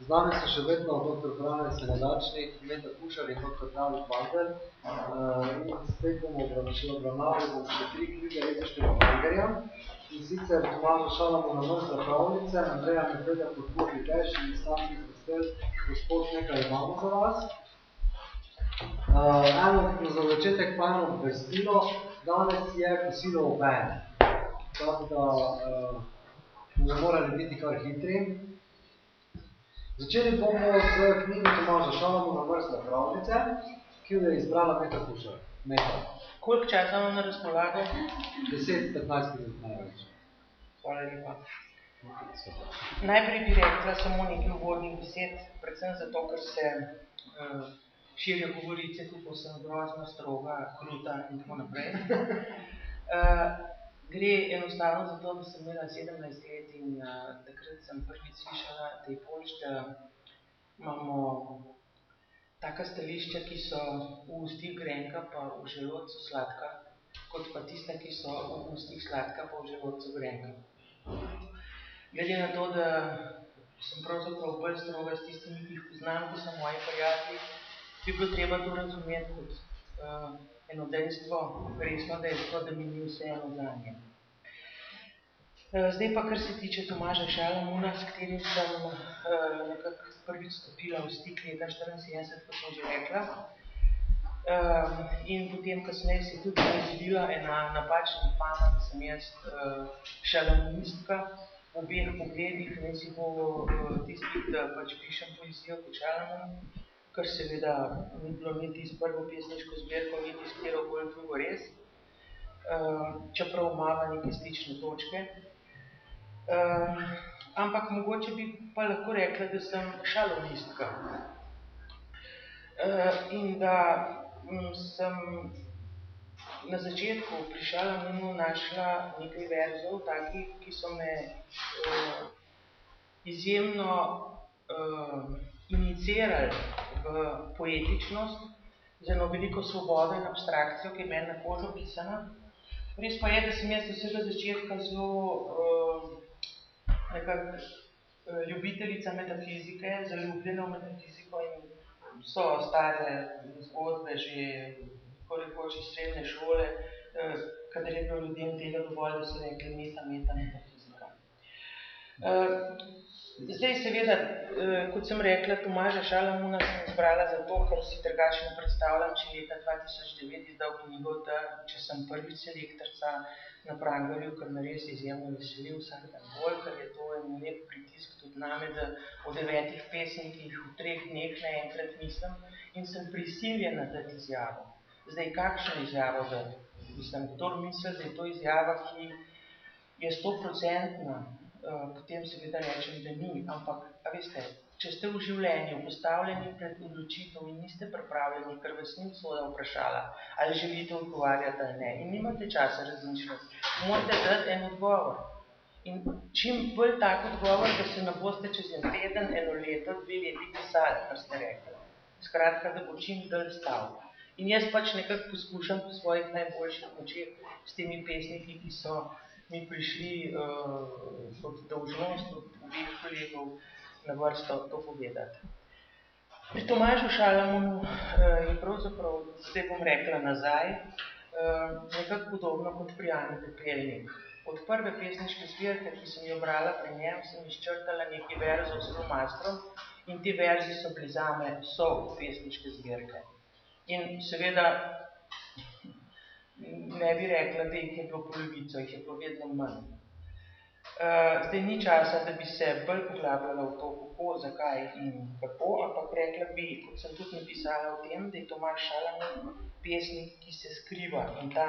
Z nami so še vedno dr. Franec Senedačnik, Meta Kušar in dr. David Bander. Uh, in spet bomo obravnavali bomo še tri knjige Etiškega Bangerja. In sicer Tomaža Šalamona Mrzla pravnice, Andreja Medveda pod Kuhli Teš in Stanki Kristel, gospod nekaj imamo za vas. Uh, eno, za začetek pa eno obvestilo, danes je kosilo ob ene. Tako da uh, bomo morali biti kar hitri. Začeli bomo z knjigo Tomaža Šalamona Mrzle pravnice, ki jo je izbrala Meta Kušar. Meta. Koliko časa imam na razpolago? 10-15 minut največ. Hvala lepa. Najprej bi rekla samo nekaj uvodnih besed, predvsem zato, ker se uh, širijo govorice, kako sem grozna, stroga, kruta in tako naprej. Uh, Gre enostavno za to, da sem imela 17 let in uh, takrat sem prvič slišala tej polč, da imamo taka stališča, ki so v ustih grenka, pa v želodcu sladka, kot pa tista, ki so v ustih sladka, pa v želodcu grenka. Glede na to, da sem pravzaprav bolj stroga s tistimi, ki jih poznam, ki so moji prijatelji, bi bilo treba to razumeti kot uh, eno dejstvo, resno dejstvo, da mi ni vse eno zanje. Zdaj pa, kar se tiče Tomaža Šalamuna, s katerim sem uh, nekako prvič stopila v stik leta 74, kot sem že rekla. Um, in potem kasneje se tudi razvila ena napačna fama, da sem jaz šalamunistka v obeh pogledih, ne si bo tistih, da pač pišem poezijo kot šalamun, kar seveda ni bilo niti s prvo pesniško zbirko, niti s kjero bolj drugo res, uh, čeprav imamo neke stične točke. Uh, ampak mogoče bi pa lahko rekla, da sem šalonistka. Uh, in da um, sem na začetku pri šalamunu našla nekaj verzov, takih, ki so me uh, izjemno uh, inicirali poetičnost, z eno veliko svobodo in abstrakcijo, ki je meni na kožo pisana. Res pa je, da sem jaz vsega začetka zelo uh, nekak, uh, ljubiteljica metafizike, zaljubljena v metafiziko in so stare zgodbe že koliko iz srednje šole, uh, kadar je bilo ljudem tega dovolj, da so rekli meta, meta, metafizika. Uh, Zdaj, seveda, eh, kot sem rekla, Tomaža Šalamuna sem izbrala zato, ker si drugače ne predstavljam, če leta 2009 izdal knjigo, da če sem prvi selektorca na Prangarju, kar me res izjemno veseli vsak dan bolj, ker je to en lep pritisk tudi name, da o devetih pesnikih v treh dneh naenkrat mislim in sem prisiljena dati izjavo. Zdaj, kakšno izjavo dati? Mislim, kdo misli, da je to izjava, ki je stoprocentna, potem seveda rečem, da ni, ampak, a veste, če ste v življenju postavljeni pred odločitev in niste pripravljeni, ker vas ni soda vprašala, ali želite odgovarjati ali ne, in nimate časa razmišljati, morate dati en odgovor. In čim bolj tak odgovor, da se ne boste čez en teden, eno leto, dve leti pisali, kar ste rekli. Skratka, da bo čim bolj stal. In jaz pač nekako poskušam po svojih najboljših močeh s temi pesniki, ki so mi prišli uh, kot dolžnost od dveh kolegov na vrsto to povedati. Pri Tomažu Šalamonu uh, je pravzaprav, zdaj bom rekla nazaj, uh, nekako podobno kot pri Ani Pepelnik. Od prve pesniške zbirke, ki sem jo brala pri njem, sem izčrtala nekaj verzov s flomastrom in ti verzi so bili zame so pesniške zbirke. In seveda ne bi rekla, da jih je bilo polovico, jih je bilo vedno manj. Uh, zdaj ni časa, da bi se bolj poglabljala v to, kako, zakaj in kako, ampak rekla bi, kot sem tudi napisala o tem, da je Tomaš Šalamun pesnik, ki se skriva in ta,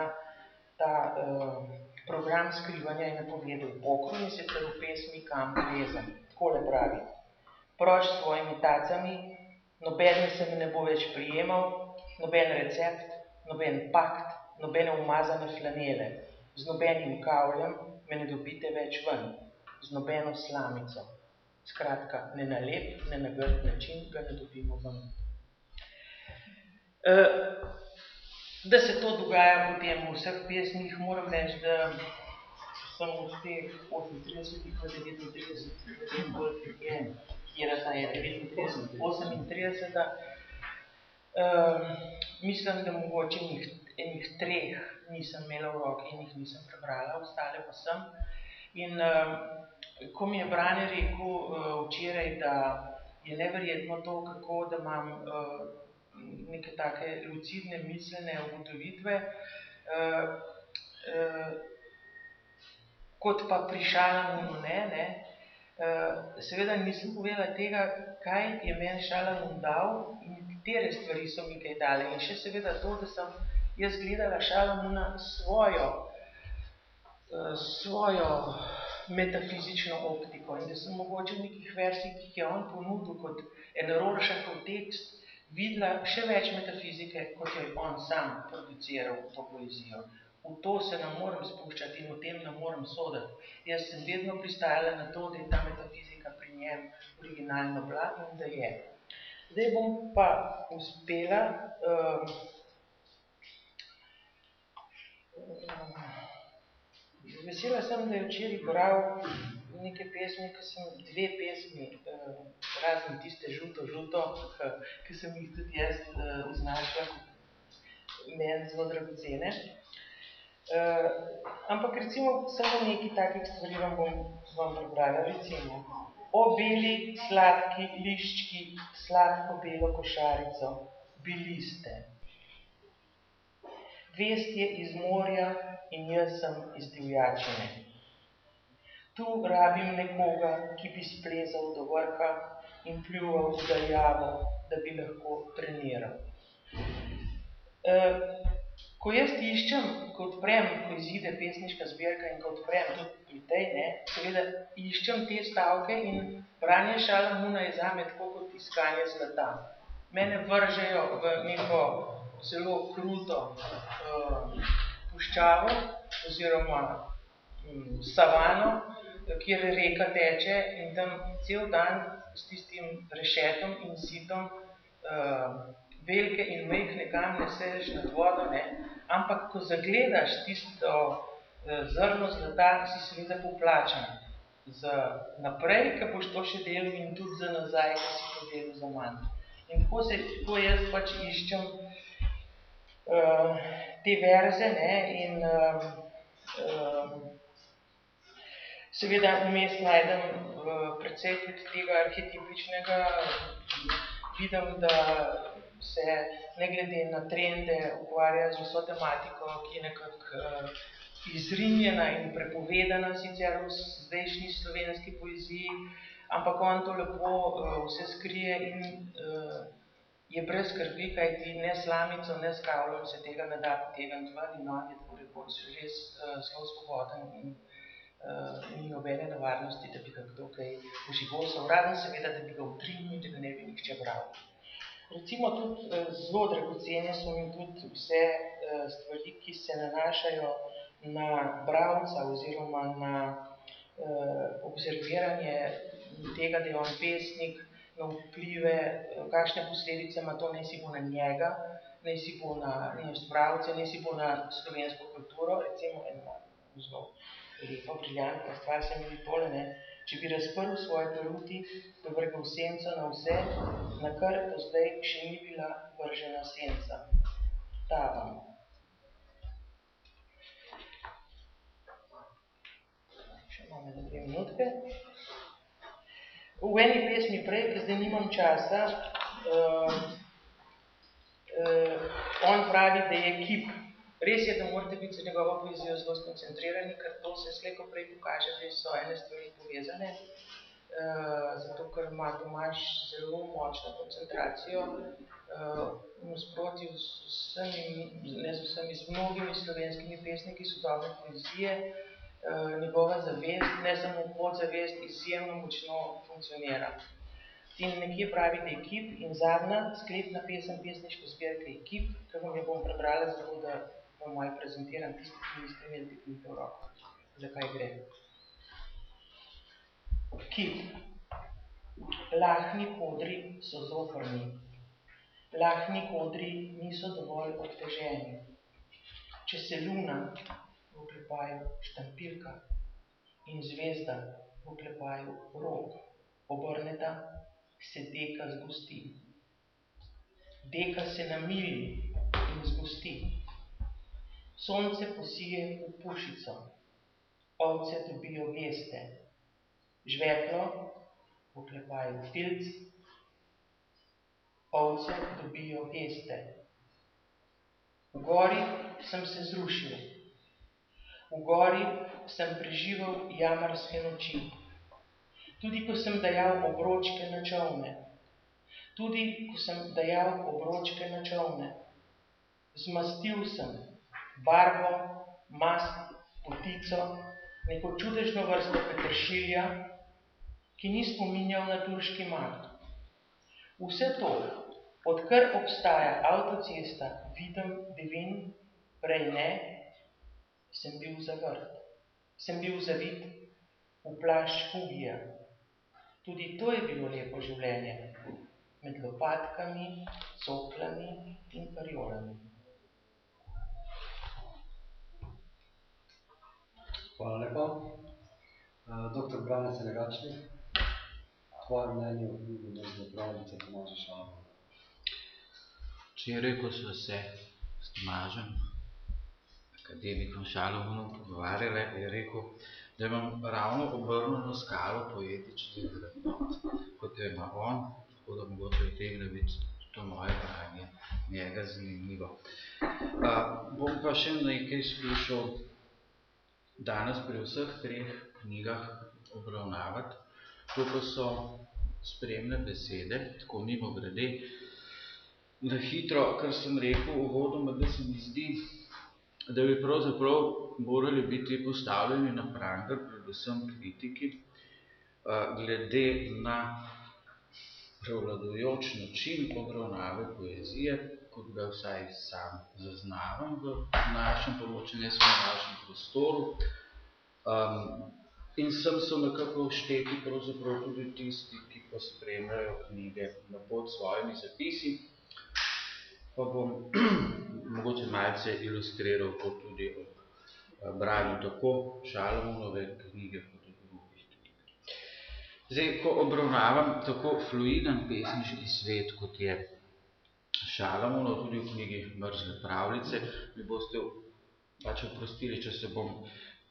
ta uh, program skrivanja je napovedal pokroj in se v pesmi kam vezan. Takole pravi, proč s svojimi tacami, noben se mi ne bo več prijemal, noben recept, noben pakt, nobene umazane flanele, z nobenim kavljem me ne dobite več ven, z nobeno slamico. Skratka, ne na lep, ne na grd način ga ne dobimo ven. E, da se to dogaja potem v vseh pesmih, moram reči, da sem v teh 38 in 39 bolj prijem katera ta je, 39, 38. Uh, mislim, da mogoče enih treh nisem imela v roki in jih nisem prebrala, ostale pa sem. In uh, ko mi je Brane rekel uh, včeraj, da je neverjetno to, kako da imam uh, neke take lucidne, miselne ugotovitve, uh, uh, kot pa pri Šalamunu ne, ne, uh, seveda nisem povedala tega, kaj je meni Šalamun dal in katere stvari so mi kaj dale. In še seveda to, da sem jaz gledala Šalamuna svojo, uh, svojo metafizično optiko in da sem mogoče v nekih versijah, ki jih je on ponudil kot en Rorschachov tekst, videla še več metafizike, kot jo je on sam produciral to poezijo. V to se ne morem spuščati in v tem ne morem soditi. Jaz sem vedno pristajala na to, da je ta metafizika pri njem originalno bila in da je. Zdaj bom pa uspela uh, Vesela sem, da je včeraj bral neke pesmi, ki sem dve pesmi, uh, razen tiste žuto, žuto, ki sem jih tudi jaz uh, označila meni zelo dragocene. Uh, ampak recimo samo nekaj takih stvari vam bom vam prebrala. Recimo, o beli sladki liščki, sladko belo košarico, bili ste. Vest je iz morja in jaz sem iz divjačine. Tu rabim nekoga, ki bi splezal do vrha in pljuval v daljavo, da bi lahko treniral. E, ko jaz iščem, ko odprem, ko izide pesniška zbirka in ko odprem tudi pri tej, ne, seveda iščem te stavke in branje Šalamuna je zame tako kot iskanje zlata. Mene vržejo v neko zelo kruto uh, puščavo oziroma um, savano, kjer reka teče in tam cel dan s tistim rešetom in sitom uh, velike in mehne kamne seješ nad vodo, ne? ampak ko zagledaš tisto uh, zrno zlata, si seveda poplačan za naprej, ki boš to še delal in tudi za nazaj, ki si to delal za manj. In tako se, tako jaz pač iščem uh, te verze ne, in uh, uh, seveda vmes najdem uh, precej tudi tega arhetipičnega, vidim, da se ne glede na trende ukvarja z vso tematiko, ki je nekako uh, izrinjena in prepovedana sicer v zdajšnji slovenski poeziji, ampak on to lepo uh, vse skrije in uh, je brez skrbi, kaj ti ne slamico, ne skavljo se tega ne da potegniti ven in on je tako rekoč res uh, zelo svoboden in uh, ni nobene nevarnosti, da bi ga kdo kaj požigosal, razen seveda, da bi ga utrinil in da ga ne bi nihče bral. Recimo tudi uh, zelo dragocene so mi tudi vse uh, stvari, ki se nanašajo na bravca oziroma na uh, observiranje tega, da je on pesnik, vplive, kakšne posledice ima to, naj si bo na njega, naj si bo na spravce, naj si bo na slovensko kulturo, recimo ena zelo lepa, briljantna stvar se mi bi tole, ne, če bi razprl svoje peruti, da vrgal senco na vse, na kar do zdaj še ni bila vržena senca. Tavam. Še imamo dve minutke. V eni pesmi prej, ki zdaj nimam časa, uh, uh, on pravi, da je kip. Res je, da morate biti za njegovo poezijo zelo skoncentrirani, ker to se sleko prej pokaže, da so ene stvari povezane, uh, zato ker ima Tomaš zelo močno koncentracijo, uh, v nasprotju z vsemi, ne z vsemi, z mnogimi slovenskimi pesniki sodobne poezije, Eh, njegova zavest, ne samo podzavest, izjemno močno funkcionira. In nekje pravi, da je ekip in zadnja sklepna pesem pesniške zbirke ekip, ki vam jo bom prebrala zato, da vam malo prezentiram tisti, ki niste imeli te knjige v roko. Zakaj gre? Kip. Lahni kodri so zoprni. Lahni kodri niso dovolj obteženi. Če se luna oklepaju štampilka in zvezda v oklepaju rok obrneta, se deka zgosti. Deka se namili in zgosti. Sonce posije v pušico, ovce dobijo geste, žveplo, oklepaju filc, ovce dobijo geste. V gori sem se zrušil, v gori sem preživel jamarske noči, tudi ko sem dajal obročke na čolne, tudi ko sem dajal obročke na čolne. Zmastil sem barvo, mast, potico, neko čudežno vrsto peteršilja, ki ni spominjal na turški mak. Vse to, odkar obstaja avtocesta Videm-Devin, prej ne, sem bil zavrt. Sem bil zavit v plašč Hugija. Tudi to je bilo lepo življenje, med lopatkami, coklami in karjolami. Hvala lepa. doktor Brane Saljagačnik, tvoje mnenje o knjigi Mestne pravljice Tomaža Šalamona. Včeraj, ko sva se s Tomažem, akademikom Šalamonom pogovarjala, je rekel, da imam ravno obrnjeno skalo poetičnih vrednot, kot jo ima on, tako da mogoče utegne biti to moje branje njega zanimivo. bom pa še nekaj skušal danes pri vseh treh knjigah obravnavati. To pa so spremne besede, tako mimogrede, na hitro, kar sem rekel uvodoma, da se mi zdi, da bi pravzaprav morali biti postavljeni na pranger predvsem kritiki, glede na prevladujoč način obravnave poezije, kot ga vsaj sam zaznavam v našem, ne samo našem prostoru. in sem so nekako všteti pravzaprav tudi tisti, ki pa spremljajo knjige na pot s svojimi zapisi, pa bom mogoče malce ilustriral to tudi ob branju tako Šalamonove knjige kot drugih knjig. Zdaj, ko obravnavam tako fluiden pesniški svet, kot je Šalamunov, tudi v knjigi Mrzle pravljice, mi boste pač oprostili, če se bom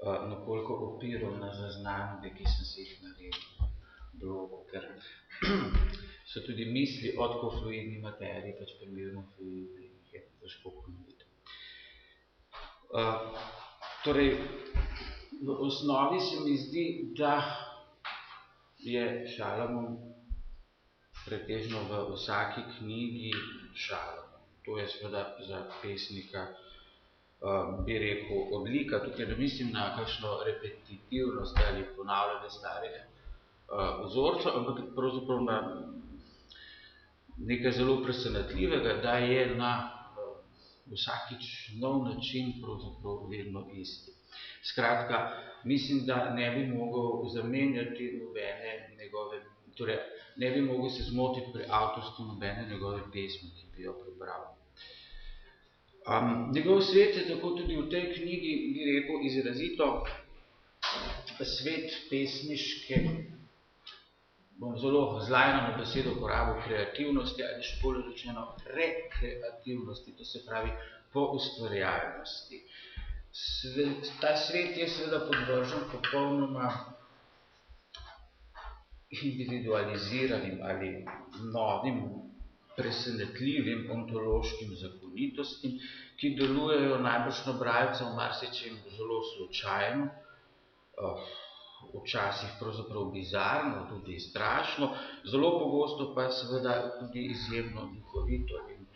nekoliko opiral na zaznambe, ki sem si jih naredil v blogu, ker so tudi misli o tako fluidni materiji pač primerno fluidne jih je težko ponoviti. torej, v osnovi se mi zdi, da je Šalamon pretežno v vsaki knjigi Šalamon. To je seveda za pesnika, bi rekel, odlika. Tukaj ne mislim na kakšno repetitivnost ali ponavljanje starih vzorcev, ampak pravzaprav na nekaj zelo presenetljivega, da je na vsakič nov način pravzaprav vedno isti. Skratka, mislim, da ne bi mogel zamenjati nobene njegove, torej ne bi mogel se zmotiti pri avtorstvu nobene njegove pesmi, ki bi jo prebral. njegov svet je tako tudi v tej knjigi, bi rekel, izrazito svet pesniške, bom zelo zlajnano besedo uporabil, kreativnosti ali še bolje rečeno rekreativnosti, to se pravi poustvarjalnosti. ta svet je seveda podvržen popolnoma individualiziranim ali novim presenetljivim ontološkim zakonitostim, ki delujejo najbrž na bralca v marsičem zelo slučajno, včasih pravzaprav bizarno, tudi strašno, zelo pogosto pa seveda tudi izjemno duhovito in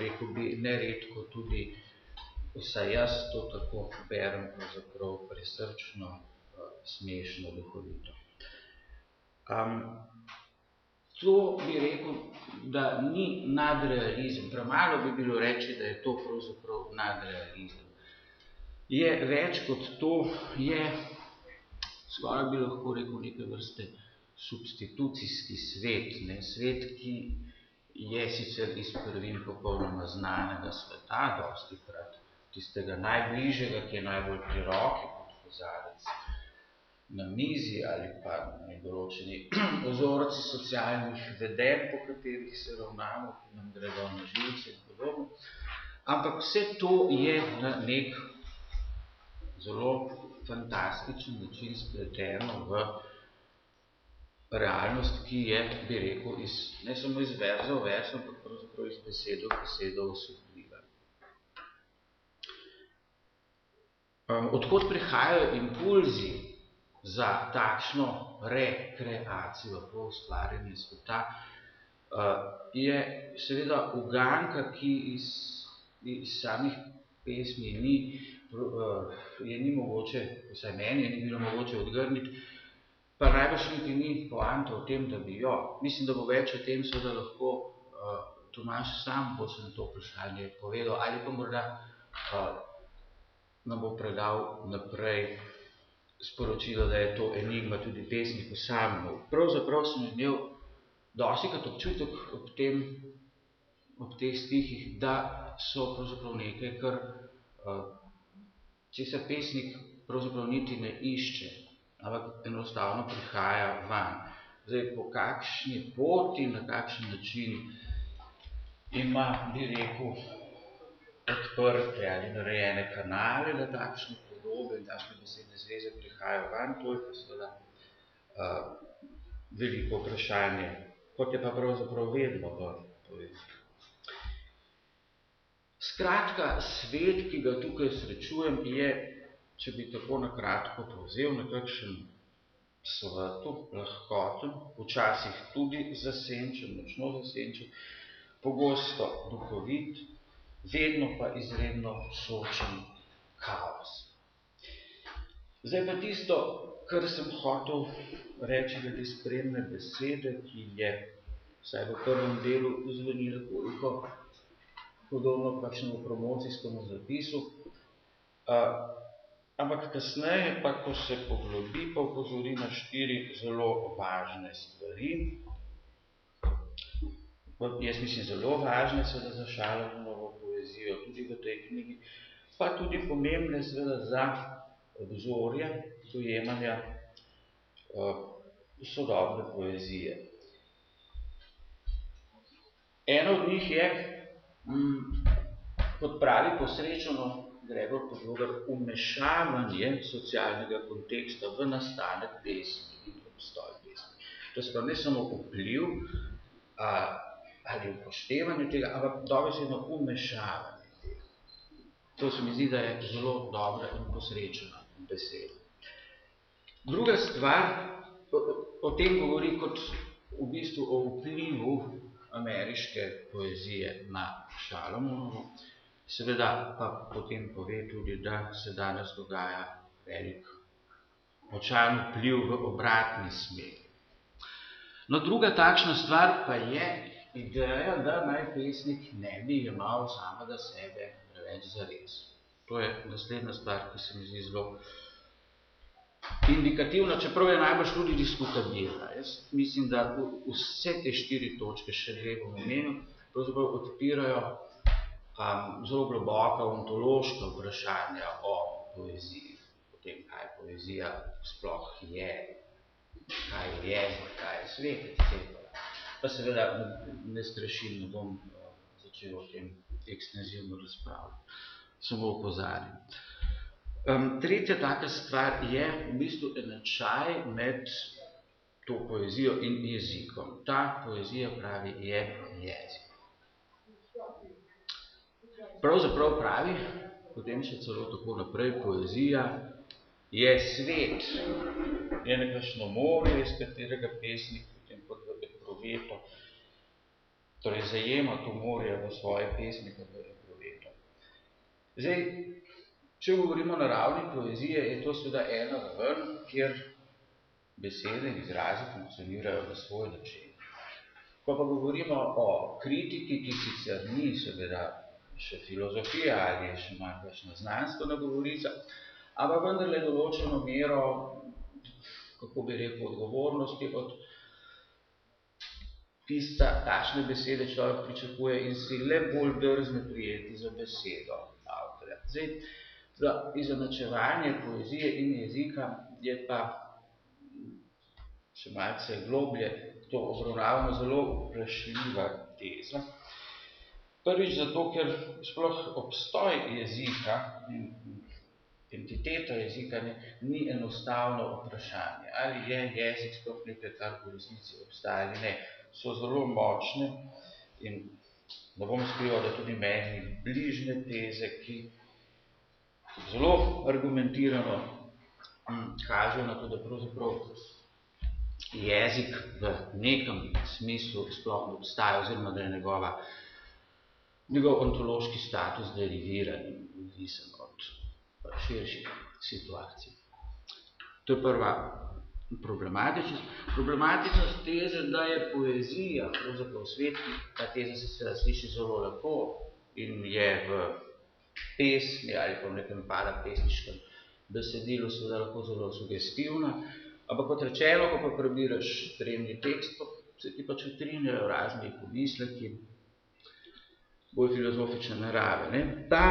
rekel bi neredko tudi, vsaj jaz to tako berem, pravzaprav prisrčno, smešno duhovito. to bi rekel, da ni nadrealizem, premalo bi bilo reči, da je to pravzaprav nadrealizem. Je več kot to, je, skoraj bi lahko rekel, neke vrste substitucijski svet, ne, svet, ki je sicer iz prvin popolnoma znanega sveta, dostikrat tistega najbližjega, ki je najbolj pri roki kot kozarec, na mizi ali pa ne določeni ozorci socialnih vedenj, po katerih se ravnamo, ki nam gredo na živce in podobno. Ampak vse to je na nek zelo fantastičen način spleteno v realnost, ki je, bi rekel, iz, ne samo iz verza v vers, ampak pravzaprav iz besedo v besedo osupljiva. Um, odkot prihajajo impulzi za takšno rekreacijo, po ustvarjanje sveta, uh, je seveda uganka, ki iz, iz samih pesmi ni, je ni mogoče, vsaj meni je ni bilo mogoče odgrniti, pa najbrž niti ni poanta v tem, da bi jo. Mislim, da bo več o tem seveda lahko uh, Tomaš sam bo se na to vprašanje povedal, ali pa morda uh, nam bo predal naprej sporočilo, da je to enigma tudi pesniku samemu. Pravzaprav sem imel dosikrat občutek ob tem, ob teh stihih, da so pravzaprav nekaj, kar uh, česar pesnik pravzaprav niti ne išče, ampak enostavno prihaja van. Zdaj, po kakšni poti, na kakšen način ima, bi rekel, odprte ali narejene kanale na takšne podobe in takšne besedne zveze prihajajo van, to je pa seveda uh, veliko vprašanje, kot je pa pravzaprav vedno v poeziji. Skratka, svet, ki ga tukaj srečujem, je, če bi tako nakratko povzel, nekakšen svetu, lahkoten, včasih tudi zasenčen, močno zasenčen, pogosto duhovit, vedno pa izredno sočen kaos. Zdaj pa tisto, kar sem hotel reči glede spremne besede, ki je vsaj v prvem delu zveni nekoliko podobno kakšnemu promocijskemu zapisu. Uh, ampak kasneje, pa ko se poglobi, pa upozori na štiri zelo važne stvari. Jaz mislim, zelo važne so za Šalomovo poezijo, tudi v tej knjigi, pa tudi pomembne seveda za obzorja, dojemanja uh, sodobne poezije. Eno od njih je, kot pravi posrečeno Gregor Podlogar, umešavanje socialnega konteksta v nastanek pesmi in obstoj pesmi. To je ne samo vpliv a, ali upoštevanje tega, ampak dobesedno umešavanje tega. To se mi zdi, da je zelo dobra in posrečena beseda. Druga stvar, o, o tem govori kot v bistvu o vplivu ameriške poezije na Šalomonovo, seveda pa potem pove tudi, da se danes dogaja velik močan vpliv v obratni smer. No, druga takšna stvar pa je ideja, da naj pesnik ne bi jemal samega sebe preveč zares. To je naslednja stvar, ki se mi zdi zelo indikativna, čeprav je najbolj tudi diskutabilna. Jaz mislim, da vse te štiri točke še ne bom omenil, pravzaprav odpirajo um, zelo globoka ontološka vprašanja o poeziji, o tem, kaj poezija sploh je, kaj je jezik, kaj je svet, etc. Pa seveda ne strašim, ne bom uh, začel o tem ekstenzivno razpravljati samo opozarjam. Um, tretja taka stvar je v bistvu enačaj med to poezijo in jezikom. Ta poezija pravi je jezik. Pravzaprav pravi, potem še celo tako naprej, poezija je svet, je nekakšno morje, iz katerega pesnik potem kot v epruveto, torej zajema to morje v svoje pesmi kot v Zdaj, če govorimo na ravni poezije, je to seveda ena raven, kjer besede in izrazi funkcionirajo na svoj način. Ko pa govorimo o kritiki, ki sicer ni seveda še filozofija ali še malo kakšna znanstvena govorica, ampak vendarle določeno mero, kako bi rekel, odgovornosti od pista takšne besede človek pričakuje in si le bolj drzne prijeti za besedo. Zdaj, za izenačevanje poezije in jezika je pa še malce globlje to obravnavamo, zelo vprašljiva teza. Prvič zato, ker sploh obstoj jezika in entiteta jezika ne, ni enostavno vprašanje. Ali je jezik sploh nekaj, kar v resnici obstaja ali ne. So zelo močne in ne bom skrival, da tudi meni bližnje teze, ki zelo argumentirano kažejo na to, da pravzaprav jezik v nekem smislu sploh ne obstaja oziroma da je njegova, njegov ontološki status deriviran in odvisen od širših situacij. To je prva problematičnost. Problematičnost teze, da je poezija, pravzaprav svet, ta teza se sliši zelo lepo in je v pesmi ali pa v nekem parapesniškem besedilu seveda lahko zelo sugestivna, ampak kot rečeno, ko pa prebiraš spremni tekst, se ti pač utrinejo razni pomisleki, bolj filozofične narave. Ne? Ta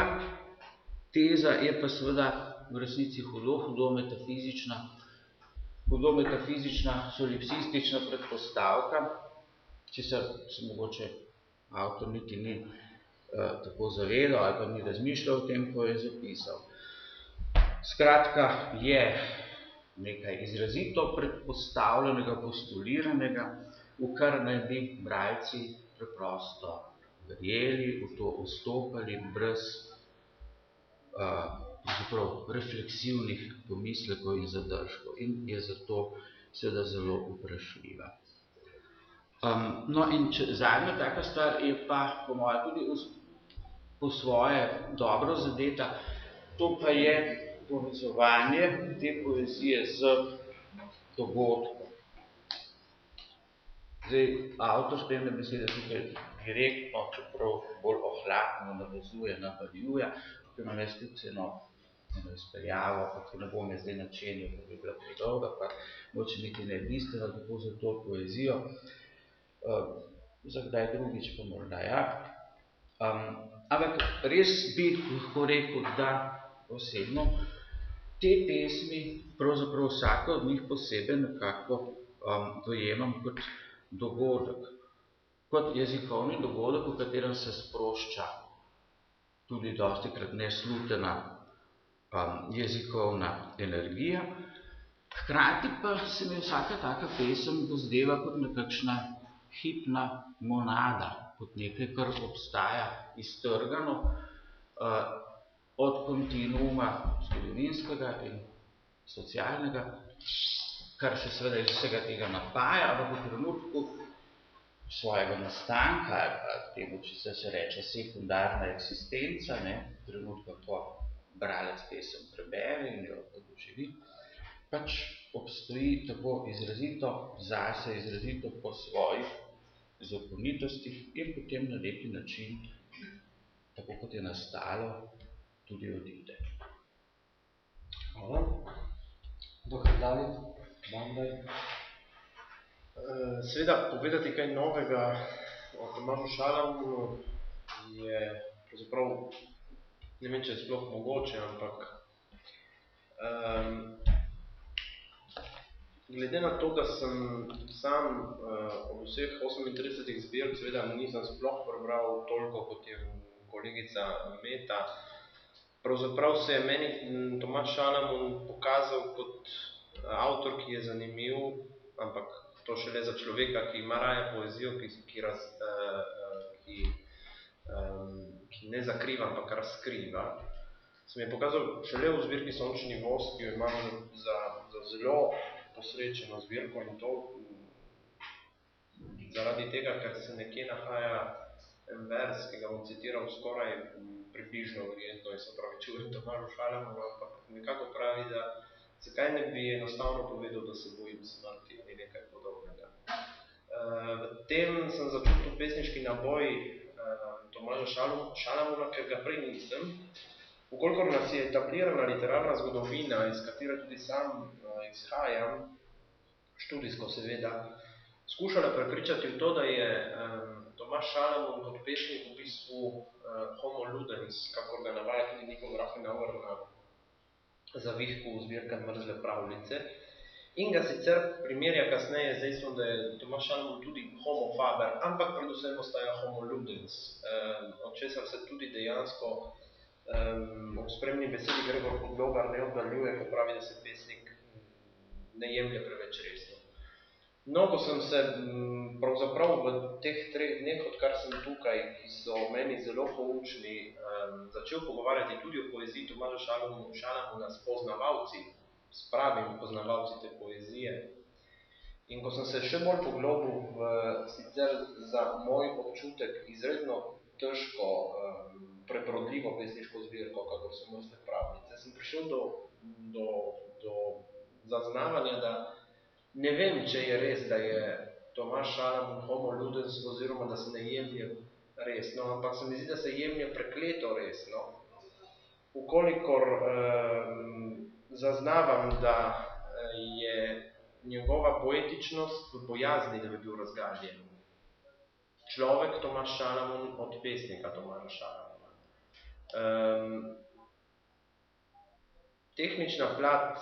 teza je pa seveda v resnici hudo, hudo metafizična, hudo metafizična, solipsistična predpostavka, česar se mogoče avtor niti ni tako zavedal ali pa ni razmišljal o tem, ko je zapisal. Skratka, je nekaj izrazito predpostavljenega, postuliranega, v kar naj bi bralci preprosto verjeli, v to vstopali brez uh, refleksivnih pomislekov in zadržkov in je zato seveda zelo vprašljiva. Um, no in če, zadnja taka stvar je pa po moje tudi po svoje dobro zadeta, to pa je povezovanje te poezije z dogodkom. Zdaj, avtor spremne besede tukaj direktno, čeprav bolj ohladno navezuje na Barjuja, tukaj imam jaz tudi eno eno izpeljavo, pa ki ne bom jaz zdaj načenil, da bi bila predolga, pa moče niti ne bistveno, tako za to poezijo. Uh, za kdaj drugič pa morda ja. Um, ampak res bi lahko rekel, da osebno te pesmi, pravzaprav vsaka od njih posebej nekako um, dojemam kot dogodek, kot jezikovni dogodek, v katerem se sprošča tudi dosti krat neslutena um, jezikovna energija. Hkrati pa se mi vsaka taka pesem dozdeva kot nekakšna hipna monada, kot nekaj, kar obstaja iztrgano uh, od kontinuuma zgodovinskega in socialnega, kar se seveda iz vsega tega napaja, ampak v trenutku svojega nastanka, ali pa temu, če se, se reče sekundarna eksistenca, ne, trenutka po bralec pesem prebere in jo doživi, pač obstoji tako izrazito zase, izrazito po svojih zakonitostih in potem na neki način, tako kot je nastalo, tudi odide. Hvala. Dokaj David, Bandaj. Eh, seveda, povedati kaj novega o Tomažu Šalamu je pravzaprav ne vem, če je sploh mogoče, ampak um, glede na to, da sem sam uh, od vseh 38 zbirk, seveda nisem sploh prebral toliko, kot je kolegica Meta, pravzaprav se je meni Tomaš Šalamun pokazal kot avtor, ki je zanimiv, ampak to šele za človeka, ki ima raje poezijo, ki, ki, raz, uh, ki um, ki ne zakriva, ampak razkriva, se mi je pokazal šele v zbirki Sončni voz, ki jo imam za, za zelo posrečeno zbirko in to zaradi tega, ker se nekje nahaja en vers, ki ga bom citiral skoraj približno verjetno in se pravi čujem Tomažu Šalamu, ampak nekako pravi, da zakaj ne bi enostavno povedal, da se bojim smrti ali nekaj podobnega. Uh, v tem sem začutil pesniški naboj Tomaža Šalamuna, ker ga prej nisem. Vkolikor nas je etablirana literarna zgodovina, iz katere tudi sam izhajam, študijsko seveda, skušala prepričati v to, da je um, Tomaž Šalamun kot pesnik v bistvu uh, homo ludens, kakor ga navaja tudi Nikol Rafenauer na zavihku zbirka Mrzle pravljice. in ga sicer primerja kasneje z dejstvom, da je Tomaš Šalamon tudi homo faber, ampak predvsem ostaja homo ludens, um, od česar se tudi dejansko um, v spremni besedi Gregor Podlogar ne oddaljuje, ko pravi, da se pesnik ne jemlje preveč resno. No, ko sem se pravzaprav v teh treh dneh, odkar sem tukaj, ki so meni zelo poučni, um, začel pogovarjati tudi o poeziji Tomaža Šalamona s poznavalci, s pravimi poznavalci te poezije. In ko sem se še bolj poglobil v sicer za moj občutek izredno težko, um, preprodljivo pesniško zbirko, kakor so mrzle pravnice, sem prišel do, do, do zaznavanja, da ne vem, če je res, da je Tomaš Šalamon homo ludens oziroma da se ne jemlje resno, ampak se mi zdi, da se jemlje prekleto resno. Ukolikor um, zaznavam, da eh, je njegova poetičnost v bojazni, da bi bil razgaljen. Človek Tomaš Šalamon od pesnika Tomaža Šalamona. Um, tehnična plat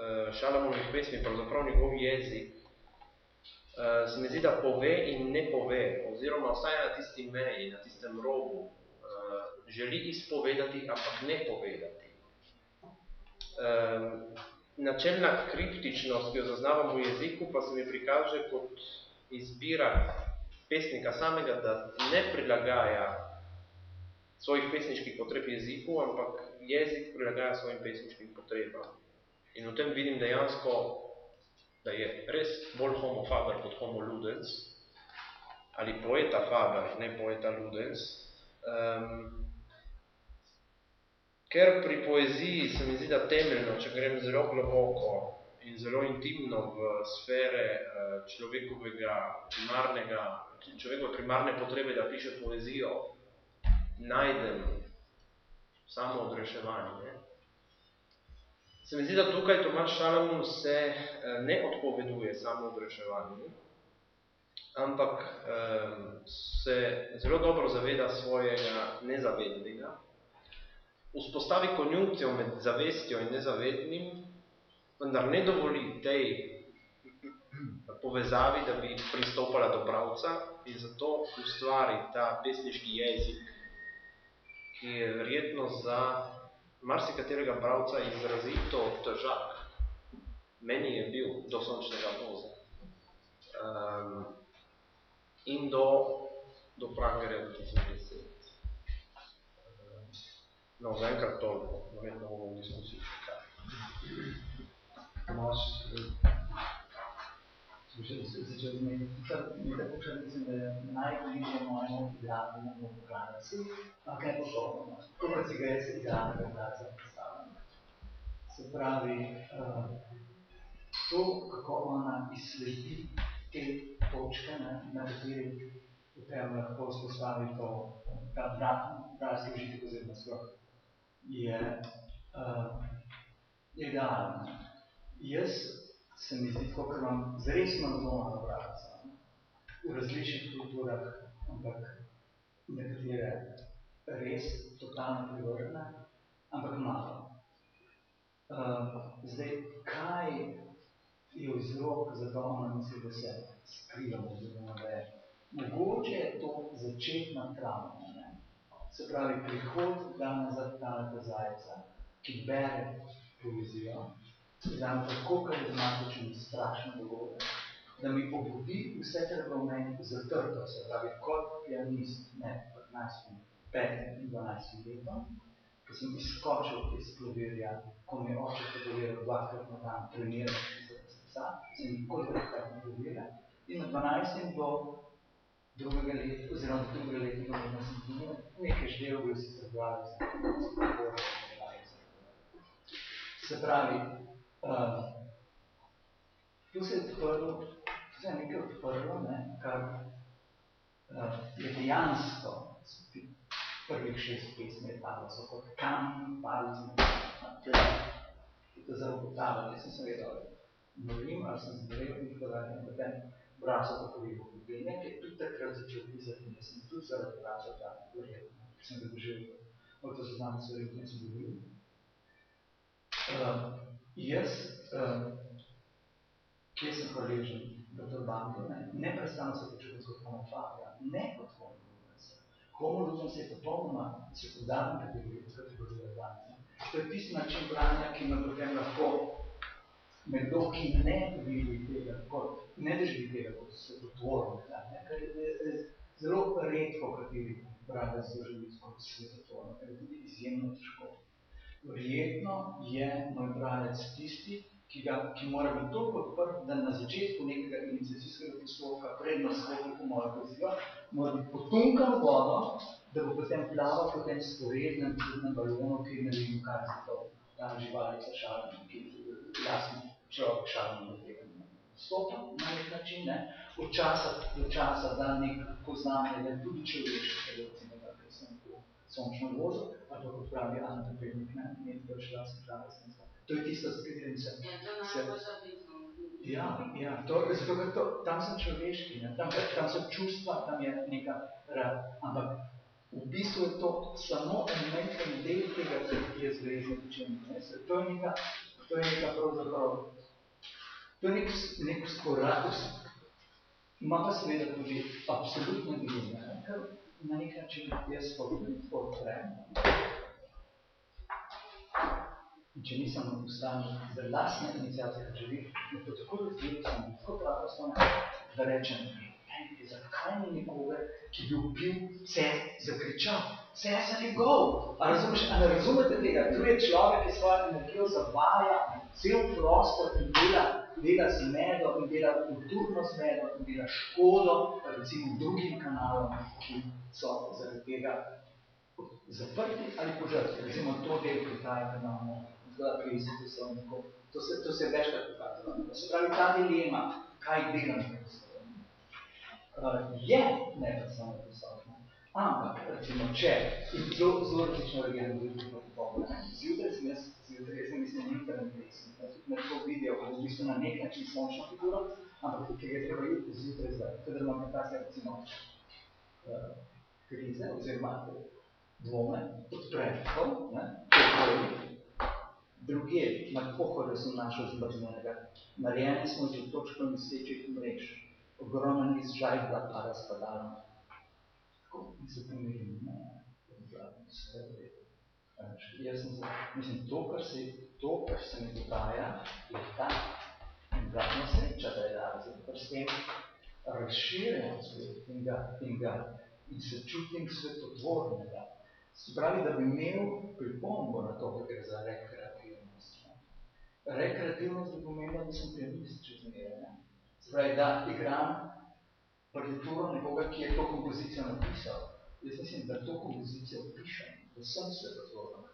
uh, Šalamonovih pesmi, pravzaprav njegov jezik, uh, se mi zdi, da pove in ne pove, oziroma vsaj na tisti meji, na tistem robu, uh, želi izpovedati, ampak ne povedati načelna kriptičnost, ki jo zaznavamo v jeziku, pa se mi prikaže kot izbira pesnika samega, da ne prilagaja svojih pesniških potreb jeziku, ampak jezik prilagaja svojim pesniškim potrebam. In v tem vidim dejansko, da je res bolj homo faber kot homo ludens, ali poeta faber, ne poeta ludens, um, Ker pri poeziji se mi zdi, da temeljno, če grem zelo globoko in zelo intimno v sfere eh, človekovega primarnega, človekove primarne potrebe, da piše poezijo, najdem samo odreševanje. Se mi zdi, da tukaj Tomaš Šalamun se eh, ne odpoveduje samo odreševanju, ampak eh, se zelo dobro zaveda svojega nezavednega, vzpostavi konjunkcijo med zavestjo in nezavednim, vendar ne dovoli tej povezavi, da bi pristopala do pravca in zato ustvari ta pesniški jezik, ki je verjetno za marsikaterega pravca izrazito težak. Meni je bil do sončnega voza. Um, in do, do Prangerja 2010. No, zaenkrat toliko, verjetno bomo v diskusiji še kaj. Tomaš, si ga jaz idealnega poklanjaca predstavljam. Se ne, na oziroma mi zdi tako, ker imam zresno zelo malo pravca. V različnih kulturah, ampak nekatere res totalno privržene, ampak malo. Uh, zdaj, kaj je vzrok za to, ona misli, da se skrivamo, da je mogoče je to začetna travma, se pravi prihod danes za Taneta Zajca, ki bere poezijo, znam tako karizmatičen strašno dogodek, da mi obudi vse, kar v meni zatrto, se pravi kot pianist, ne 15, 5 in 12 letom, ko sem izskočil iz klavirja, ko mi je oče podeliral dvakrat na dan trenirati za psa, sem nikoli dvakrat ne podeliral, in na 12 do drugega leta, oziroma drugega leta sem imel nekaj ždel, bil si se gledal, se pravi, uh, tu se je odprlo, tu se je nekaj odprlo, ne, kar uh, je dejansko, prvih šest pesmi je padlo, so kot kamen, padli smo na tle, ki to zarobotavali, jaz sem se vedel, morim, ali sem zbrev in tako dalje, in potem vračal to povivo Slovenije, ki je tudi takrat začel pisati in sem tudi zaradi vračal ta verjetno, ki sem ga doživel v to seznam svojih, ki sem govoril. Uh, jaz kje sem hvaležen dr. Banko, ne, neprestano se počutim kot homofaga, ne kot homoludence. Homoludence je popolnoma sekundarna kategorija, kategorija danes. To je tisti način branja, ki me potem lahko nekdo, ki ne vidi tega kot, ne doživi tega kot svetotvornega, ne, ker je zelo redko, kateri bralec doživi kot svetotvorno, ker je tudi izjemno težko. Verjetno je moj bralec tisti, ki, ga, ki mora biti toliko odprt, da na začetku nekega iniciacijskega postopka, predno skopi po mojo pozijo, mora biti potunkan vodo, da bo potem plaval po tem sporednem čudnem balonu, ki ne vem, kaj za to, ta živalica šalna, ki jasno človek šalno do tega stopa na nek način, ne, od časa do časa da nek poznanje, da je tudi človeški, recimo, da sem v sončno ali pa kot pravi Ana Tepelnik, ne, nekaj to je šla sem žalostnica. To je tisto, s katerim se... Ja, to se, Ja, ja, to, zato, ker to, tam sem človeški, ne, tam, tam so čustva, tam je neka rad, ampak v bistvu je to samo en majhen del tega, ki je zvezno učenje. To je neka, to je neka pravzaprav To je nek, nek sporatus. Ima pa seveda tudi absolutno glede, ker na nek način jaz podprem. In če nisem v stanju za lastne inicijacije, ker želim, me to tako razvijel, sem tako pravostno, da rečem, zakaj ni nekoga, ki bi upil vse zakričal? Cesar je gol. A, razumeš, a ne razumete tega? Je človek, ki svojo energijo zavaja cel prostor in dela dela z medo in dela kulturno z medo in dela škodo recimo drugim kanalom, ki so zaradi tega zaprti ali požrti. Recimo to del ki imamo zgleda pri poslovniku. To se, to se večkrat pokazalo. Se pravi, ta dilema, kaj delam pri je nepredstavno poslovno. Ampak, recimo, če, in zelo, zelo različno drugim zjutraj sem jaz, zjutraj jaz sem mislim internet me to vidijo, kot v bistvu na nek način sončno figuro, ampak ki ga je treba jutri zjutraj zdaj. Kadar imam nekaj, recimo, uh, krize oziroma dvome, ne, to druge, na pohode sem našel zmrznenega. Narejeni smo že točko misečih mrež. Ogromen izžaj bila pa razpadalna. Tako, in se pomirim, ne, vse v redu. Jaz sem se, mislim, to, kar se to, kar se mi dogaja, je ta obratna sreča, da je razred, ker s tem razširjam svet in ga, in ga in se čutim svetotvornega. Se pravi, da bi imel pripombo na to, da gre za rekreativnost. Rekreativnost bi pomenila, da sem pianist čez nekaj. Se pravi, da igram partituro nekoga, ki je to kompozicijo napisal. Jaz mislim, da to kompozicijo pišem, da sem svetotvoren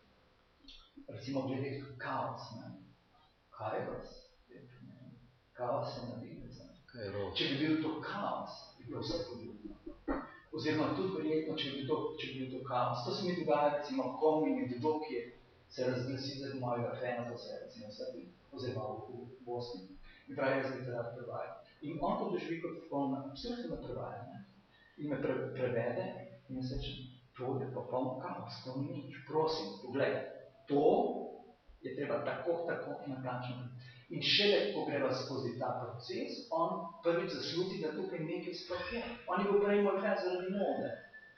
recimo glede kaos, ne. Kairos, kaos je navidnica. Če bi bil to kaos, bi bilo vse podobno. Oziroma tudi verjetno, če bi, to, če bi bil to kaos. To se mi dogaja, recimo, ko mi nekdo, ki se razglasi za mojega fena, to se recimo sebi, oziroma v, v Bosni, mi pravi, jaz bi te rad prevajal. In on to doživi kot popolno, absolutno prevajanje. In me pre, prevede in jaz rečem, to je popolno kaos, to ni nič, prosim, pogledaj to je treba tako, tako natančno. In šele, ko greva skozi ta proces, on prvič zasluti, da tukaj nekaj sploh je. On je bil prej moj fan zaradi mode.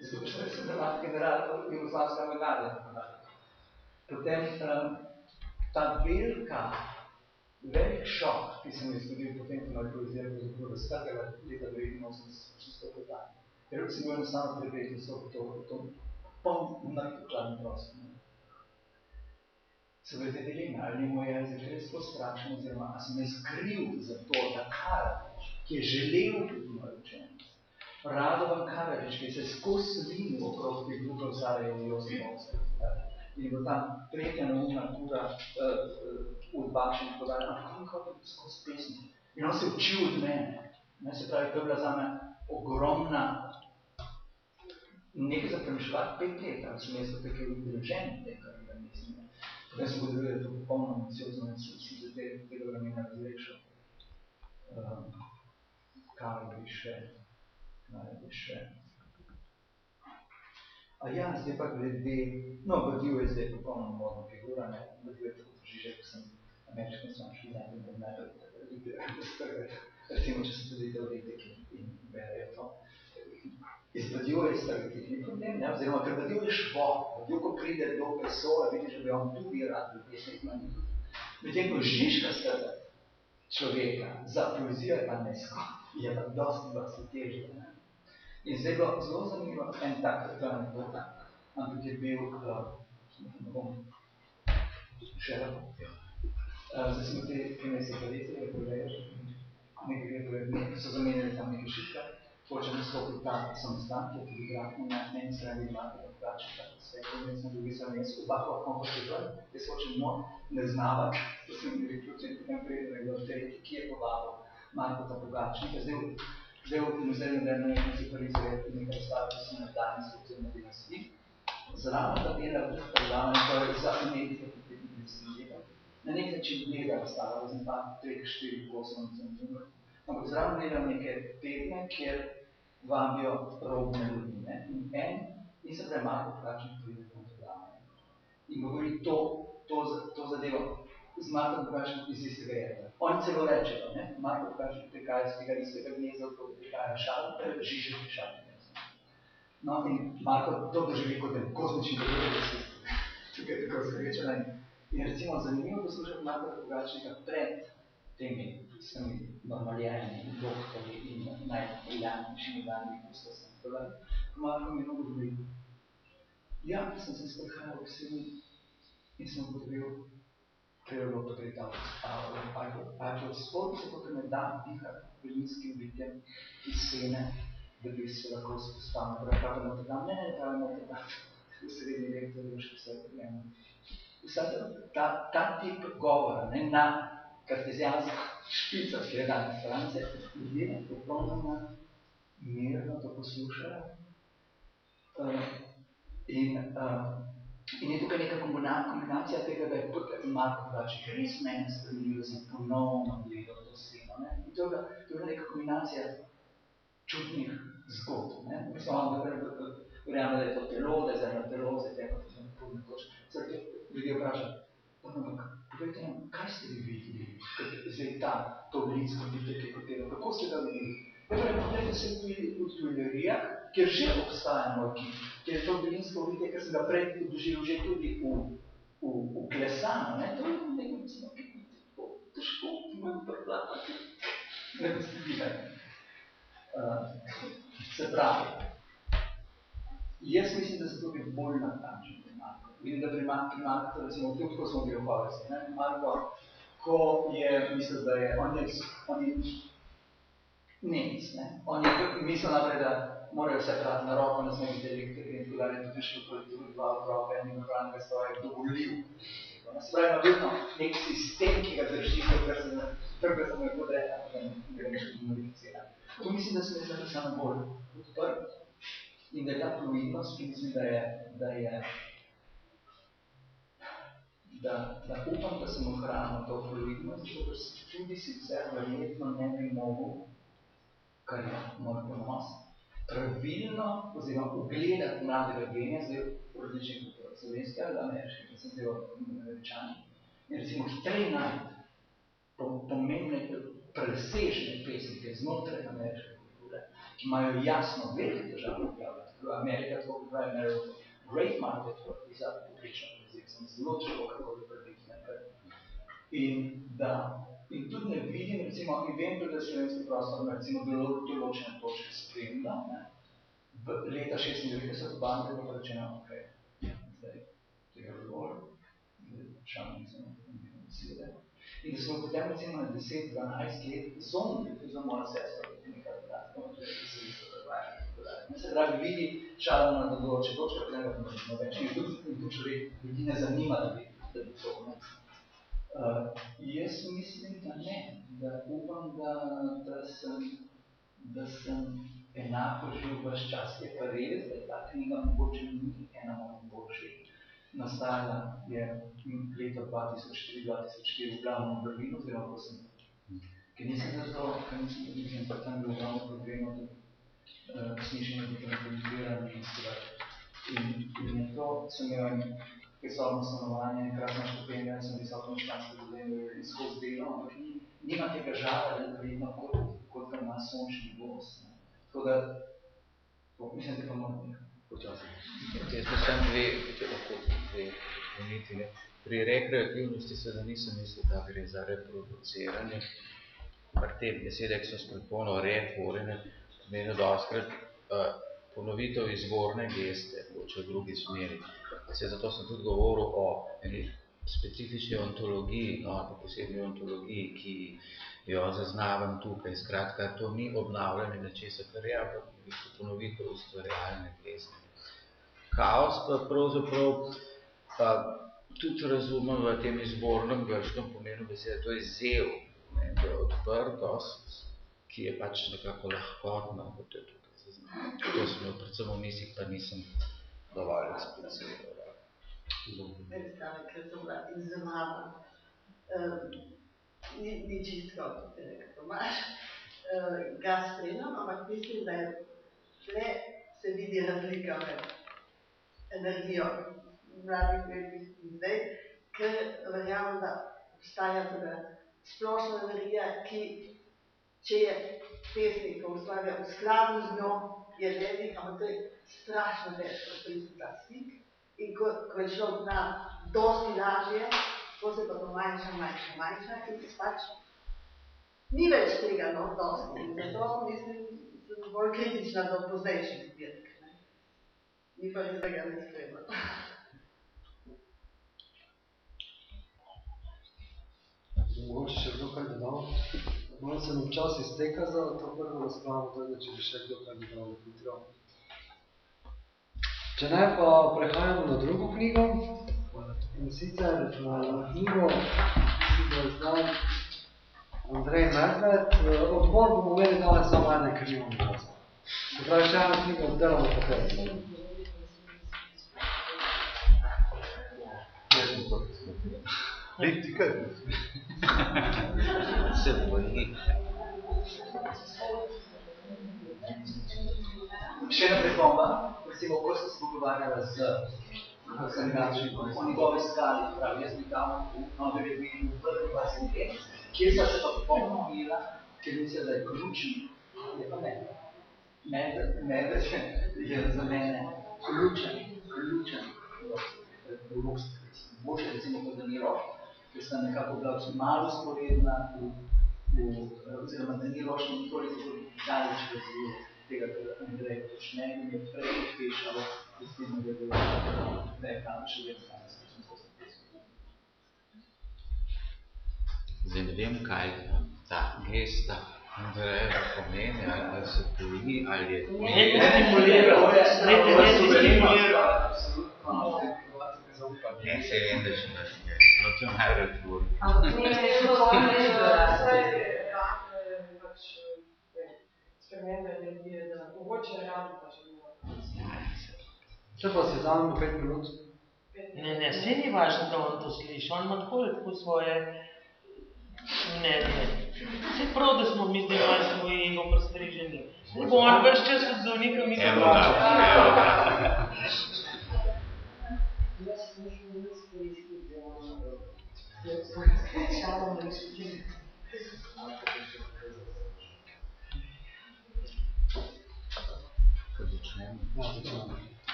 Zato, ker sem delat general Jugoslavska nagrada. Potem um, ta velika, velik šok, ki se mi je zgodil potem, ko moj poezija pravzaprav raztrgala leta 89, čisto potem. Ker sem bil enostavno prebeti so to, to poln mrtv hladni prostor bile te dileme, ali ni moj jezik res tako strašen, oziroma a sem jaz kriv za to, da Karadžič, ki je želel biti moj učenec, Radovan Karadžič, ki se je skozi slinil okrog teh glupov Sarajevo in Osimovske, in bo tam tretja naumna tura uh, uh, udbašen in podali, ampak on hotel skozi pesmi. In on se učil od mene. Ne, se pravi, to je bila zame ogromna nekaj za premišljati pet let, ali sem jaz tako udeležen tega, Potem se videli to popolno ambiciozno in si za te, tega vremena razrešil. Um, kaj bi še, kaj bi še. A ja, zdaj pa glede, no, Badiu je zdaj popolno modna figura, ne, Badiu je tako Žižek, ko sem ameriški sem šli na in tudi recimo, če so tudi teoretiki in berejo to, je stereotipni problem, ne, oziroma ker badjuješ vodo, badjo, ko pride do pesola, vidiš, da bi on tu bi rad bil pesnik na njih. Medtem, ko žiška strda človeka za poezijo je pa nesko, je pa dosti, dosti težje. Ne. In zdaj bilo zelo zanimivo, en tak, to je anekdota, ampak je bil, uh, ne bom, še rado, uh, zdaj smo te, ki me se palice, je povedal, nekaj je povedal, so zamenjali tam nekaj šiška, hočem stopiti ta samostan, ki je tudi gratno na eni strani imate pa plače, tako sve, in jaz na drugi strani, jaz oba lahko hoče ven, jaz hočem no, ne znavati, to sem bili ključni, potem preden je bilo tretji, ki je povabil Marko ta pogačnika, zdaj, zdaj v muzeju moderno nekaj Parizu je nekaj razstavljal, ki so na danes oziroma dinastiji, zraven ta dela v predavanje, to je za umetnike, ki dinastija, na nek način gleda razstavljal, znam pa treh, štiri, osem, sem ampak zraven delam neke tedne, kjer vabijo robne ljudi. Ne? In en, in se pravi Marko Pračnik pride v predavanje. In govori to, to, to zadevo z Marko Pračnik iz istega jedla. Oni celo rečejo, ne? Marko Pračnik prihaja iz tega istega gnezda, ko prihaja šal, žiže šal. No, in Marko to doživi kot en kozmični dogodek, tukaj tako srečena. In recimo zanimivo poslušati Marko Pračnika pred temi vsemi normaljenimi doktori in najbriljantnejšimi dani kustosti. Marko mi mnogo govori, ja, sem se sprehajal v sili in sem ugotovil, treba bilo to gre ta Ajpov spod, se potem me da dihati velinskim bitjem iz scene, da bi se lahko spostavil. Prav pravi Notre Dame, ne, ne, pravi Notre Dame, v srednji vek, to je še vse prijemno. Ta, ta tip govora, ne, na kartezijansko špico, ki je danes France, ljudje popolnoma mirno to poslušajo. Uh, in, uh, in je tukaj neka kombinacija tega, da je Marko Praček res meni spremenil, da sem ponovno gledal to sceno. Ne? In to je neka kombinacija čutnih zgodb. Ne? Mislim, on verjame, da je to telo, da je zemlja telo, da je da je telo, da je telo, ljudje vprašajo, povejte nam, kaj ste vi videli, zdaj ta, to blinsko bitje, ki je hotelo, kako ste ga videli? Torej, poglejte se v tuilerijah, kjer že obstaja moj kip, kjer je to blinsko bitje, ker sem ga prej doživel že tudi v, v, v klesano, ne, to je nekaj, mislim, ki je težko, imam prplapati, ne videli. Uh, se pravi, jaz mislim, da se tukaj bolj natančno Vidim, da pri Marku, recimo, tudi ko smo bili v Horvesti, ne, Marko, ko je, mislil, da je, on je, on je Nemec, ne, on je mislil naprej, da morajo vse prati na roko, ne sme biti elektrike in tako dalje, tudi še tudi tudi dva otroka, en imenovanega stroja, dovolil. Se pravi, ima vedno nek sistem, ki ga drži, kar se ne, kar se ne bude, da ne greš modificira. To mislim, da se mi zdi samo bolj odprt in da je ta fluidnost, ki mislim, da je, da je da, da upam, da sem ohranil to fluidnost, zato ker tudi sicer verjetno ne bi mogel, kar je moj ponos, pravilno oziroma ugledati mladega genija, zdaj različnih kulturah, slovenske ali ameriške, ki sem zdaj američani, in recimo hitrej najti pomembne, presežne pesnike znotraj ameriške kulture, ki imajo jasno velike države objavljati. Amerika, tako kot pravi great market for za poprično sem zelo težko kako prebiti nekaj. In da, in tudi ne vidim, recimo, tudi, da slovenski prostor na recimo dolo, določene točke spremlja, ne, v leta 96 v banke je bilo rečeno, ok, zdaj, tega je dovolj, šalno nisem, besede. In da smo potem recimo na 10-12 let zombi, to je za moja sestra, nekaj podatkov, ki se isto predvajajo. Se pravi, vidi šalo na določe točke, potem ga pomešamo več. In tudi človek ljudi ne zanima, da bi, da bi to. Ne. Uh, jaz mislim, da ne. Da upam, da, da, sem, da sem enako živ vaš čas. Je pa res, da je ta knjiga mogoče ni ena mojih boljših. Nastajala je leta 2003-2004 v glavnem Berlinu, oziroma ko sem, ker nisem zato, ker nisem, tam bil glavno problemov, smišljeno digitalizirani in seveda. In, in je to, sem imel en prisotno stanovanje, krasna štipendija, sem visoko meščansko dodelil in skozi delo, ampak ni, nima tega žara, vedno kot, kot ga ima sončni gos. Tako da, to, mislim, da pa moram nekaj počasi. Jaz pa sem dve, če lahko dve uniti. Pri rekreativnosti seveda nisem mislil, da gre za reproduciranje, ampak te besede, ki so s predpono re, tvorene, pomenijo dostkrat uh, ponovitev izvorne geste, mogoče v drugi smeri. Se zato sem tudi govoril o eni specifični ontologiji, no, ali posebni ontologiji, ki jo zaznavam tukaj. Skratka, to ni obnavljanje nečesa, kar je, ampak ponovitev ustvarjalne geste. Kaos pa pravzaprav pa tudi razumem v tem izbornem grškem pomenu besede, to je zel, ne, to je odprtost, ki je pač nekako lahkotna, kot je tukaj zaznam. To sem imel predvsem v mislih, pa nisem dovolj ekspliciral. Predstavljam, ker sem bila izumana. Um, ni, ni čisto, kot je rekel Tomaš. Uh, ga spremljam, ampak mislim, da je tle se vidi razlika med energijo mladih letih in zdaj, ker verjamem, da obstaja tudi splošna energija, ki, če je pesnik, ustvarja v skladu z njo, je velik, ampak to je strašno težko priti ta stik. In ko, ko je človek na dosti lažje, ko se pa to manjša, manjša, manjša in pač ni več tega, no, dosti. In zato mislim, sem bolj kritična do pozdejših zbirk. Ni pa res tega ne spremljala. Mogoče še kdo kaj dodal? Malo se mi čas izteka za to prvo razpravo, tako da če bi še kdo kaj dodal hitro. Če ne, pa prehajamo na drugo knjigo. In sicer na, knjigo, mislim, da je zdaj Andrej Medved. Odbor bomo imeli danes samo ene knjigo na Se pravi, še ena knjiga oddelamo potem. Ti kaj? Se boji. Še ena pripomba, recimo, ko sem se pogovarjala z Sangačnikom o njegovi skali, pravi, jaz bi tam v Novi Reviji v prvi pasem let, kjer sta se pa popolno umila, ker mislijo, da je ključen, je pa ne. Medved, medved je za mene ključen, ključen v Ruski, boljše recimo kot Danilo, ker sta nekako bila malo sporedna v, v, oziroma Daniloš ni toliko daleč razvil tega, kar Andrej počne in je prej tem, da je bilo da je tam še vedno danes, ko sem to zapisal. Zdaj ne vem, kaj ta gesta Andreja pomeni, ali se poji, ali je Ne, ne stimulira, ne, ne, ne stimulira. Ne, se vem, da še naš je. No, to je najbolj tvori. Ampak ni je to pomeni, da vse pač spremembe energije, da mogoče realno pač Če pa si vzamemo pet minut. Ne, ne, saj ni važno, da on to sliši, on ima tako lepo svoje mnenje. Saj prav, da smo mi zdaj malo svoj ego prestriženi. Ne bo on več čas od zdravnika, mi Evo ga, evo ga. Jaz mislim, da nisem izkušnja, da sem šalom rešiti. Ko začnemo. Ja, začnemo. Uh,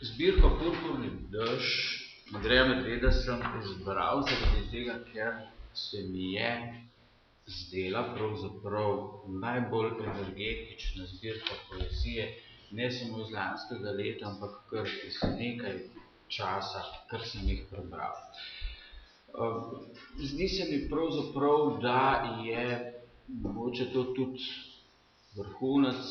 zbirko Purpurni dež Andreja Medveda sem izbral zaradi tega, ker se mi je zdela pravzaprav najbolj energetična zbirka poezije, ne samo iz lanskega leta, ampak kar iz nekaj časa, kar sem jih prebral. Uh, zdi se mi pravzaprav, da je mogoče to tudi vrhunec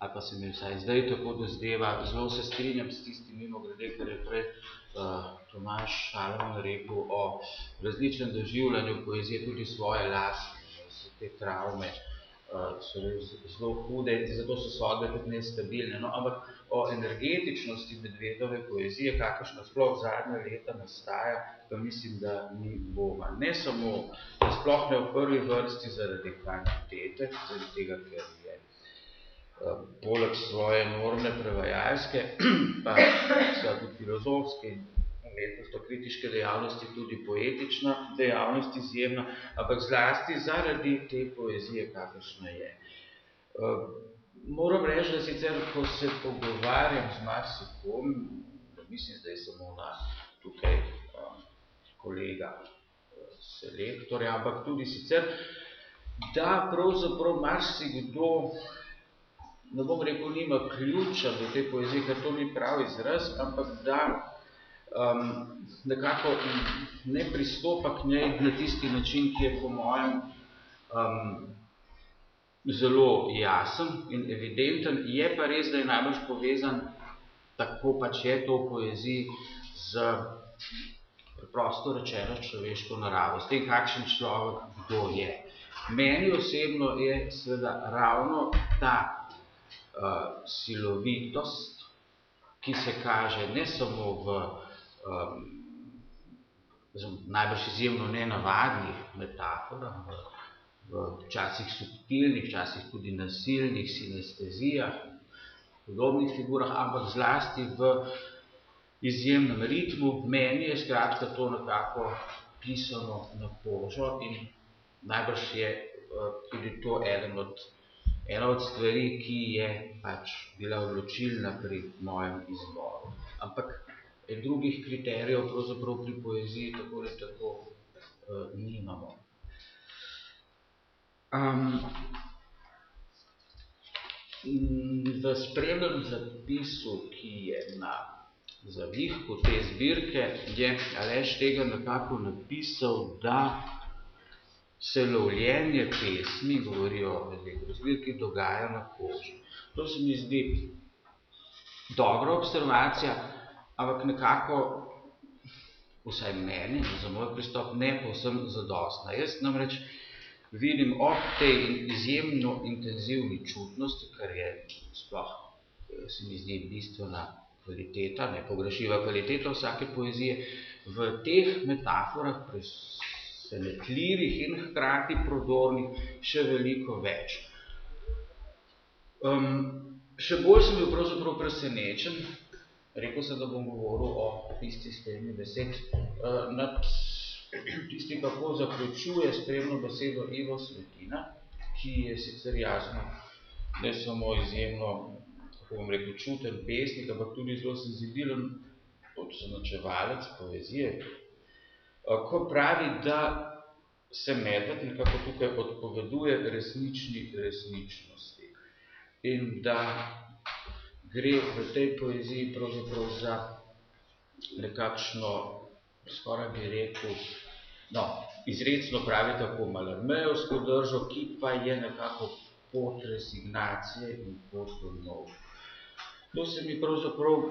ali pa se mi vsaj zdaj tako dozdeva, zelo se strinjam s tistim mimogrede, kar je prej uh, Tomaž Šalamon rekel o različnem doživljanju poezije, tudi svoje lastne, so te travme, uh, so zelo hude in zato so sodbe tudi nestabilne. No, ampak o energetičnosti Medvedove poezije, kakršna sploh zadnja leta nastaja, pa mislim, da ni dvoma. Ne samo, sploh ne v prvi vrsti zaradi kvantitete, zaradi tega, ker je poleg svoje enormne prevajalske, pa so tudi filozofske in umetnostno-kritiške dejavnosti tudi poetična dejavnost izjemna, ampak zlasti zaradi te poezije, kakršna je. Uh, moram reči, da sicer, ko se pogovarjam z marsikom, mislim, da je samo na tukaj um, kolega uh, selektorja, ampak tudi sicer, da pravzaprav marsikdo ne bom rekel, nima ključa do te poezije, ker to ni prav izraz, ampak da um, nekako ne pristopa k njej na tisti način, ki je po mojem um, zelo jasen in evidenten. Je pa res, da je najbolj povezan, tako pač je to v poeziji, z preprosto rečeno človeško naravo, s tem, kakšen človek kdo je. Meni osebno je seveda ravno ta uh, silovitost, ki se kaže ne samo v um, najbrž izjemno nenavadnih v včasih subtilnih, včasih tudi nasilnih sinestezijah, podobnih figurah, ampak zlasti v izjemnem ritmu. Meni je skratka to nekako pisano na kožo in najbrž je uh, tudi to eden od ena od stvari, ki je pač bila odločilna pri mojem izboru. Ampak drugih kriterijev pravzaprav pri poeziji tako ali tako uh, nimamo. Um, v spremnem zapisu, ki je na zavihku te zbirke, je Aleš tega nekako napisal, da se lovljenje pesmi, govorijo o zbirki, dogaja na koži. To se mi zdi dobra observacija, ampak nekako, vsaj meni, za moj pristop, ne povsem zadostna. Jaz namreč vidim ob tej izjemno intenzivni čutnosti, kar je sploh, se mi zdi, bistvena kvaliteta, nepogrešljiva kvaliteta vsake poezije, v teh metaforah senetljivih in hkrati prodornih še veliko več. Um, še bolj sem bil pravzaprav presenečen, rekel sem, da bom govoril o tisti spremni besed, uh, nad tisti, kako zaključuje spremno besedo Ivo Svetina, ki je sicer jasno, ne samo izjemno, kako bom rekel, čuten pesnik, ampak tudi zelo senzibilen odsanačevalec poezije, ko pravi, da se medved nekako tukaj odpoveduje resnični resničnosti. In da gre v tej poeziji pravzaprav za nekakšno, skoraj bi rekel, no, izredno pravi tako malarmejovsko držo, ki pa je nekako pot resignacije in pot nov. To se mi pravzaprav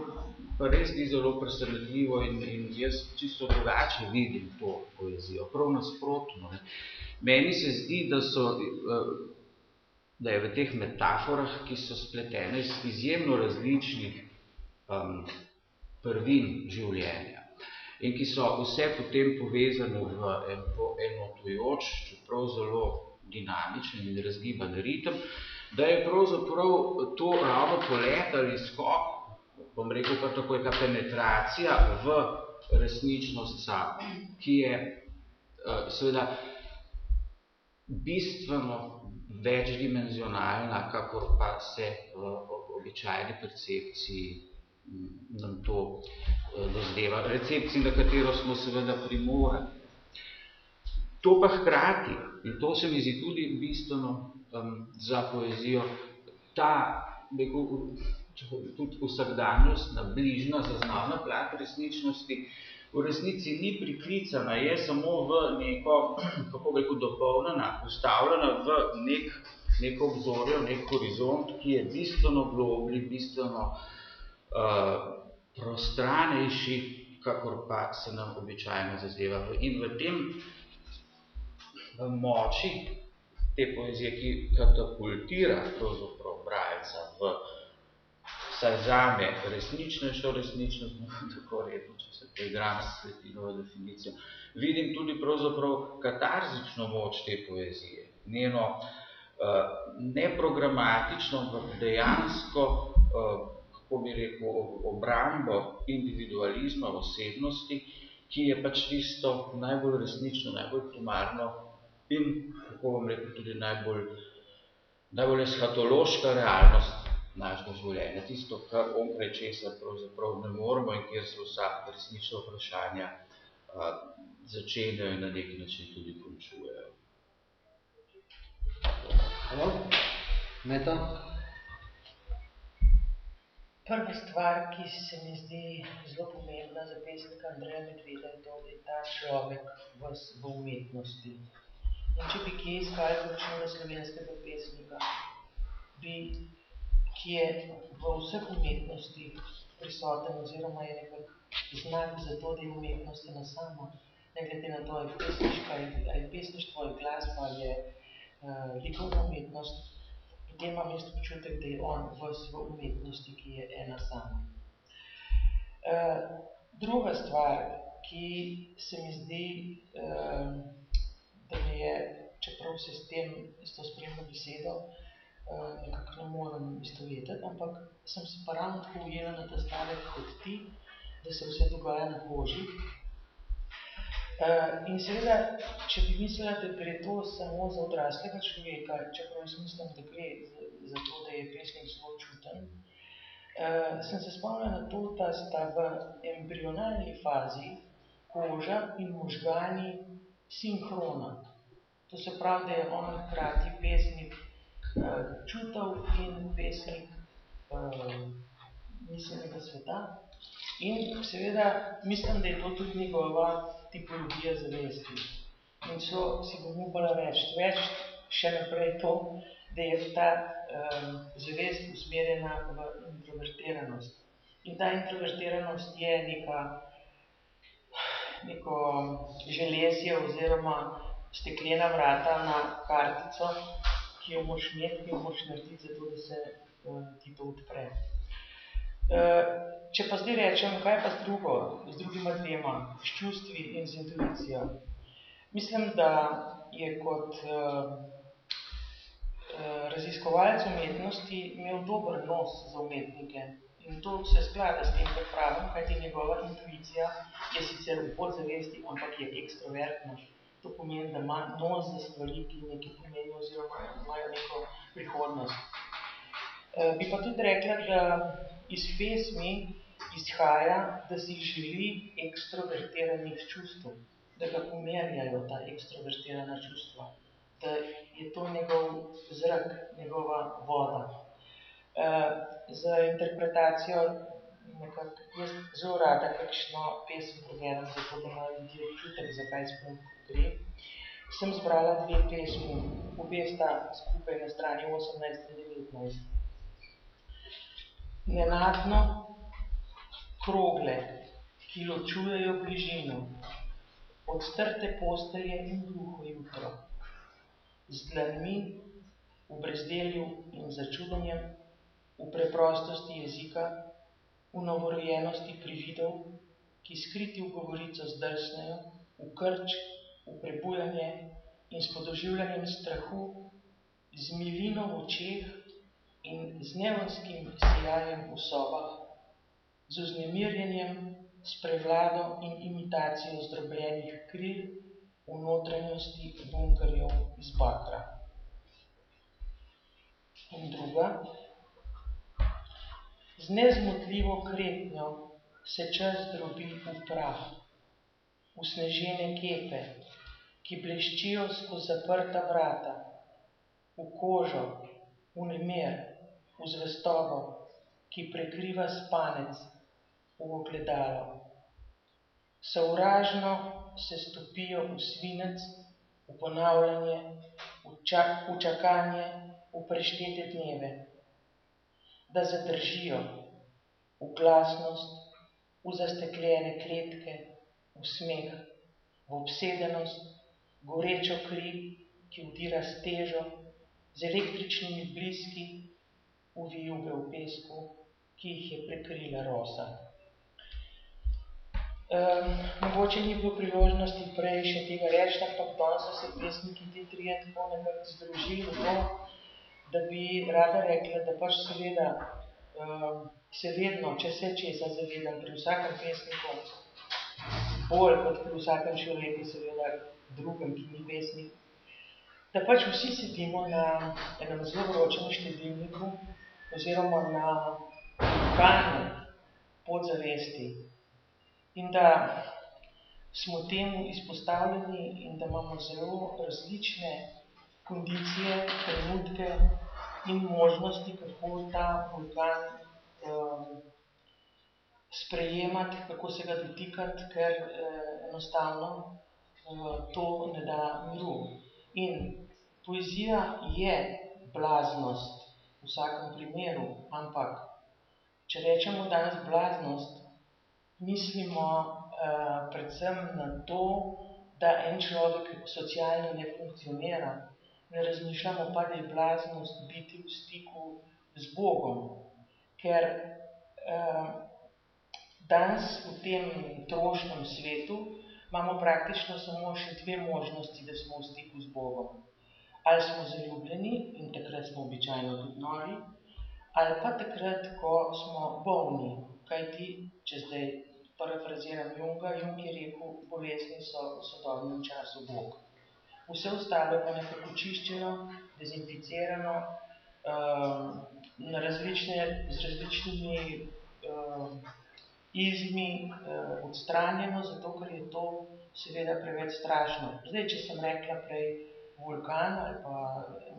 pa res ni zelo presenetljivo in, in jaz čisto drugače vidim to poezijo, prav nasprotno. Ne. Meni se zdi, da, so, eh, da je v teh metaforah, ki so spletene iz izjemno različnih um, prvin življenja. In ki so vse potem povezane v en, enotujoč, čeprav zelo dinamičen in razgiban ritem, da je pravzaprav to ravno polet ali skok, bom rekel pa tako je penetracija v resničnost sam, ki je uh, seveda bistveno večdimenzionalna, kakor pa se v običajni percepciji nam to uh, dozdeva. Recepciji, na katero smo seveda primorani. To pa hkrati, in to se mi zdi tudi bistveno um, za poezijo. Ta neko, tudi vsakdanjostna, bližna, zaznavna plat resničnosti v resnici ni priklicana, je samo v neko, kako bi rekel, dopolnjena, ustavljena v nek, neko obzorje, nek horizont, ki je bistveno globlji, bistveno uh, prostranejši, kakor pa se nam običajno zazdeva. In v tem v moči te poezije, ki katapultira pravzaprav brajca v vsaj zame resničnejšo resničnost, tako redno, če se poigram s svetinovo definicijo, vidim tudi pravzaprav katarzično moč te poezije, njeno uh, neprogramatično, ampak dejansko uh, kako bi rekel, obrambo individualizma, osebnosti, ki je pač tisto najbolj resnično, najbolj primarno in, kako bom rekel, tudi najbolj, najbolj eskatološka realnost našega življenja. Tisto, kar onkraj česa pravzaprav ne moremo in kjer se vsa resnična vprašanja a, začenjajo in na neki način tudi končujejo. Hvala. Meta? Prva stvar, ki se mi zdi zelo pomembna za pesnika Andreja Medveda, je to, da je ta človek v, v umetnosti. In če bi kje iskali kakšnega slovenskega pesnika, bi, ki je v vseh umetnostih prisoten oziroma je nekako znak za to, da je umetnost ena sama, ne glede na to, ali pesniška, ali pesništvo, ali glasba, ali uh, likovna umetnost, potem imam jaz občutek, da je on v, v umetnosti, ki je ena sama. Uh, druga stvar, ki se mi zdi, uh, da mi je, čeprav se s tem, s to spremno besedo, uh, nekako ne morem istovetiti, ampak sem se pa ravno tako ujela na ta stavek kot ti, da se vse dogaja na koži, Uh, in seveda, če bi mislila, da gre to samo za odraslega človeka, čeprav jaz mislim, da gre za, to, da je pesnik zelo čuten, uh, sem se spomnila na to, da sta v embrionalni fazi koža in možgani sinhrona. To se pravi, da je on hkrati pesnik čutov in pesnik uh, miselnega sveta. In seveda mislim, da je to tudi njegova tipologija zavesti. In so si bom upala reči, več še naprej to, da je ta um, zavest usmerjena v introvertiranost. In ta introvertiranost je neka, neko železje oziroma steklena vrata na kartico, ki jo moraš imeti, ki jo moraš narediti, zato da se um, ti to odpre. Uh, če pa zdaj rečem, kaj pa z drugo, z drugima dvema, s čustvi in z intuicijo. Mislim, da je kot uh, raziskovalec umetnosti imel dober nos za umetnike. In to se sklada s tem, kar pravim, kajti njegova intuicija je sicer v podzavesti, ampak je ekstrovertna. To pomeni, da ima nos za stvari, ki nekaj pomenijo oziroma imajo neko prihodnost. Uh, bi pa tudi rekla, da iz pesmi izhaja, da si želi ekstrovertiranih čustev, da ga pomerjajo ta ekstrovertirana čustva, da je to njegov zrak, njegova voda. Uh, za interpretacijo nekako jaz zelo rada kakšno pesem preberem, zato da imajo ljudje občutek, zakaj sploh gre. Sem zbrala dve pesmi, obe sta skupaj na strani 18 in 19. Nenadno krogle, ki ločujejo bližino, od strte postelje in gluho jutro, z dlanmi v brezdelju in začudenjem, v preprostosti jezika, v novorojenosti prividov, ki skriti v govorico zdrsnejo, v krč, v prebujanje in s podoživljanjem strahu, z milino v očeh in z nevonskim sijajem v sobah, z vznemirjenjem, s prevlado in imitacijo zdrobljenih kril v notranjosti bunkerjev iz bakra. In druga, z nezmotljivo kretnjo se čas drobi v prah, v snežene kepe, ki bleščijo skozi zaprta vrata, v kožo, v nemir, v zvestobo, ki prekriva spanec v ogledalo. Sovražno se stopijo v svinec, v ponavljanje, v, čak, v čakanje, v preštete dneve, da zadržijo v glasnost, v zastekljene kletke, v smeh, v obsedenost, gorečo kri, ki vdira s težo, z električnimi bliski, v vijuge v pesku, ki jih je prekrila rosa. Um, mogoče ni bilo priložnosti prej še tega reči, ampak danes so se pesniki te trije tako nekako združili v to, da bi rada rekla, da pač seveda um, se vedno, če se česa zavedam pri vsakem pesniku, bolj kot pri vsakem človeku, seveda drugem, ki ni pesnik, da pač vsi sedimo na enem zelo vročem štedilniku oziroma na vulkanu podzavesti in da smo temu izpostavljeni in da imamo zelo različne kondicije, trenutke in možnosti, kako ta vulkan um, sprejemati, kako se ga dotikati, ker eh, enostavno eh, to ne da miru. In poezija je blaznost v vsakem primeru, ampak če rečemo danes blaznost, mislimo eh, predvsem na to, da en človek socialno ne funkcionira, ne razmišljamo pa, da je blaznost biti v stiku z Bogom, ker eh, danes v tem trošnem svetu imamo praktično samo še dve možnosti, da smo v stiku z Bogom. Ali smo zaljubljeni in takrat smo običajno tudi nori, ali pa takrat, ko smo bolni, kajti, če zdaj parafraziram Junga, Jung je rekel, bolezni so v sodobnem času Bog vse ostalo pa nekako čiščeno, dezinficirano, um, na različne, z različnimi um, izmi um, odstranjeno, zato ker je to seveda preveč strašno. Zdaj, če sem rekla prej vulkan ali pa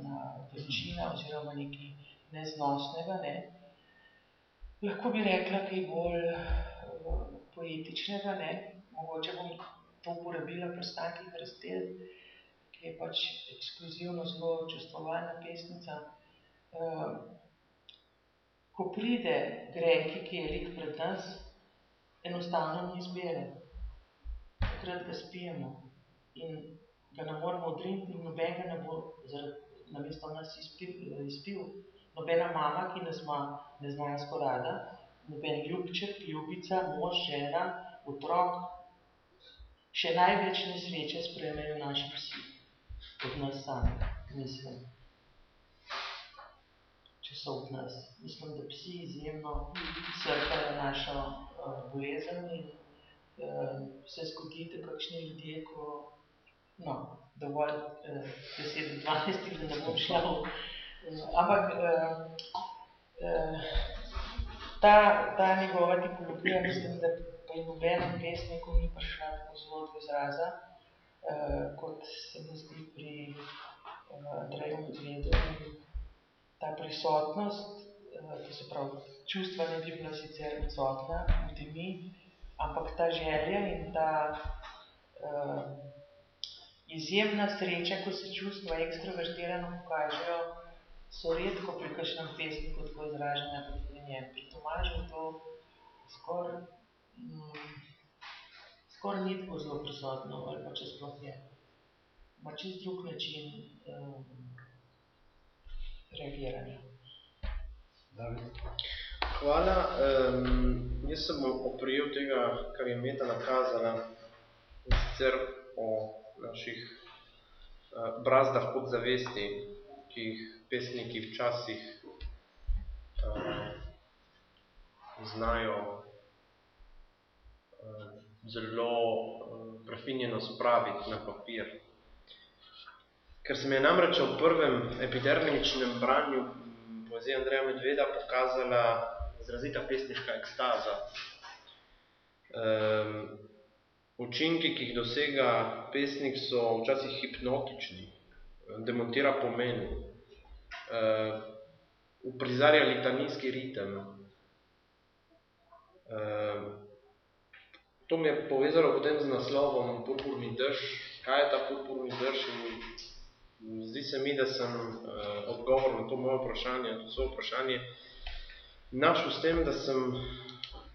na veličina oziroma nekaj neznosnega, ne, lahko bi rekla kaj bolj poetičnega, ne, mogoče bom to uporabila pri stakih razdelj, ki je pač ekskluzivno zelo čustvovalna pesnica. Uh, ko pride Grenki, ki je lik pred nas, enostavno ni izbere. Takrat ga spijemo in ga ne moramo odriniti in noben ga ne bo namesto nas izpil, izpil. Nobena mama, ki nas ima neznansko rada, noben ljubček, ljubica, mož, žena, otrok, še največ nesreče sprejmejo naši psi od nas samih, mislim. Če so od nas. Mislim, da psi izjemno srkajo našo uh, bolezen in uh, se zgodite kakšni ljudje, ko, no, dovolj uh, 10-12, da ne bom šla v, uh, ampak uh, uh, ta, ta njegova tipologija, mislim, da pri nobenem pesniku ni prišla tako zelo do izraza, kot se mi zdi pri uh, Andreju Medvedu. Ta prisotnost, uh, to se pravi, čustva ne bi bila sicer odsotna, tudi mi, ampak ta želja in ta uh, izjemna sreča, ko se čustva ekstrovertirano pokažejo, so redko pri kakšnem pesniku tako izražene kot pri njem. Pri Tomažu to skoraj mm, skoraj ni tako zelo prisotno, ali pa če sploh je. Ma čist drug način um, reagiranja. David. Hvala. Um, jaz sem oprijel tega, kar je Meta nakazala, in sicer o naših uh, brazdah podzavesti, ki jih pesniki včasih uh, znajo uh, zelo eh, prefinjeno spraviti na papir. Ker se mi je namreč v prvem epidermičnem branju poezije Andreja Medveda pokazala izrazita pesniška ekstaza. Um, učinki, ki jih dosega pesnik, so včasih hipnotični, demontira pomen, uh, uprizarja litanijski ritem, uh, To mi je povezalo potem z naslovom Purpurni drž. Kaj je ta purpurni drž? In zdi se mi, da sem uh, odgovor na to moje vprašanje, to svoje vprašanje, našel s tem, da sem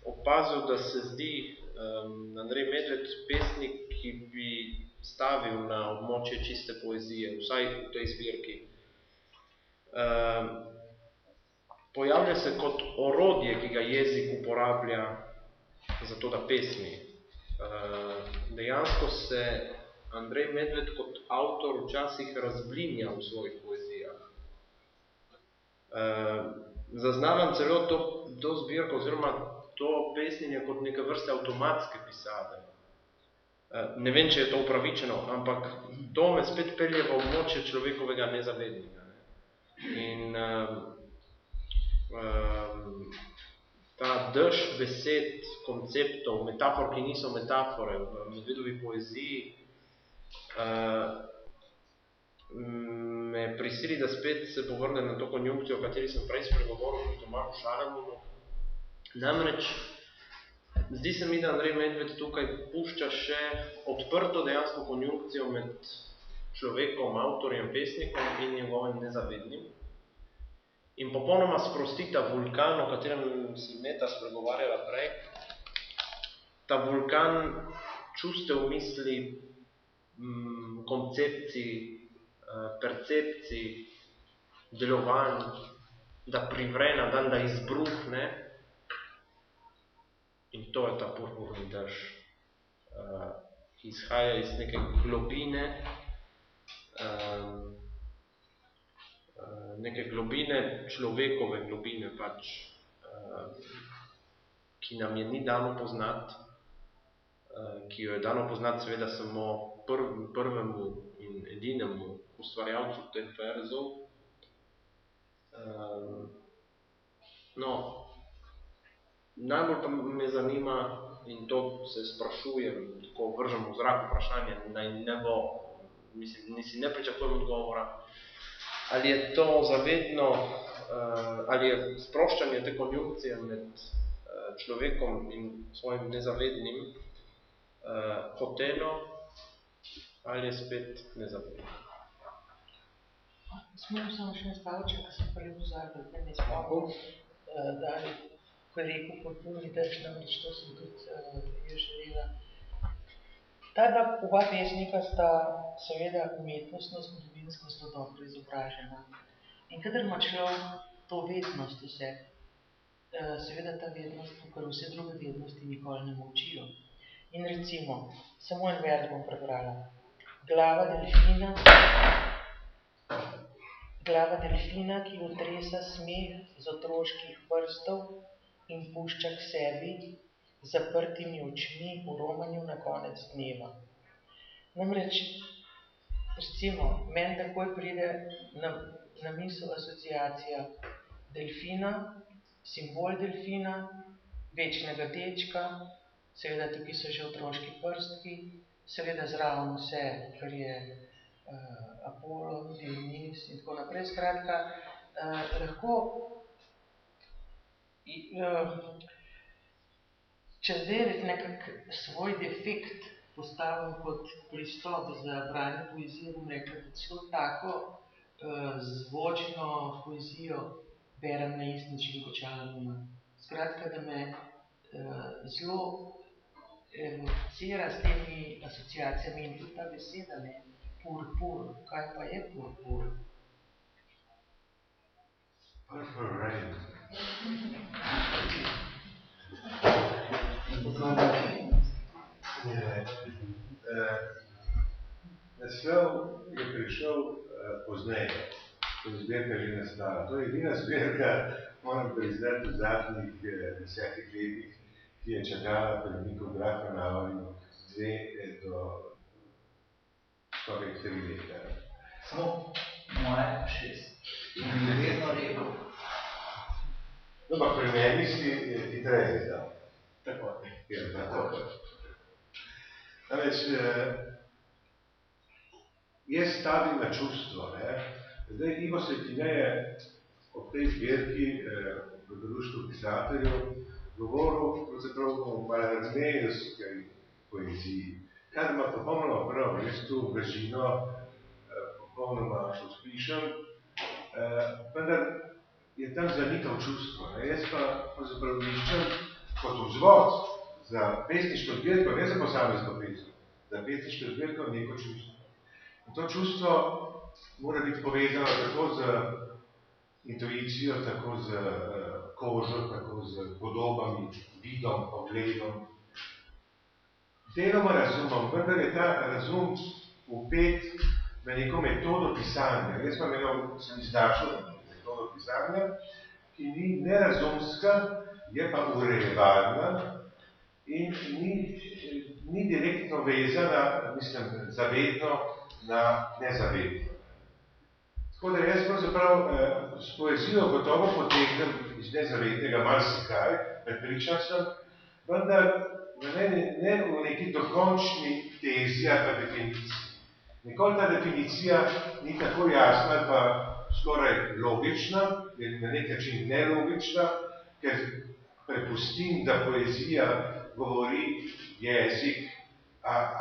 opazil, da se zdi um, Andrej Medved pesnik, ki bi stavil na območje čiste poezije, vsaj v tej zbirki. Um, pojavlja se kot orodje, ki ga jezik uporablja za to, da pesmi. Eh, dejansko se Andrej Medved kot avtor včasih razblinja v svojih poezijah. Eh, zaznavam celo to to zbirko oziroma to pesninje kot neke vrste avtomatske pisave. Ne vem, če je to upravičeno, ampak to me spet pelje v območje človekovega nezavednega. Ne. In um, um, ta dež besed, konceptov, metafor, ki niso metafore v medvedovi poeziji, uh, me prisili, da spet se povrnem na to konjunkcijo, o kateri sem prej spregovoril pri Tomažu Šaramovu. Namreč, zdi se mi, da Andrej Medved tukaj pušča še odprto dejansko konjunkcijo med človekom, avtorjem, pesnikom in njegovim nezavednim. In popolnoma sprostita vulkan, o katerem si Meta spregovarjala prej, ta vulkan čustev misli, koncepcij, percepcij, delovanj, da privre na dan, da izbruhne. In to je ta purpurni dež, ki izhaja iz neke globine, neke globine, človekove globine pač, ki nam je ni dano poznati, ki jo je dano poznati seveda samo prvemu in edinemu ustvarjalcu teh verzov. No, najbolj pa me zanima, in to se sprašujem, tako vržem v zrak vprašanje, naj ne bo, mislim, nisi ne pričakujem odgovora, ali je to zavedno, ali je sproščanje te konjunkcije med človekom in svojim nezavednim hoteno, ali je spet nezavedno. Smem samo še en stavček, ko sem prej pozabila, da me spomnim, da ko je rekel purpurni dež, namreč to sem tudi jaz želela. Ta dva, oba pesnika sta seveda umetnostno, zgodovinsko zelo dobro izobražena. In kadar ima človek to vednost v sebi, seveda ta vednost, kakor vse druge vednosti, nikoli ne molčijo. In recimo, samo en verz bom prebrala. Glava delfina, glava delfina, ki otresa smeh z otroških prstov in pušča k sebi zaprtimi očmi v romanju na konec dneva. Namreč, recimo, meni takoj pride na, na misel asociacija delfina, simbol delfina, večnega dečka, seveda tukaj so že otroški prstki, seveda zraven vse, kar je Apollo, Dionys in tako naprej. Skratka, lahko če zdaj nekako svoj defekt postavim kot pristop za branje poezije, bom rekla, da celo tako zvočno poezijo berem na isti način kot Šalamuna. Skratka, da me zelo evocira s temi asociacijami in tudi ta beseda, ne, purpur, kaj pa je purpur? Purple rain. Naslov je prišel pozneje, ko je zbirka že nastala. To je edina zbirka, moram priznati, v zadnjih desetih letih, ki je čakala premikov grafa na dve do skoraj tri leta. Samo moje šest. In vedno rekel. No, ampak pri meni si hitreje izdal. Tako. Ja, tako. Namreč, jaz stavim na čustvo, ne. Zdaj, Ivo Svetine je ob tej zbirki v društvu pisateljev govoril pravzaprav o malarazmejevski poeziji, kar ima popolnoma prav, jaz to Brežino popolnoma uspišem, vendar je tam zanikal čustvo, ne, jaz pa pravzaprav iščem kot vzvod za pesniško zbirko, ne za posamezno pesem, za pesniško zbirko neko čustvo. In to čustvo mora biti povezano tako z intuicijo, tako z kožo, tako z podobami, vidom, pogledom. Deloma razumem, vendar je ta razum vpet v neko metodo pisanja. Jaz sem imel, sem izdašal pisanja ki ni nerazumska, je pa urejevalna in ni, ni direktno vezana, mislim, zavedno na nezavedno. Tako da jaz pravzaprav eh, s poezijo gotovo potegnem iz nezavednega marsikaj, prepričan sem, vendar ne, ne v neki dokončni tezi ali pa definiciji. Nikoli ta definicija ni tako jasna pa skoraj logična, je na nek način nelogična, ker prepustim, da poezija govori jezik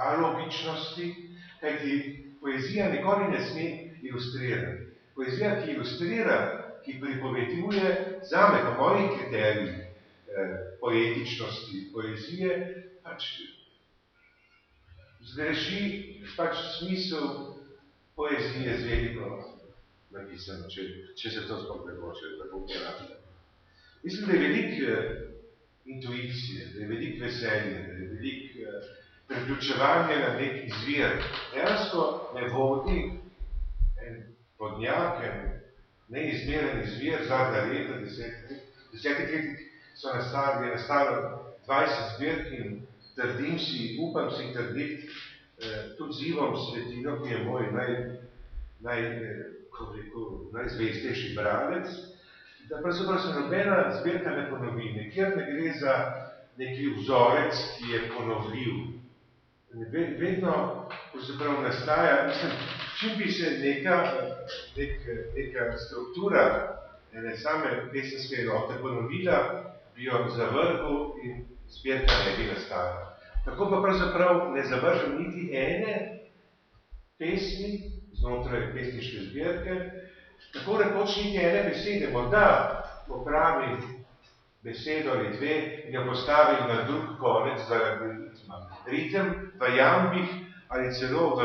alogičnosti, kajti poezija nikoli ne sme ilustrirati. Poezija, ki ilustrira, ki pripoveduje, zame, po mojih kriterijih eh, poetičnosti poezije, pač zgreši pač smisel poezije z veliko napisano, če, če se to sploh ne hoče, tako uporabiti. Mislim, da je velik eh, intuicije, da je velik veselje, da je velik eh, priključevanje na nek izvir. Dejansko me vodi en podnjak, en neizmeren izvir, zadnja leta, deset let, desetih letih so nastali, je nastalo 20 zbirk in trdim si, upam si trditi, eh, tudi z Ivom Svetino, ki je moj naj, naj, eh, rekel, najzvestejši bralec, da pravzaprav se nobena zbirka ne ponovi. Nekjer ne gre za neki vzorec, ki je ponovljiv. Vedno pravzaprav nastaja, mislim, čim bi se neka, nek, neka struktura ene same pesenske enote ponovila, bi jo zavrgel in zbirka ne bi nastala. Tako pa pravzaprav ne zavržem niti ene pesmi znotraj pesniške zbirke, tako rekoč niti ene besede, morda popravim besedo ali dve in jo postavim na drug konec zaradi ritma. Ritem v jambih ali celo v,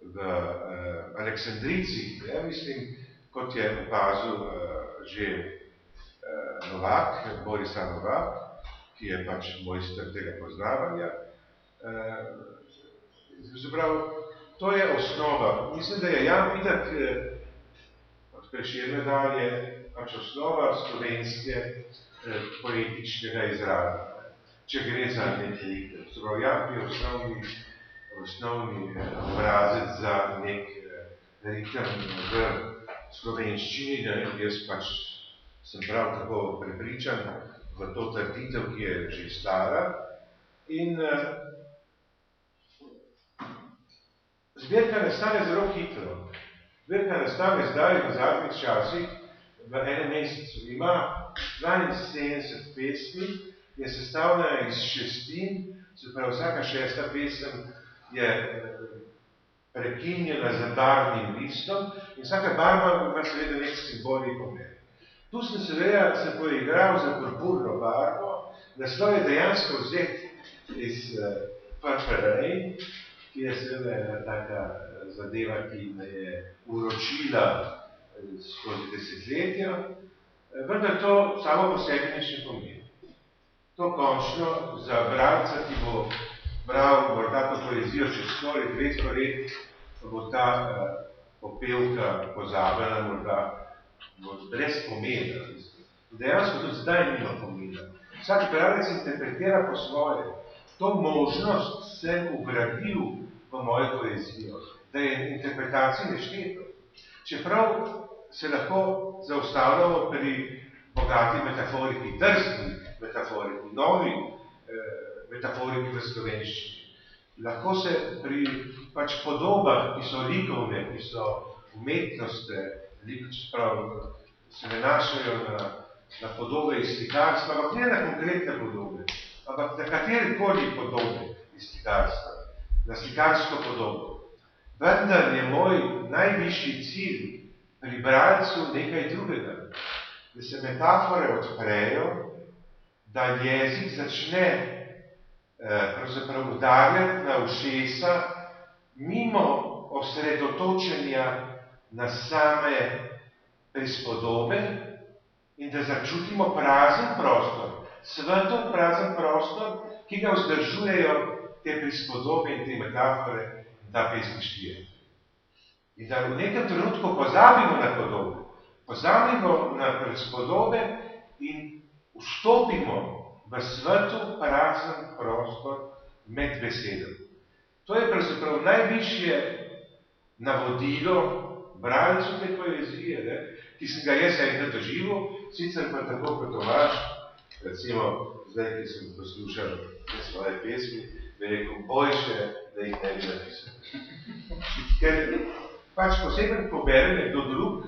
v uh, Aleksandrici, ja, mislim, kot je opazil uh, že uh, Novak, Borisa Novak, ki je pač mojster tega poznavanja. Zaprav, to je osnova. Mislim, da je Jan Pitak od Preširne dalje pač osnova slovenske poetičnega izraza. Če gre za nek ritem. Zaprav, Jan je osnovni, osnovni obrazec za nek ritem v slovenščini, da jaz pač sem prav tako prepričan, v to trditev, ki je že stara. In uh, zbirka nastane zelo hitro. Zbirka nastane zdaj v zadnjih časih v enem mesecu. Ima 72 pesmi, je sestavljena iz šestin, se pravi vsaka šesta pesem je eh, prekinjena z barvnim listom in vsaka barva ima seveda nek simbolni pomen. Tu sem seveda se poigral za purpurno barvo, naslov je dejansko vzet iz uh, Purple Rain, ki je seveda ena taka eh, zadeva, ki me je uročila eh, skozi desetletja, vendar to samo po sebi nič ne pomeni. To končno za bralca, ki bo bral morda to poezijo čez 100 ali 200 let, bo ta popevka pozabljena morda brez pomena. Dejansko tudi zdaj nima pomena. Vsak bralec interpretira po svoje. To možnost sem ugradil v mojo poezijo, da je interpretacija nešteto. Čeprav se lahko zaustavljamo pri bogati metaforiki, drzni metaforiki, novi eh, metaforiki v slovenščini. Lahko se pri pač podobah, ki so likovne, ki so umetnosti, veliko čeprav se nanašajo na, na podobe iz slikarstva, ampak ne na konkretne podobe, ampak na katerikoli podobe iz slikarstva, na slikarsko podobo. Vendar je moj najvišji cilj pri bralcu nekaj drugega, da se metafore odprejo, da jezik začne eh, pravzaprav udarjati na ušesa mimo osredotočenja na same prispodobe in da začutimo prazen prostor, svetov prazen prostor, ki ga vzdržujejo te prispodobe in te metafore in ta pesniški je. In da v nekem trenutku pozabimo na podobe, pozamimo na predspodobe in vstopimo v svetu prazen prostor med besedami. To je pravzaprav najvišje navodilo bralcu te poezije, ne, ki sem ga jaz enkrat doživel, sicer pa tako kot Tomaš, recimo zdaj, ki sem poslušal te svoje pesmi, bi rekel, boljše, da jih ne bi napisal. Ker pač posebej pobere nekdo drug,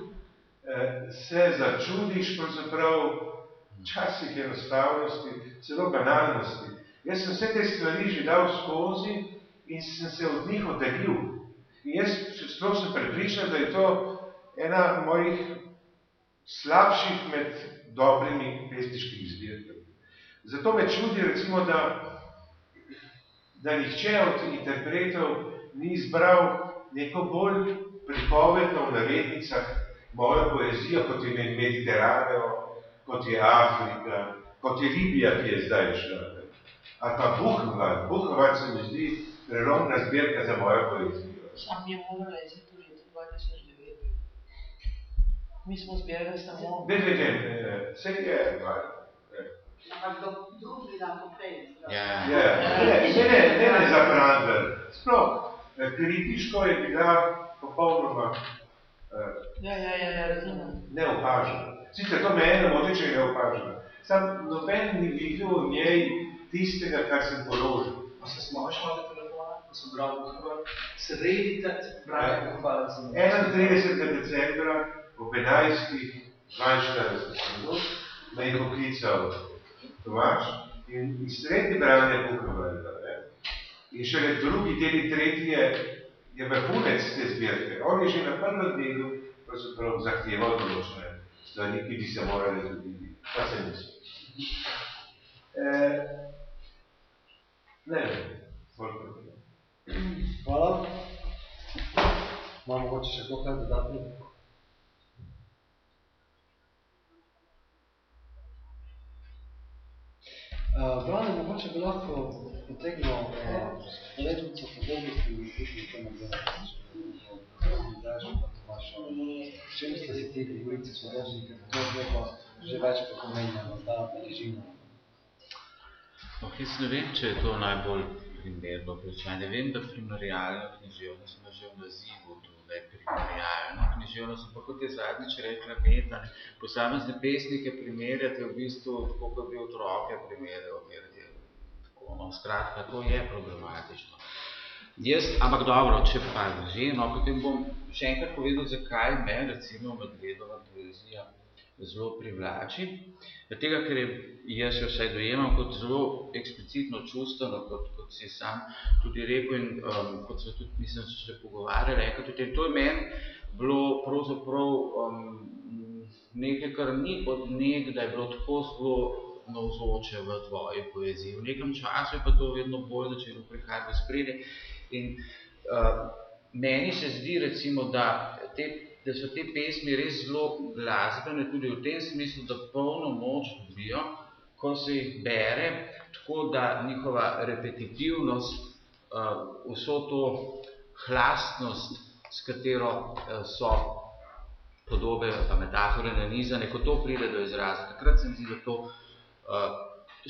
eh, se začudiš pravzaprav časih enostavnosti, celo banalnosti. Jaz sem vse te stvari že dal skozi in sem se od njih oddelil. In jaz sploh sem prepričan, da je to ena mojih slabših med dobrimi pesniškimi zbirkami. Zato me čudi, recimo, da, da nihče od interpretov ni izbral neko bolj pripovedno v narednicah mojo poezijo, kot je Mediteraneo, kot je Afrika, kot je Libija, ki je zdaj šla. Ali pa Buchenwald. Buchenwald se mi zdi prelomna zbirka za mojo poezijo. Sam je morala iziti v letu 2009. Mi smo zbirali samo... Ne, ne, ne, vse je, Ampak do drugi dan poprej. Ja, ja. Ne, ne, ne, ne, ne za Brandl. Sploh, kritiško je bila popolnoma Ja, ja, ja, ja, razumem. neopažena. Sicer to me eno moti, če je neopažena. Sam noben ni videl v njej tistega, kar sem položil. Pa se smoš malo telefona, ko sem bral Buhvar, sredi branja Buhvala sem... 31. decembra ob 11. 42 minut me je poklical Tomaš in iz sredi branja Buhvala. In šele drugi del in tretji je, je vrhunec te zbirke. On je že na prvem delu pravzaprav zahteval določene stvari, ki bi se morali zgoditi. Pa se niso. Eh, ne, Hvala. Imamo mogoče še kaj dodatni? Uh, Brane, mogoče bi lahko potegnil uh, letnico podobnosti in tudi to na S čim ste se ti govorici sodržili, ker to je pa že več kot omenjeno, da bližino. Oh, jaz ne vem, če je to najbolj primerno vprašanje. Vem, da primerjalno književnost ima že v nazivu da je primerjalno književnost, ampak kot je zadnjič rekla Meta, posamezne pesnike primerjate v bistvu tako, kot bi otroke primerjal, ker je tako, no, skratka, to je problematično. Jaz, ampak dobro, če pa že, no, potem bom še enkrat povedal, zakaj me, recimo, Medvedova poezija zelo privlači. Tega, ker je, jaz jo vsaj dojemam kot zelo eksplicitno čustveno, kot, kot si sam tudi rekel in um, kot so tudi, mislim, so se pogovarjali, o tem. To je meni bilo pravzaprav um, nekaj, kar ni od nekdaj bilo tako zelo navzoče v tvoji poeziji. V nekem času je pa to vedno bolj začelo prihajati v spredje. In uh, meni se zdi, recimo, da te da so te pesmi res zelo glasbene, tudi v tem smislu, da polno moč dobijo, ko se jih bere, tako da njihova repetitivnost, uh, vso to hlastnost, s katero uh, so podobe pa metafore nanizane, ko to pride do izraza. Takrat se mi zdi, da to uh,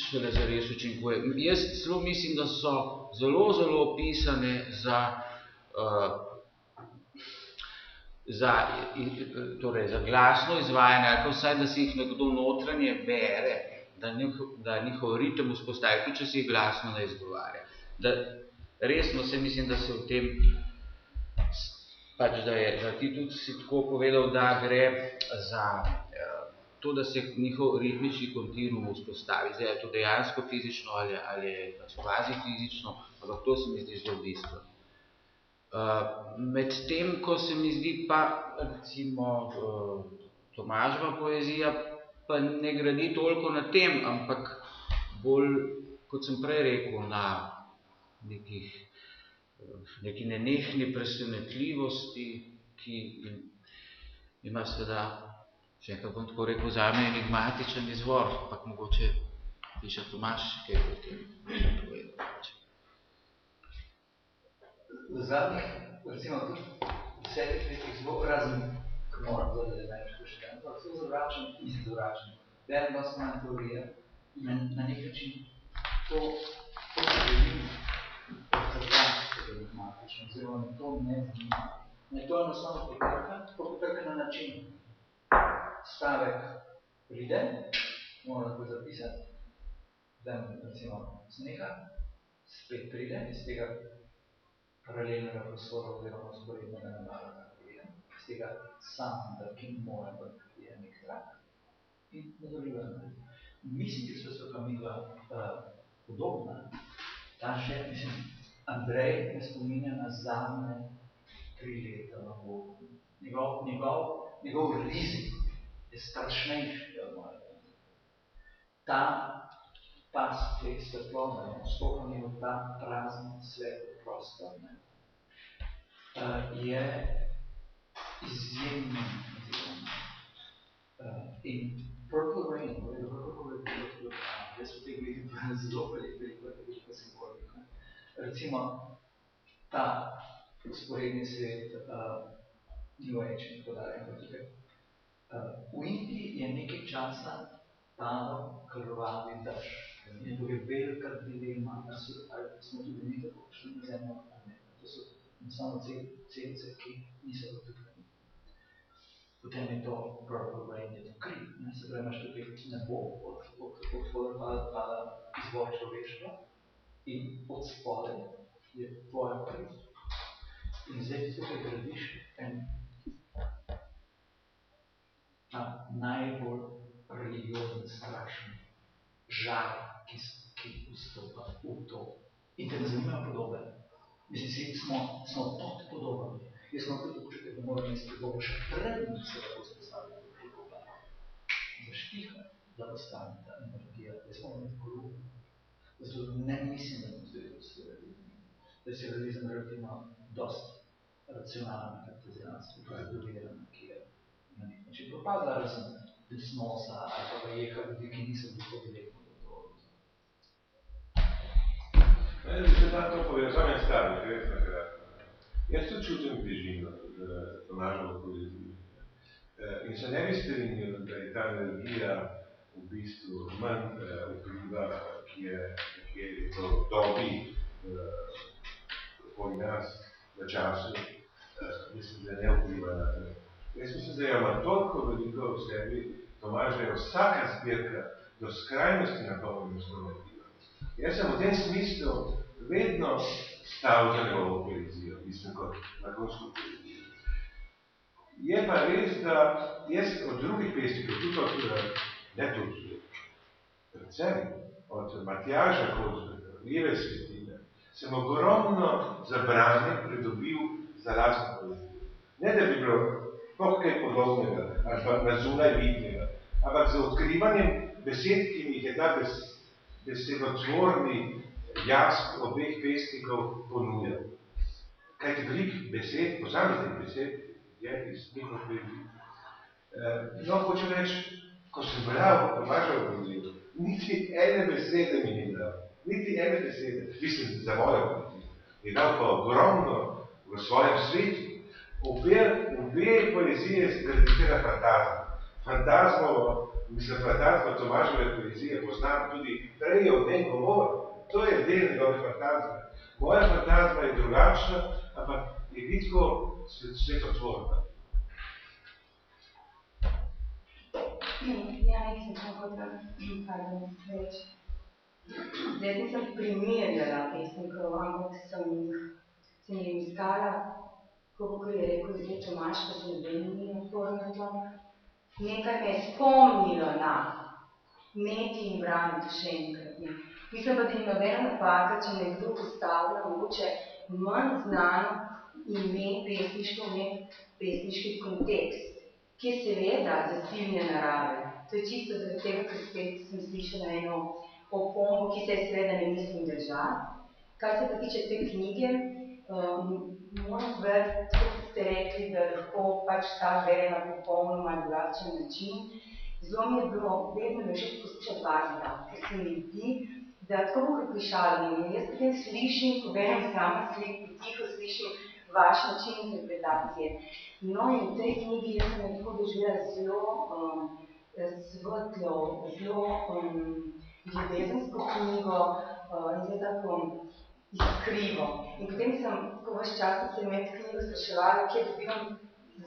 šele zares učinkuje. Jaz celo mislim, da so zelo, zelo opisane za uh, za, torej, za glasno izvajanje, ali pa vsaj, da si jih nekdo notranje bere, da, njihov, da njihov ritem vzpostavi, tudi če si jih glasno ne izgovarja. Da, resno se mislim, da se v tem, pač da je, da ti tudi si tako povedal, da gre za to, da se njihov ritmični kontinuum vzpostavi. Zdaj, je to dejansko fizično ali, ali je pač kvazi fizično, ampak to se mi zdi zelo bistveno. Uh, med tem, ko se mi zdi pa, recimo, uh, Tomaževa poezija pa ne gradi toliko na tem, ampak bolj, kot sem prej rekel, na nekih, neki nenehni presenetljivosti, ki ima seveda, še enkrat bom tako rekel, zame enigmatičen izvor, ampak mogoče piše Tomaž, kaj je o tem povedal v zadnjih, recimo tudi desetih letih zelo razen ker moram zdaj več pošteno, ampak vse zavračam, mislim zavračam. Berem dosti manj teorije in na, na nek način to, to želim odkrpati problematično, oziroma me to ne zanima. Ne to enostavno potrka, to potrka na način. Stavek pride, moram tako zapisati, da recimo sneha, spet pride iz tega paralelnega prostora oziroma sporednega nabava, kako je, iz tega sam, da ki mora biti nek trak. In nadaljujem. Mislim, ki so se pa mi dva uh, podobna, ta še, mislim, Andrej me spominja na zadnje tri leta na Bogu. Njegov, njegov, njegov rizik je strašnejši od mojega. Ta pas te svetlone, vstopanje v ta prazen svet prostor, ne, uh, je izjemno izjemno. Uh, in Purple Rain, je bilo jaz v teh letih zelo veliko, veliko, veliko simbolika. Recimo, ta usporedni svet uh, New Age in tako dalje. Uh, v Indiji je nekaj časa padal krvavi dež. In to je velika dilema, ali smo tudi mi tako šli na zemljo, ali ne. To so enostavno celice, ki niso dotaknjeni. Potem je to purple rain, je to kri. Ne? Se pravi, imaš tukaj nebo, od, od, od spodaj pada, pada izvor človeštva in od spodaj je tvoja kri. In zdaj ti tukaj gradiš en ta najbolj religiozen, strašen žar, ki, ki vstopa v to. In te ne zanimajo podobe. Mislim, si, smo, smo pod podobami. Jaz sem tudi občutek, da moram imeti podobo še predno se lahko spostavljati. Zaštiha, da postane ta energija. Jaz moram imeti podobo. Zato ne mislim, da zdaj vsi realizem. Da se realizem relativno dost racionalno, kartezijansko, kalkuliran, ki je na nek način propadla razen desnosa ali pa jeha ljudi, ki niso bili direktno to. Ne, da se tako povezal en stavek, res na kratko. Jaz tudi čutim bližino z Tomažovo poezijo. In se ne bi strinil, da je ta energija v bistvu manj vpliva, ki je, ki je v dobi okoli nas, v času, mislim, da ne vpliva na to. Jaz mislim, da ima toliko veliko v sebi, Tomaž, je vsaka zbirka do skrajnosti s to energijo. Jaz sem v tem smislu vedno stal za njegovo poezijo, mislim kot lakonsko poezijo. Je pa res, da jaz od drugih pesnikov, tudi od, ne tudi, predvsem od Matjaža Kozbega, Lijeve svetine, sem ogromno zabranje pridobil za lastno poezijo. Ne, da bi bilo sploh kaj podobnega, ali pa na zunaj vidnega, ampak z odkrivanjem besed, ki mi jih je ta bes, besedotvorni jaz obeh pesnikov ponujal. Kajti velik besed, posameznih besed, je iz njihov poezij. No, hočem reči, ko sem bral Tomaževo poezijo, niti ene besede mi ni dal. Niti ene besede. Mislim, za mojo. Je dal pa ogromno v svojem svetu. Obe, obe poezije zgradite na fantazmu. Fantazmo, mislim, fantazmo Tomaževe poezije poznam tudi prej od njej govor. To je del njegove fantazme. Moja fantazma je drugačna, ampak je bitko svetotvorna. Ja, nisem samo hotela, kaj bom reči. Zdaj nisem primerjala pesnikov, ampak sem jih, sem jih iskala, kako je rekel zdaj Tomaš, ko sem vedeli odporno to. Nekaj me je spomnilo na Meti in Branit še enkrat. Ne. Mislim pa, da ni nobena napaka, če nekdo postavlja mogoče manj znano ime pesniško, ne pesniški kontekst, ki je seveda zasilne narave. To je čisto zaradi tega, ker spet sem slišala eno opombo, ki se je seveda ne mislim držati. Kar se pa tiče te knjige, um, povedati, kot ste rekli, da lahko pač ta bere na popolnoma drugačen način. Zelo mi je bilo, vedno že poslušati pazila, ker se mi zdi, da tako bo prišalo in jaz potem slišim, ko berem sama slik, tiho slišim vaš način interpretacije. No in v tej knjigi jaz sem tako doživela zelo um, svetlo, zelo um, ljubezensko knjigo uh, in zelo tako iskrivo. In potem sem tako vaš čas se med knjigo spraševala, kje dobim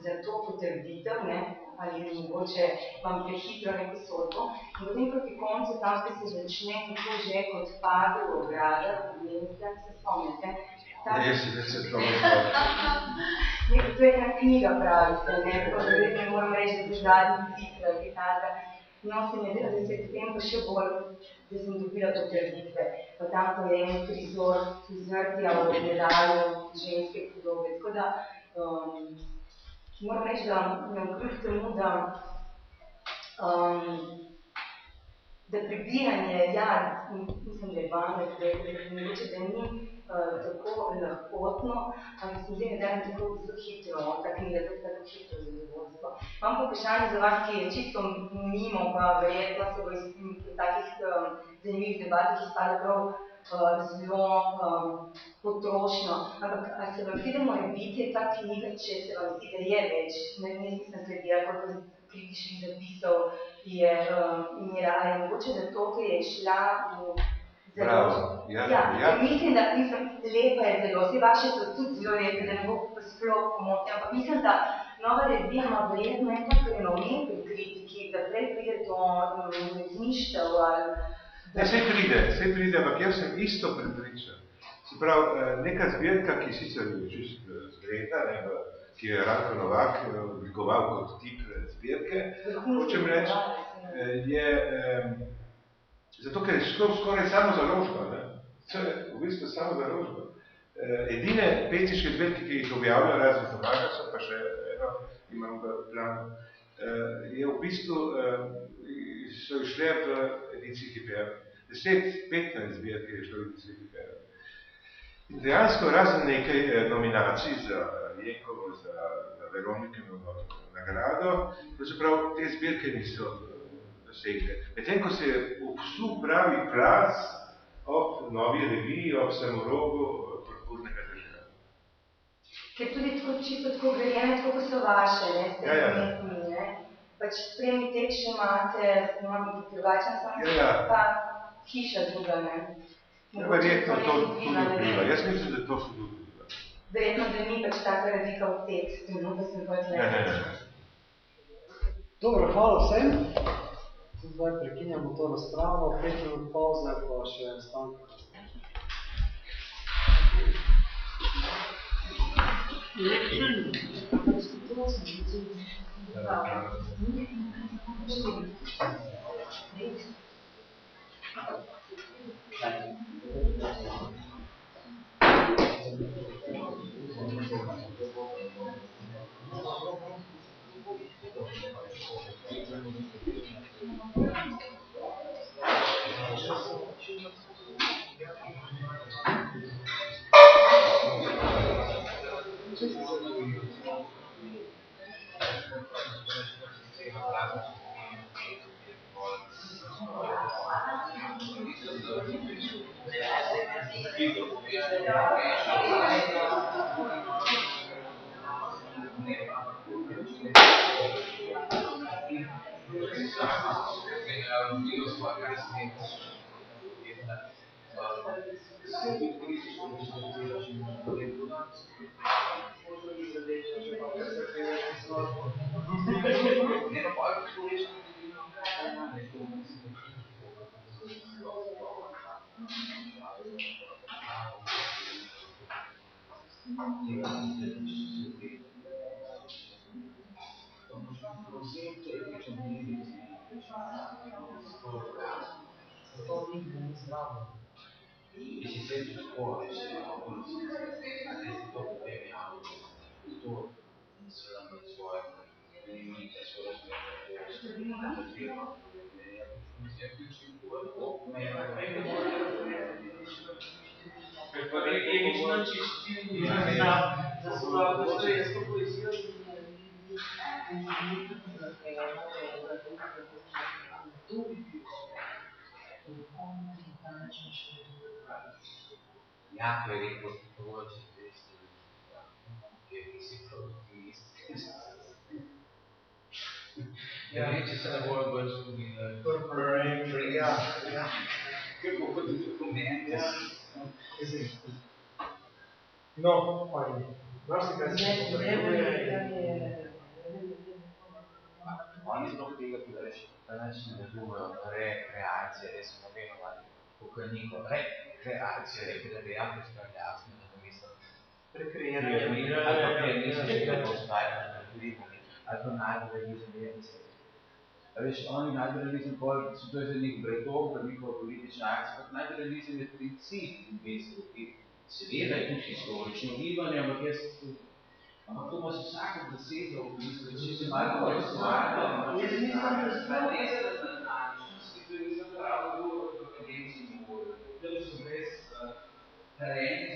za to potrditev, ne, ali mogoče vam prehitro neko sodbo. In potem proti koncu, tam, ko se začne, kako že kot Pavel obrada, Nemska, se spomnite. Tam... Ne, jaz si več se spomnim. to je ta knjiga, pravi se, ne, tako da ne moram reči, da je zadnji cikl, ki tazga. No, se mi zdi, da se potem pa še bolj, da sem dobila potrditve. Pa tam pa je en prizor izvrtja v medalju ženske podobe. Tako da, um, moram reči, da nam kljub temu, da, um, da prebiranje, ja, mislim, da je vame, da je mogoče, da ni uh, tako lahkotno, ampak se zdi, da je tako zelo hitro, ta knjiga je tako hitro zadovoljstvo. Imam pa vprašanje za vas, ki je čisto mimo, pa verjetno se bo iz takih um, zanimivih debatih izpada prav zelo um, potrošno. Ampak ali se vam zdi, da mora biti ta knjiga, če se vam zdi, da je več, ne, nisem sledila, koliko kritičnih zapisov je um, imela, ali je mogoče za to, ki je šla v. Bravo, ja, ja, ja. Mislim, da mislim, lepa je zelo, vse vaše so tudi zelo lepe, da ne bo sploh pomoti, ampak mislim, da nova revija ima verjetno tak renomen pri kritiki, da prej pride do um, razmišljav ali Ne, vse pride, vse pride, ampak jaz sem isto prepričan. Se pravi, eh, neka zbirka, ki sicer je čist eh, zgreta, ne, ki je Ranko Novak eh, oblikoval kot tip zbirke, hočem reči, je, zato ker je skoraj samo založba, ne, vse je v bistvu samo založba. Edine peciške zbirke, ki jih objavljajo razen Tomaža, so pa še eno, imam v planu, je v bistvu, so išle v ediciji Hiper. 10-15 zbirk je šlo iz Wikipedije. In dejansko razen nekaj nominacij za Jenkovo, za, za Veronikino nagrado, pravzaprav te zbirke niso dosegle. Medtem, ko se je vsu pravi plas ob novi reviji, ob samorogu purpurnega država. Ker tudi tako čisto tako grejene, tako so vaše, ne, ste ja, ja. Metni, ne. Pač spremi tek še imate, ne vem, drugačen sam, ja, ja. pa hiša druga, ne? Ja, verjetno to tudi vpliva. Jaz mislim, da to tudi vpliva. Verjetno, da ni pač taka razlika v tekstu, no, da sem pač ne, ne. Dobro, hvala vsem. Zdaj prekinjamo to razpravo, pet minut pauze, pa še stanka. Yeah. 那个是实力，然后说说说这个什么的，说说说你不知道的，一些这里过一些，然后这些都不一样，多，你吃了没？多，你没听说过？没有，没有，没有。per poter dire che non ci studi la sua poesia gli acque dei prostitutori che si produttivisti e lì ci sarà qualcosa su di corporate che ho potuto commentare Ja. No, fajn. Marsikaj se potrebuje. Oni sploh tega tudi reči, da neč ne razumejo rekreacije, res smo imenovali pokojniko. Rekreacija je bila dejavnost jasno, da to mislim. Rekreiranje. Ali pa pianist, če ga postavimo na tribuni, ali pa nadrealizem Nemce. A veš, oni nadrealizem pol, so to je njih breton, pa njihova politična akcija, ampak nadrealizem je princip v bistvu, ki seveda je tudi historično gibanje, ampak jaz Ampak to imaš vsako besedo v bistvu, če si malo bolj stvarno, Jaz mislim, da ne so- za natančnosti, to je za pravo dobro v akademskem okolju. Tukaj so res uh, talenti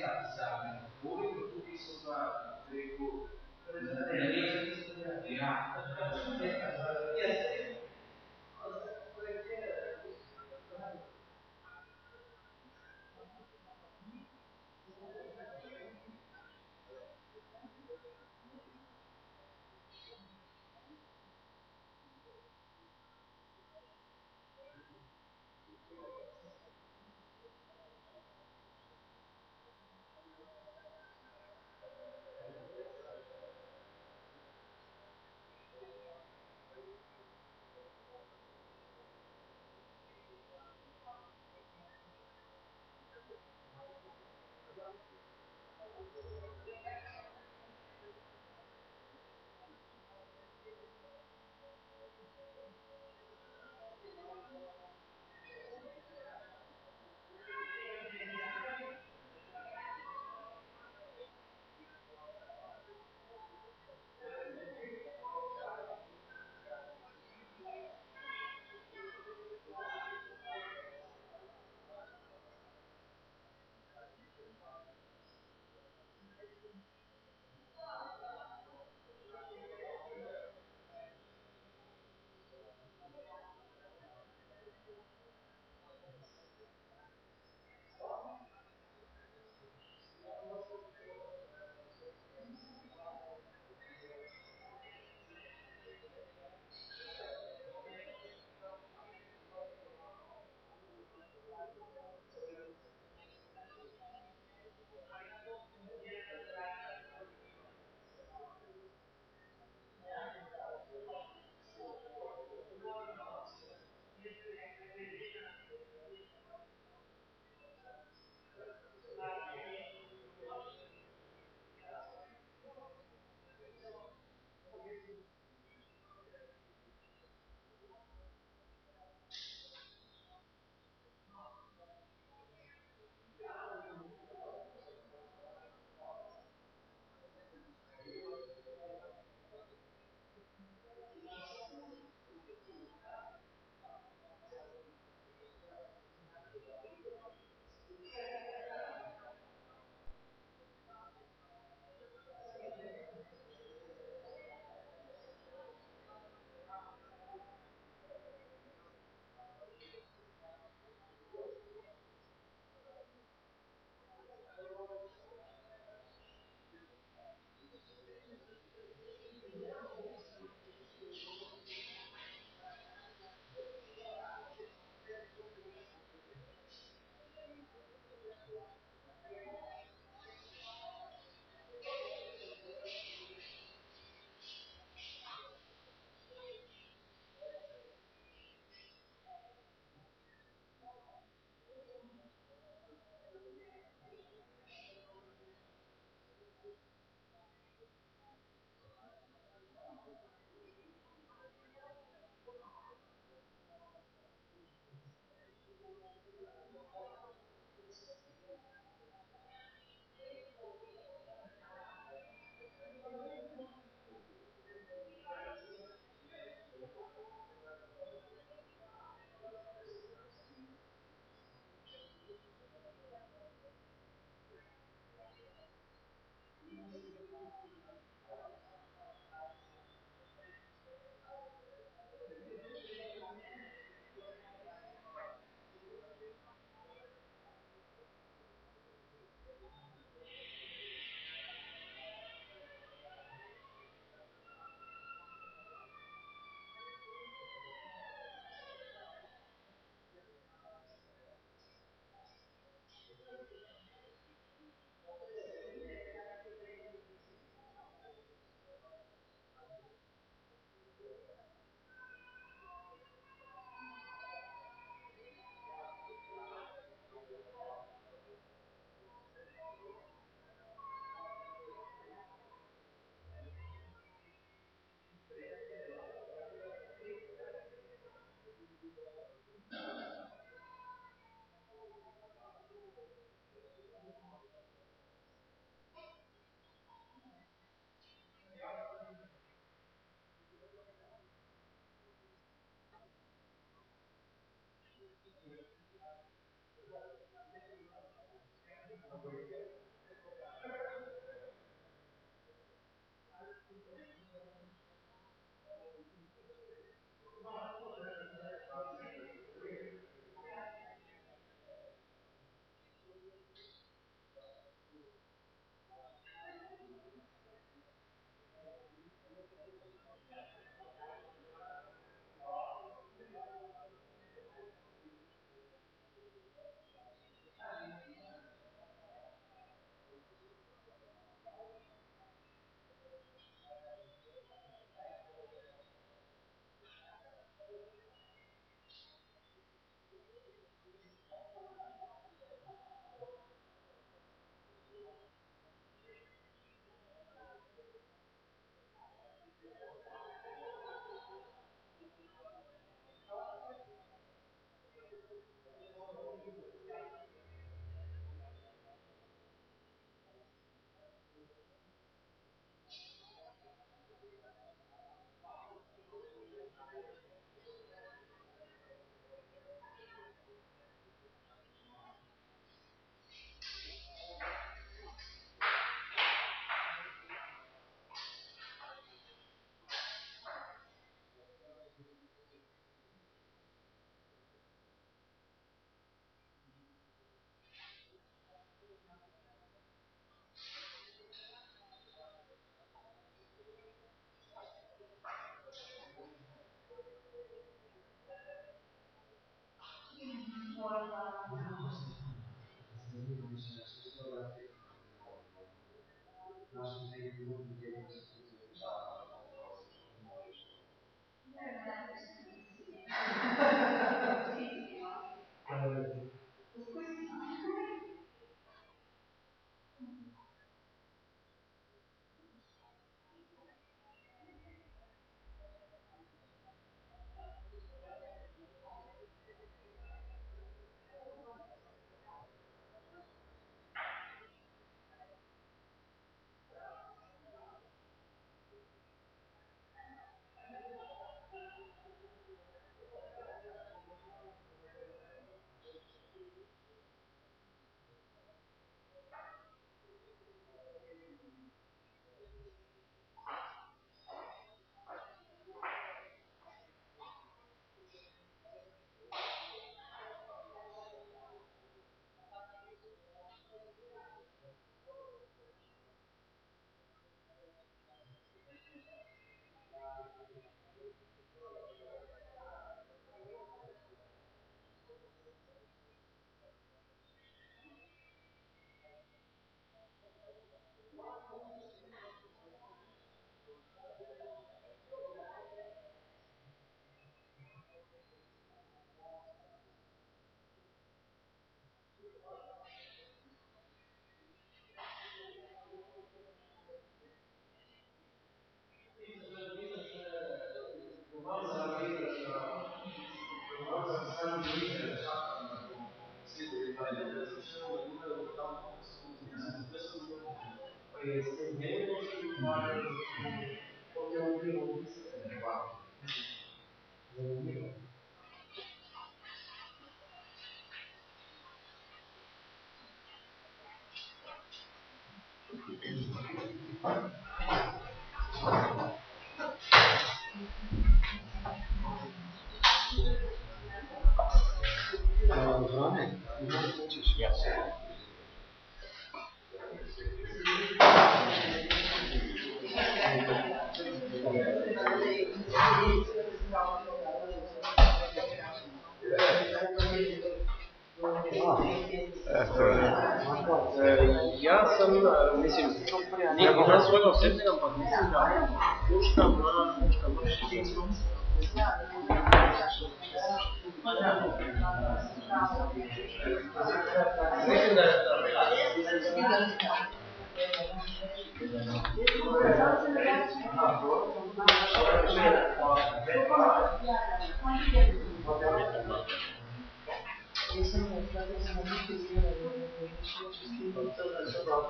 Jaz nekaj imam svojega osebnega, ampak mislim, da Urška الشمس في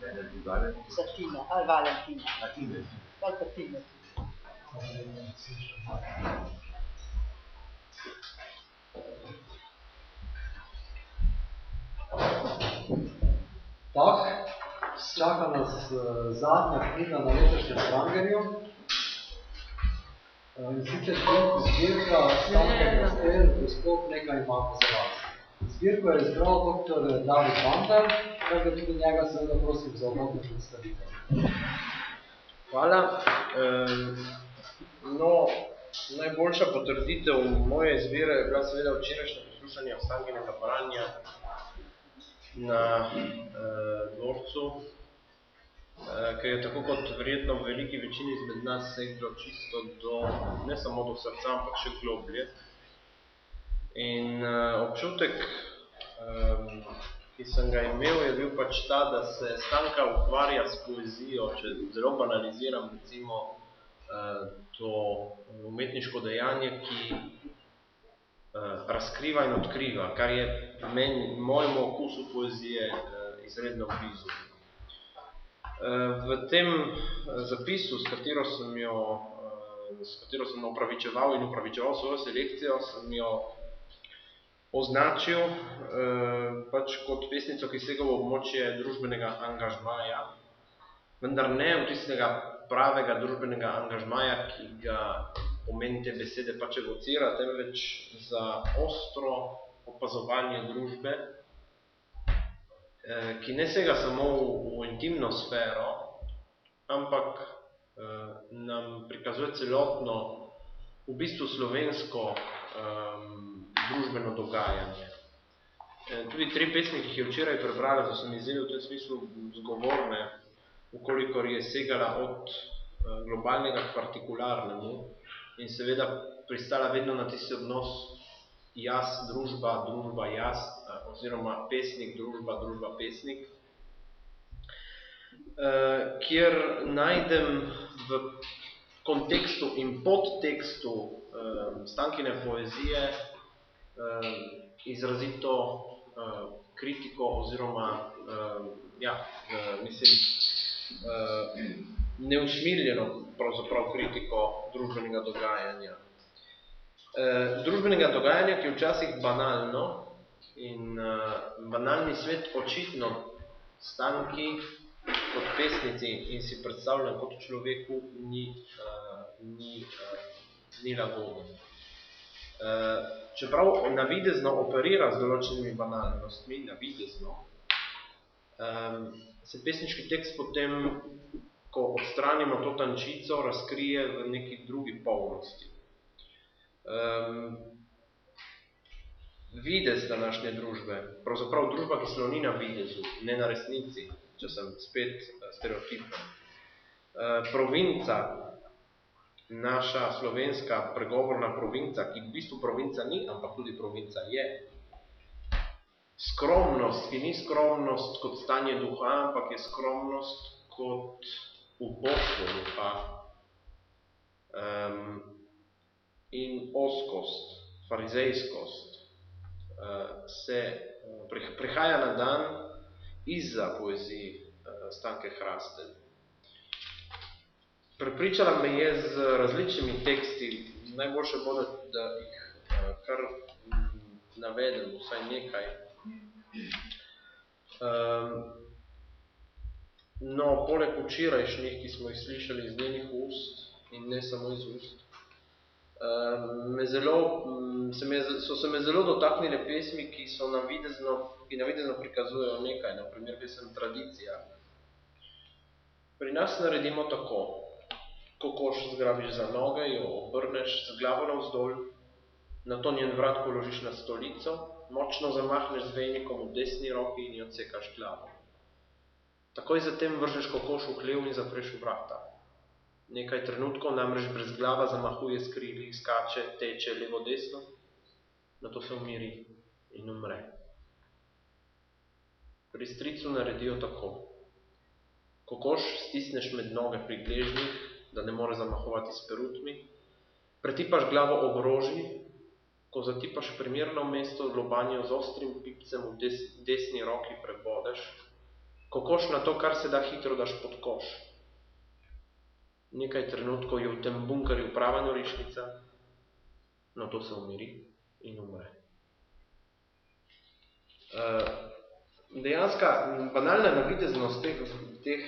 Za Tina, ali Valentina. Ali pa Tina. Tak, čaka nas uh, zadnja knjiga na letošnjem Prangerju. Uh, in sicer zbirka Stanke Kastel, gospod nekaj imamo za vas. Zbirko je izbral dr. David Bandar, tako da tudi njega seveda prosim za uvodno predstavitev. Hvala. Um, no, najboljša potrditev moje izbire je bila seveda včerajšnje poslušanje Stankinega paranja na uh, dvorcu, uh, ker je tako kot verjetno v veliki večini izmed nas seglo čisto do, ne samo do srca, ampak še globlje. In uh, občutek, um, ki sem ga imel, je bil pač ta, da se Stanka ukvarja s poezijo, če zelo banaliziram recimo uh, to umetniško dejanje, ki uh, razkriva in odkriva, kar je meni, mojemu okusu poezije uh, izredno blizu. V tem zapisu, s katero sem jo s katero sem upravičeval in upravičeval svojo selekcijo, sem jo označil uh, pač kot pesnico, ki sega v območje družbenega angažmaja, vendar ne v tistega pravega družbenega angažmaja, ki ga pomeni te besede pač evocira, temveč za ostro opazovanje družbe, eh, ki ne sega samo v, v intimno sfero, ampak eh, nam prikazuje celotno, v bistvu slovensko eh, družbeno dogajanje. Eh, tudi tri pesmi, ki jih je včeraj prebrala, so se mi zdeli v tem smislu zgovorne, ukolikor je segala od eh, globalnega k partikularnemu, in seveda pristala vedno na tisti odnos jaz, družba, družba, jaz, oziroma pesnik, družba, družba, pesnik, kjer najdem v kontekstu in podtekstu Stankine poezije izrazito kritiko oziroma, ja, mislim, neusmiljeno pravzaprav kritiko družbenega dogajanja. Družbenega dogajanja, ki je včasih banalno in banalni svet očitno stanki kot pesnici in si predstavljam kot človeku ni, ni, ni lagoden. Uh, čeprav navidezno operira z določenimi banalnostmi, navidezno, um, se pesniški tekst potem ko odstranimo to tančico, razkrije v neki drugi polnosti. Um, videz današnje družbe, pravzaprav družba, ki sloni na videzu, ne na resnici, če sem spet eh, stereotipen. Uh, provinca, naša slovenska pregovorna provinca, ki v bistvu provinca ni, ampak tudi provinca je. Skromnost, ki ni skromnost kot stanje duha, ampak je skromnost kot uboštvo duha um, in oskost, farizejskost uh, se uh, prihaja na dan izza poeziji uh, Stanke Hrastelj. Prepričala me je z različnimi teksti, najboljše bo, da jih uh, kar navedem, vsaj nekaj. Um, No, poleg včerajšnjih, ki smo jih slišali iz njenih ust in ne samo iz ust, me zelo, se me, so se me zelo dotaknile pesmi, ki so navidezno, ki navidezno prikazujejo nekaj, na primer pesem Tradicija. Pri nas naredimo tako, ko koš zgrabiš za noge, jo obrneš z glavo navzdolj, na to njen vrat položiš na stolico, močno zamahneš z vejnikom v desni roki in jo odsekaš glavo. Takoj zatem vržeš kokoš v hlev in zapreš vrata. Nekaj trenutkov namreč brez glava zamahuje skrili, skače, teče levo desno, na to se umiri in umre. Pri stricu naredijo tako. Kokoš stisneš med noge pri gležnjih, da ne more zamahovati s perutmi, pretipaš glavo ob roži, ko zatipaš primerno mesto lobanjo z ostrim pipcem v des, desni roki prebodeš, ko koš na to, kar se da hitro daš pod koš. Nekaj trenutkov je v tem bunkerju prava norišnica, no to se umiri in umre. Uh, dejanska banalna navideznost teh, teh,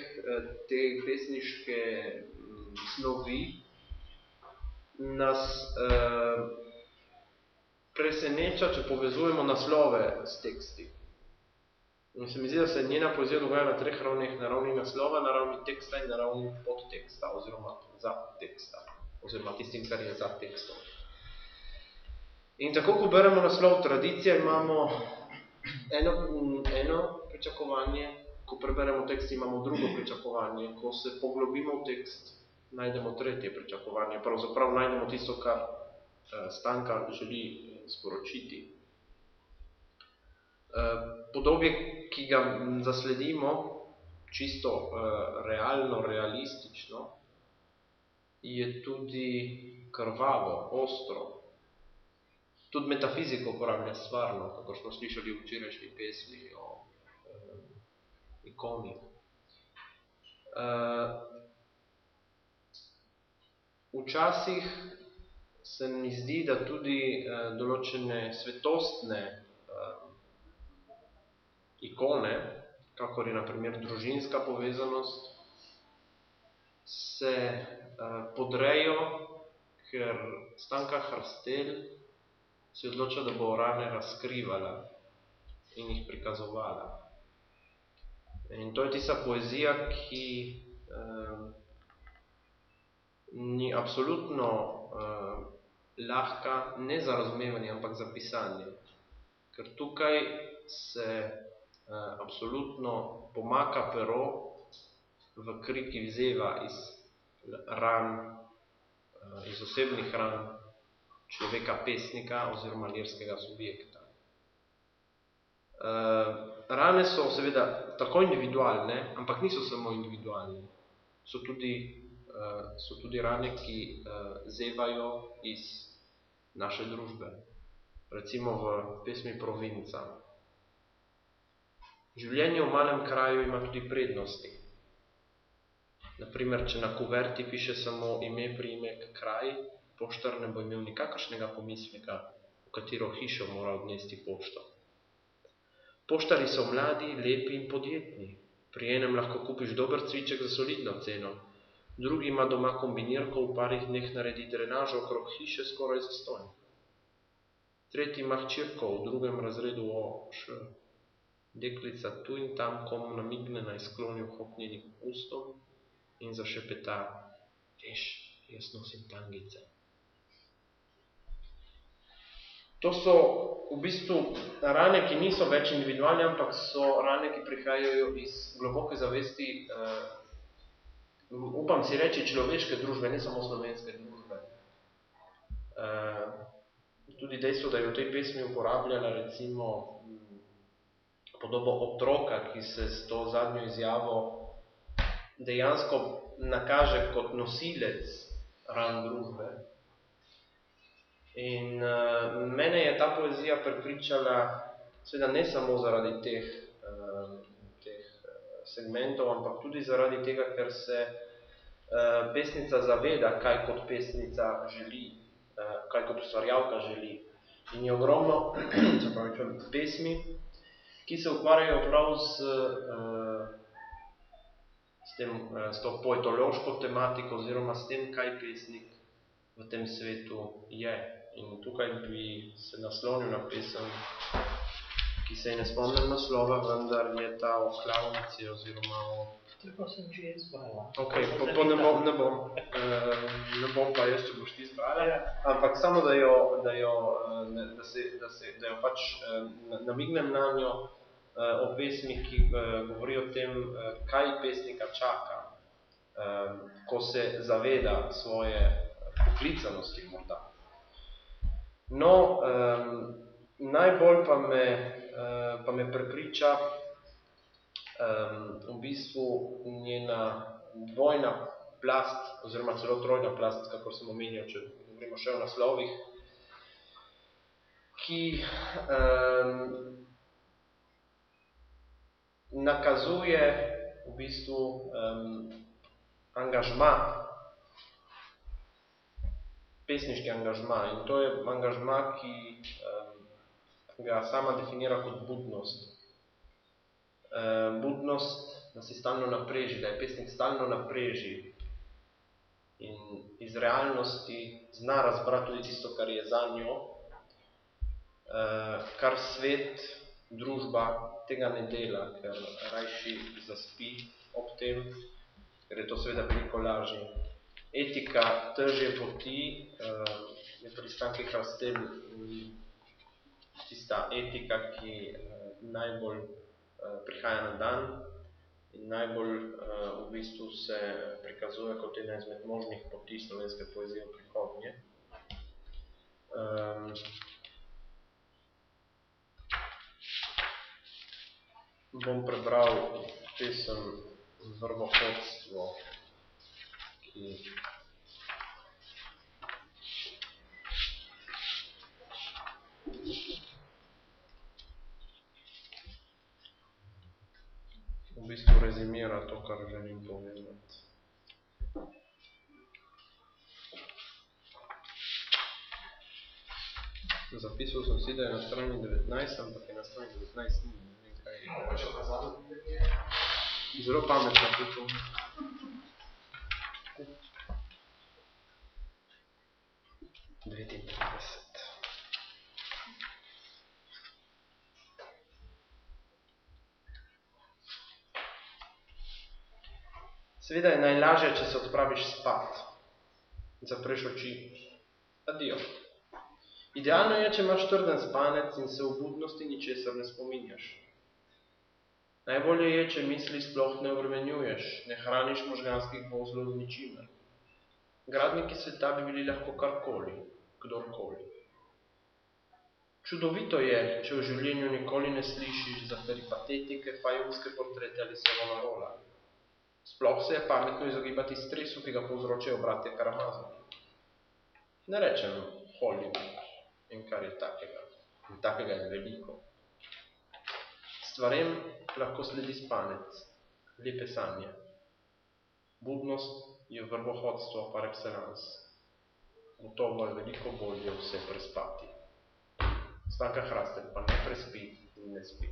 te pesniške snovi nas uh, preseneča, če povezujemo naslove s teksti. In se mi zdi, da se njena poezija dogaja na treh ravneh, na ravni naslova, na ravni teksta in na ravni podteksta, oziroma za teksta, oziroma tistim, kar je za tekstom. In tako, ko beremo naslov tradicija, imamo eno, eno pričakovanje, ko preberemo tekst, imamo drugo pričakovanje, ko se poglobimo v tekst, najdemo tretje pričakovanje, pravzaprav najdemo tisto, kar eh, stanka želi sporočiti. Eh, podobje, ki ga zasledimo, čisto realno, realistično, je tudi krvavo, ostro. Tudi metafiziko uporablja stvarno, kako smo slišali v včerajšnji pesmi o ikoni. Uh, včasih se mi zdi, da tudi uh, določene svetostne ikone, kakor je na primer družinska povezanost, se uh, podrejo, ker Stanka Hrstel se odloča, da bo rane razkrivala in jih prikazovala. In to je tista poezija, ki uh, ni absolutno uh, lahka ne za razumevanje, ampak za pisanje. Ker tukaj se uh, absolutno pomaka pero v kri, ki vzeva iz ran, uh, iz osebnih ran človeka pesnika oziroma lirskega subjekta. Uh, rane so seveda tako individualne, ampak niso samo individualne. So tudi, so tudi rane, ki uh, zevajo iz naše družbe. Recimo v pesmi Provinca, Življenje v malem kraju ima tudi prednosti. Naprimer, če na kuverti piše samo ime, priimek, kraj, poštar ne bo imel nikakršnega pomisleka, v katero hišo mora odnesti pošto. Poštari so mladi, lepi in podjetni. Pri enem lahko kupiš dober cviček za solidno ceno, drugi ima doma kombinirko v parih dneh naredi drenažo okrog hiše skoraj zastojn. Tretji ima hčirko v drugem razredu o š. Deklica tu in tam komu namigne naj skloni vhod njenih ustom in zašepeta, veš, jaz nosim tangice. To so v bistvu rane, ki niso več individualne, ampak so rane, ki prihajajo iz globoke zavesti, uh, upam si reči, človeške družbe, ne samo slovenske družbe. Uh, tudi dejstvo, da je v tej pesmi uporabljala recimo podobo otroka, ki se s to zadnjo izjavo dejansko nakaže kot nosilec ran družbe. In uh, mene je ta poezija prepričala, seveda ne samo zaradi teh, uh, teh segmentov, ampak tudi zaradi tega, ker se uh, pesnica zaveda, kaj kot pesnica želi, uh, kaj kot ustvarjavka želi. In je ogromno, pesmi, ki se ukvarjajo prav z, uh, s, tem, uh, s to poetološko tematiko oziroma s tem, kaj pesnik v tem svetu je. In tukaj bi se naslonil na pesem, ki se je ne spomnim naslova, vendar je ta o klavnici oziroma o... Tako sem že izbrala. Ok, po, po ne bom, ne bom, uh, ne bom pa jaz, če boš ti izbrala, ja. ampak samo da jo, da jo, da se, da se, da jo pač namignem na njo, uh, o pesmi, ki uh, govori o tem, uh, kaj pesnika čaka, um, ko se zaveda svoje poklicanosti morda. No, um, najbolj pa me, uh, pa me prepriča um, v bistvu njena dvojna plast, oziroma celo trojna plast, kako sem omenjal, če govorimo še o naslovih, ki um, nakazuje v bistvu um, angažma, pesniški angažma. In to je angažma, ki um, ga sama definira kot budnost. Um, budnost, da si stalno napreži, da je pesnik stalno napreži in iz realnosti zna razbrati tudi tisto, kar je za njo, uh, kar svet, družba tega ne dela, ker rajši zaspi ob tem, ker je to seveda veliko lažje. Etika težje poti uh, je pri stanki Hrastel tista etika, ki uh, najbolj prihaja na dan in najbolj uh, v bistvu se prikazuje kot ena izmed možnih poti slovenske poezije v prihodnje. Um, bom prebral pesem Vrvohodstvo, ki v bistvu rezimira to, kar želim povedati. Zapisal sem si, da je na strani 19, ampak je na strani 19 ni. Zelo pametno tudi. Devetintrideset. Seveda je najlažje, če se odpraviš spat. Zapreš oči. Adio. Idealno je, če imaš trden spanec in se v budnosti ničesar ne spominjaš. Najbolje je, če misli sploh ne obremenjuješ, ne hraniš možganskih vozlov z ničimer. Gradniki sveta bi bili lahko karkoli, kdorkoli. Čudovito je, če v življenju nikoli ne slišiš za peripatetike, fajunske portrete ali Savonarola. Sploh se je pametno izogibati stresu, ki ga povzročajo bratje Karamazovi. Ne rečem Hollywood in kar je takega. In takega je veliko. Stvarem lahko sledi spanec, lepe sanje. Budnost je vrbohodstvo par excellence. Gotovo je veliko bolje vse prespati. Stanka Hrastek pa ne prespi in ne spi.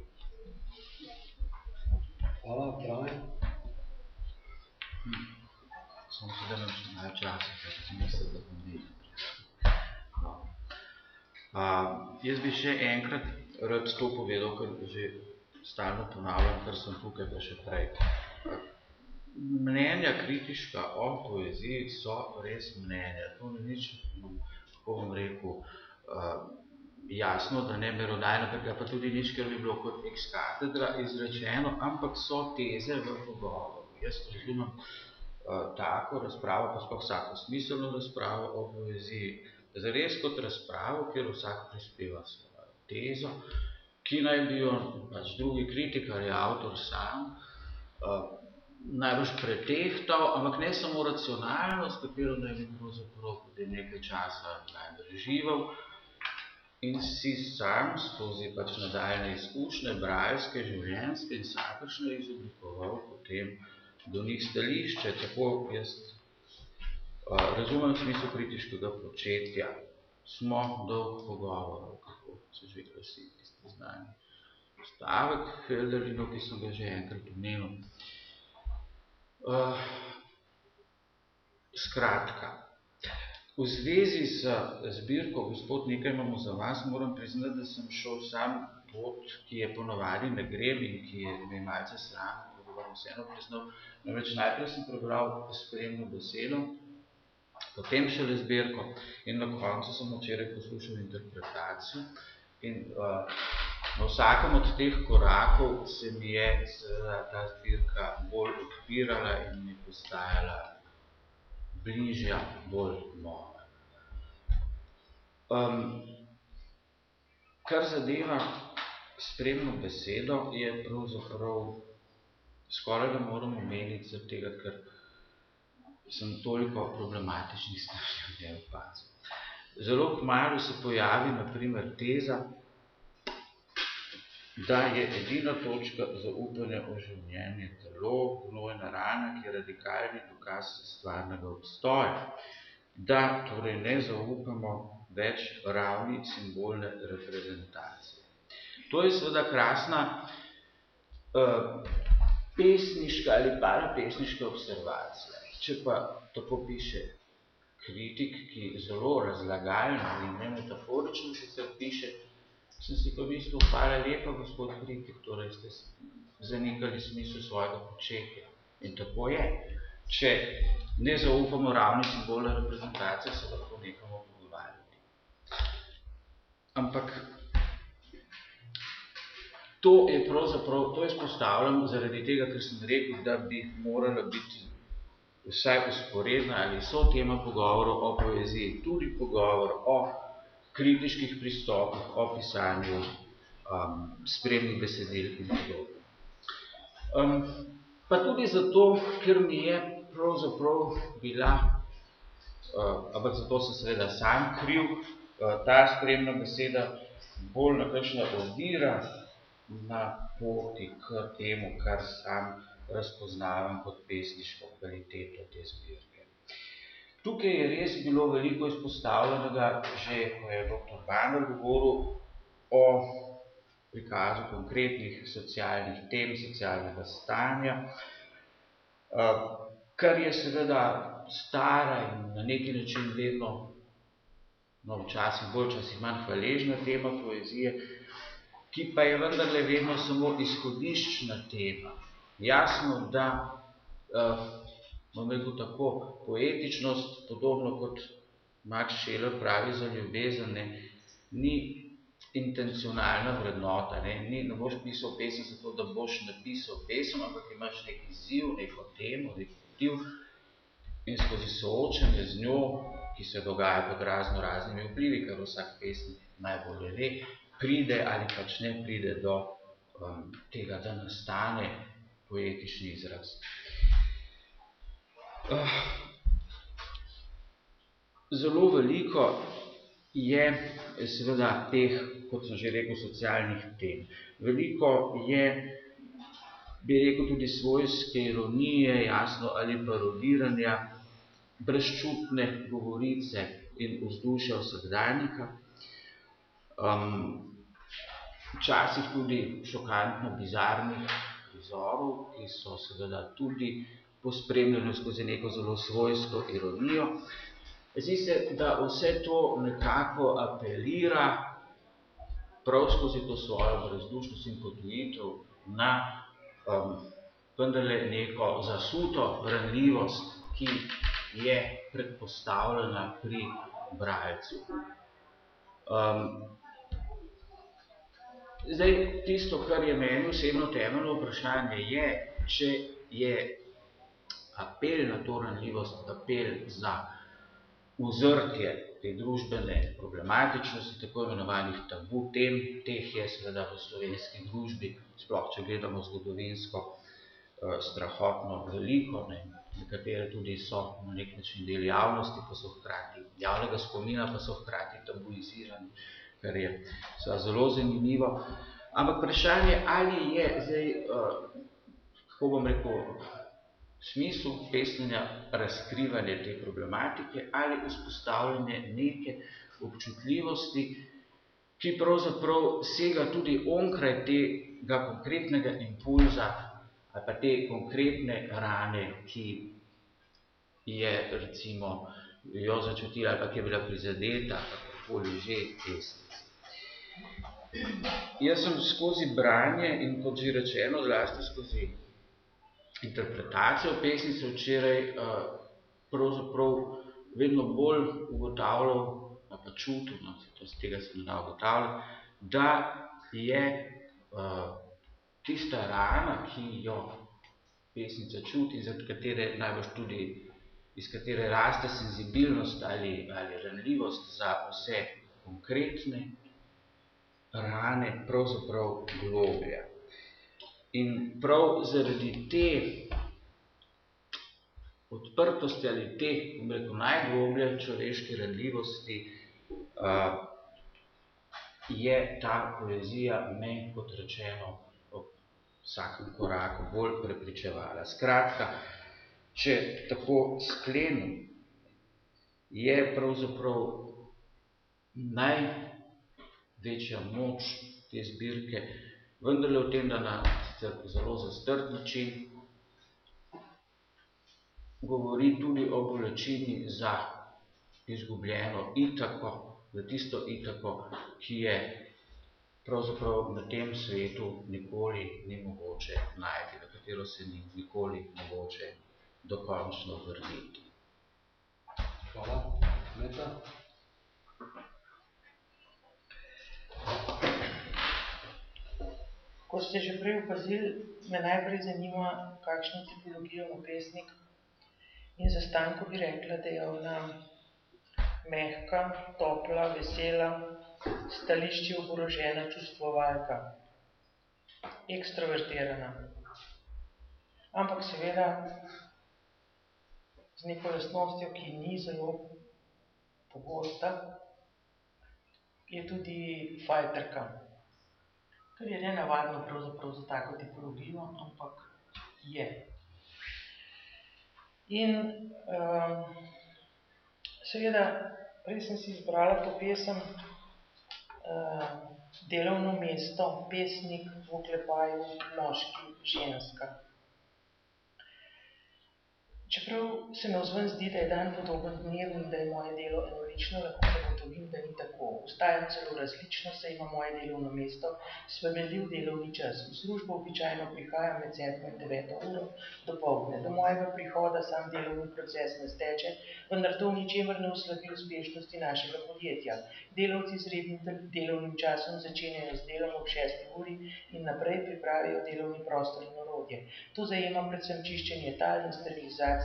Hvala, Prave. Samo se delam še malo časa, ker sem mislil, da bom. No. Uh, jaz bi še enkrat rad to povedal, ker že stalno ponavljam, kar sem tukaj pa še prej. Mnenja kritiška o poeziji so res mnenja. To ni nič, kako bom rekel, uh, jasno, da ne merodajno, pa tudi nič, ker bi bilo kot ex katedra izrečeno, ampak so teze v pogovoru. Jaz razumem uh, tako razpravo, pa sploh vsako smiselno razpravo o poeziji, zares kot razpravo, kjer vsak prispeva svojo tezo, ki naj bi jo pač drugi kritik ali avtor sam uh, najbolj pretehtal, ampak ne samo racionalno, s katero naj bi pravzaprav potem nekaj časa najbolj žival in si sam skozi pač nadaljne izkušnje, brajske, življenjske in vsakršne izoblikoval potem do njih stališče, tako jaz uh, razumem smisel kritiškega početja. Smo dolg pogovorov, kako se že glasi znani stavek Felderinu, ki sem ga že enkrat omenil. Uh, skratka, v zvezi z zbirko Gospod, nekaj imamo za vas, moram priznati, da sem šel sam pot, ki je ponovadi ne grem in ki je me malce sram, govorim vseeno priznal. Namreč najprej sem prebral spremno besedo, potem šele zbirko in na koncu sem včeraj poslušal interpretacijo. In uh, na vsakem od teh korakov se mi je ta zbirka bolj odpirala in mi postajala bližja, bolj nova. Um, kar zadeva spremno besedo, je pravzaprav skoraj da moram omeniti, tega, ker sem toliko problematičnih stvari ne opazil. zelo kmalu se pojavi na primer teza, da je edina točka zaupanja v življenje telo, gnojna rana, ki je radikalni dokaz stvarnega obstoja. Da torej ne zaupamo več ravni simbolne reprezentacije. To je seveda krasna uh, pesniška ali parapesniška observacija. Če pa tako piše kritik, ki zelo razlagalno in ne metaforično sicer piše, sem si pa mislil, hvala lepa, gospod kritik, torej ste zanikali smisel svojega početja. In tako je. Če ne zaupamo ravni simbolne reprezentacije, se lahko nekamo pogovarjati. Ampak to je pravzaprav, to je spostavljam zaradi tega, ker sem rekel, da bi morala biti vsaj usporedna ali so tema pogovorov o poeziji, tudi pogovor o kritiških pristopih, o pisanju um, spremnih besedil in podobno. Um, pa tudi zato, ker mi je pravzaprav bila, uh, ampak zato sem seveda sam kriv, uh, ta spremna beseda bolj nakakšna ovira na poti k temu, kar sam razpoznavam kot pesniško kvaliteto te zbirke. Tukaj je res bilo veliko izpostavljenega, že ko je dr. Banner govoril o prikazu konkretnih socialnih tem, socialnega stanja, kar je seveda stara in na neki način vedno, no včasih bolj, včasih manj hvaležna tema poezije, ki pa je vendarle vedno samo izhodiščna tema. Jasno, da bom rekel tako, poetičnost, podobno kot Max Scheler pravi za ljubezen, ne, ni intencionalna vrednota, ne, ni, ne boš pisal pesem zato, da boš napisal pesem, ampak imaš nek izziv, neko temo, nek motiv in skozi soočanje z njo, ki se dogaja pod razno raznimi vplivi, kar vsak pesem najbolje ve, pride ali pač ne pride do um, tega, da nastane poetični izraz. Zelo veliko je seveda teh, kot sem že rekel, socialnih tem. Veliko je, bi rekel, tudi svojske ironije, jasno, ali parodiranja, brezčutne govorice in vzdušja vsakdanjika. Um, včasih tudi šokantno bizarnih prizorov, ki so seveda tudi pospremljeno skozi neko zelo svojsko ironijo. Zdi se, da vse to nekako apelira prav skozi to svojo brezdušnost in podvojitev na um, vendarle neko zasuto ranljivost, ki je predpostavljena pri bralcu. Um, zdaj, tisto, kar je meni osebno temeljno vprašanje, je, če je apel na to ranljivost, apel za uzrtje te družbene problematičnosti, tako imenovanih tabu tem, teh je seveda v slovenski družbi, sploh če gledamo zgodovinsko, eh, strahotno veliko, ne. nekatere tudi so na nek način del javnosti, pa so hkrati javnega spomina, pa so hkrati tabuizirani, kar je zelo zanimivo. Ampak vprašanje, ali je zdaj, uh, kako bom rekel, smislu pesnjenja razkrivanje te problematike ali vzpostavljanje neke občutljivosti, ki pravzaprav sega tudi onkraj tega konkretnega impulza ali pa te konkretne rane, ki je recimo jo začutila ali pa ki je bila prizadeta, kakorkoli že pesnici. Jaz sem skozi branje in kot že rečeno, zlasti skozi interpretacijo pesnice včeraj uh, pravzaprav vedno bolj ugotavljal, pa čutil, no, to z tega se ne da ugotavljati, da je uh, tista rana, ki jo pesnica čuti, za katere najbolj tudi, iz katere raste senzibilnost ali, ali ranljivost za vse konkretne rane, pravzaprav globlja. In prav zaradi te odprtosti ali te, bom rekel, najgloblje človeške ranljivosti uh, je ta poezija meni, kot rečeno, ob vsakem koraku bolj prepričevala. Skratka, če tako sklenem, je pravzaprav največja moč te zbirke vendarle v tem, da na zelo zastrt način govori tudi o bolečini za izgubljeno Itako, za tisto Itako, ki je pravzaprav na tem svetu nikoli ni mogoče najti, v katero se ni nikoli mogoče dokončno vrniti. Hvala. Meta? Ko ste že prej opazili, me najprej zanima, kakšno tipologijo ima pesnik. In za Stanko bi rekla, da je ona mehka, topla, vesela, stališči oborožena čustvovalka, ekstrovertirana. Ampak seveda z neko lastnostjo, ki ni zelo pogosta, je tudi fajterka. Kar je nenavadno pravzaprav za tako tipologijo, ampak je. In um, seveda, prej sem si izbrala to pesem um, Delovno mesto, pesnik, v oklepaju, moški, ženska. Čeprav se navzven zdi, da je dan podoben dnevu in da je moje delo enolično, lahko zagotovim, da ni tako. Vstajam celo različno, saj ima moje delovno mesto spremenljiv delovni čas. V službo običajno prihajam med sedmo in deveto uro dopoldne. Do mojega prihoda sam delovni proces ne steče, vendar to ničemer ne oslabi uspešnosti našega podjetja. Delavci z rednim delovnim časom začenjajo z delom ob šesti uri in naprej pripravijo delovni prostor in orodje. To zajema predvsem čiščenje tal in sterilizacijo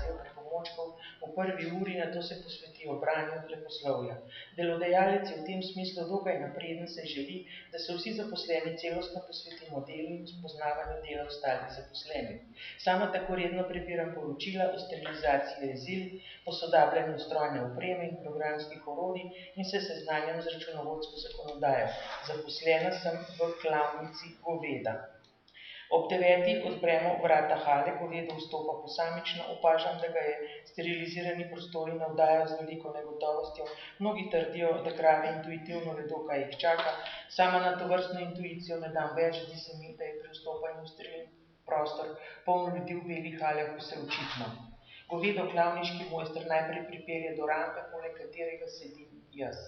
pripomočkov v prvi uri, nato se posvetijo branju leposlovja. Delodajalec je v tem smislu dokaj napreden, saj želi, da se vsi zaposleni celostno posvetimo delu in spoznavanju dela ostalih zaposlenih. Sama tako redno prebiram poročila o sterilizaciji rezil, posodabljanju strojne opreme in programskih orodij in se seznanjam z računovodsko zakonodajo. Zaposlena sem v klavnici goveda. Ob devetih odpremo vrata hale, govedo vstopa posamično, opažam, da ga je sterilizirani prostori navdajajo z veliko negotovostjo. Mnogi trdijo, da krave intuitivno vedo, kaj jih čaka. Sama na tovrstno intuicijo ne dam več, zdi se mi, da je pri vstopanju v sterilni prostor polno ljudi v belih haljah vse očitno. Govedo klavniški mojster najprej pripelje do rampe, poleg katerega sedim jaz.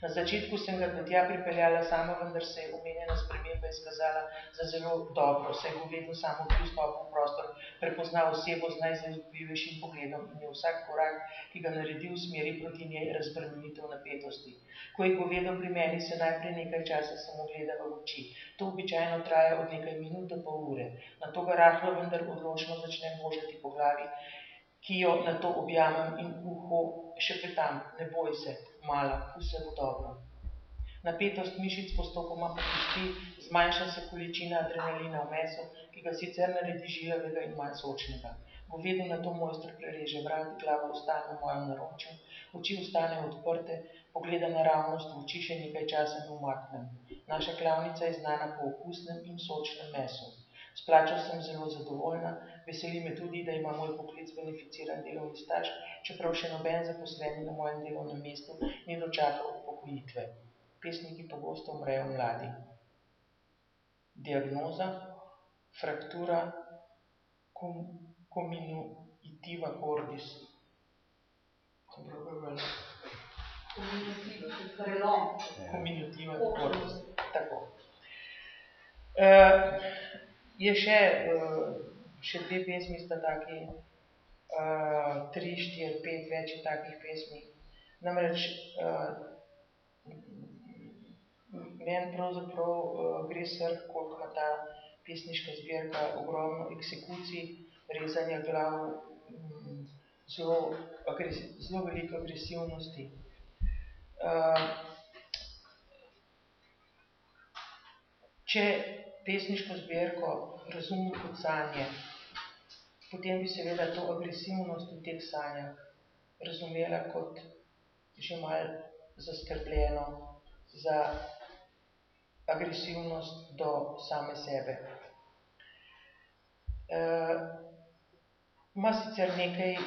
Na začetku sem ga do tja pripeljala sama, vendar se je omenjena sprememba izkazala za zelo dobro, saj govedo samo pri vstopu v prostor prepozna osebo z najzaupljivejšim pogledom in je vsak korak, ki ga naredi v smeri proti njej, razbremenitev napetosti. Ko je govedo pri meni, se najprej nekaj časa samo gleda v oči. To običajno traja od nekaj minut do pol ure. Nato ga rahlo, vendar odločno začnem božati po glavi, ki jo nato objamem in uho šepetam, ne boj se, mala, vse bo dobro. Napetost mišic postopoma popusti, zmanjša se količina adrenalina v mesu, ki ga sicer naredi žilavega in manj sočnega. Govedo nato mojster prereže vrat, glava ostane v mojem naročju, oči ostanejo odprte, pogleda naravnost, v oči še nekaj časa ne umaknem. Naša klavnica je znana po okusnem in sočnem mesu. S plačo sem zelo zadovoljna, veseli me tudi, da ima moj poklic beneficiran delovni staž, čeprav še noben zaposleni na mojem delovnem mestu ni dočakal upokojitve. Pesniki pogosto umrejo mladi. Diagnoza, fraktura cum, comminuitiva cordis. Sem prav prebrala? Comminuitiva cordis, tako. Uh, je še, uh, še dve pesmi sta taki, uh, tri, štiri, pet, več takih pesmi. Namreč, uh, meni pravzaprav uh, gre srh, koliko ima ta pesniška zbirka ogromno eksekucij, rezanja glav, um, zelo, zelo veliko agresivnosti. Uh, če pesniško zbirko razumem kot sanje, potem bi seveda to agresivnost v teh sanjah razumela kot že malo zaskrbljeno za agresivnost do same sebe. Ima sicer nekaj uh,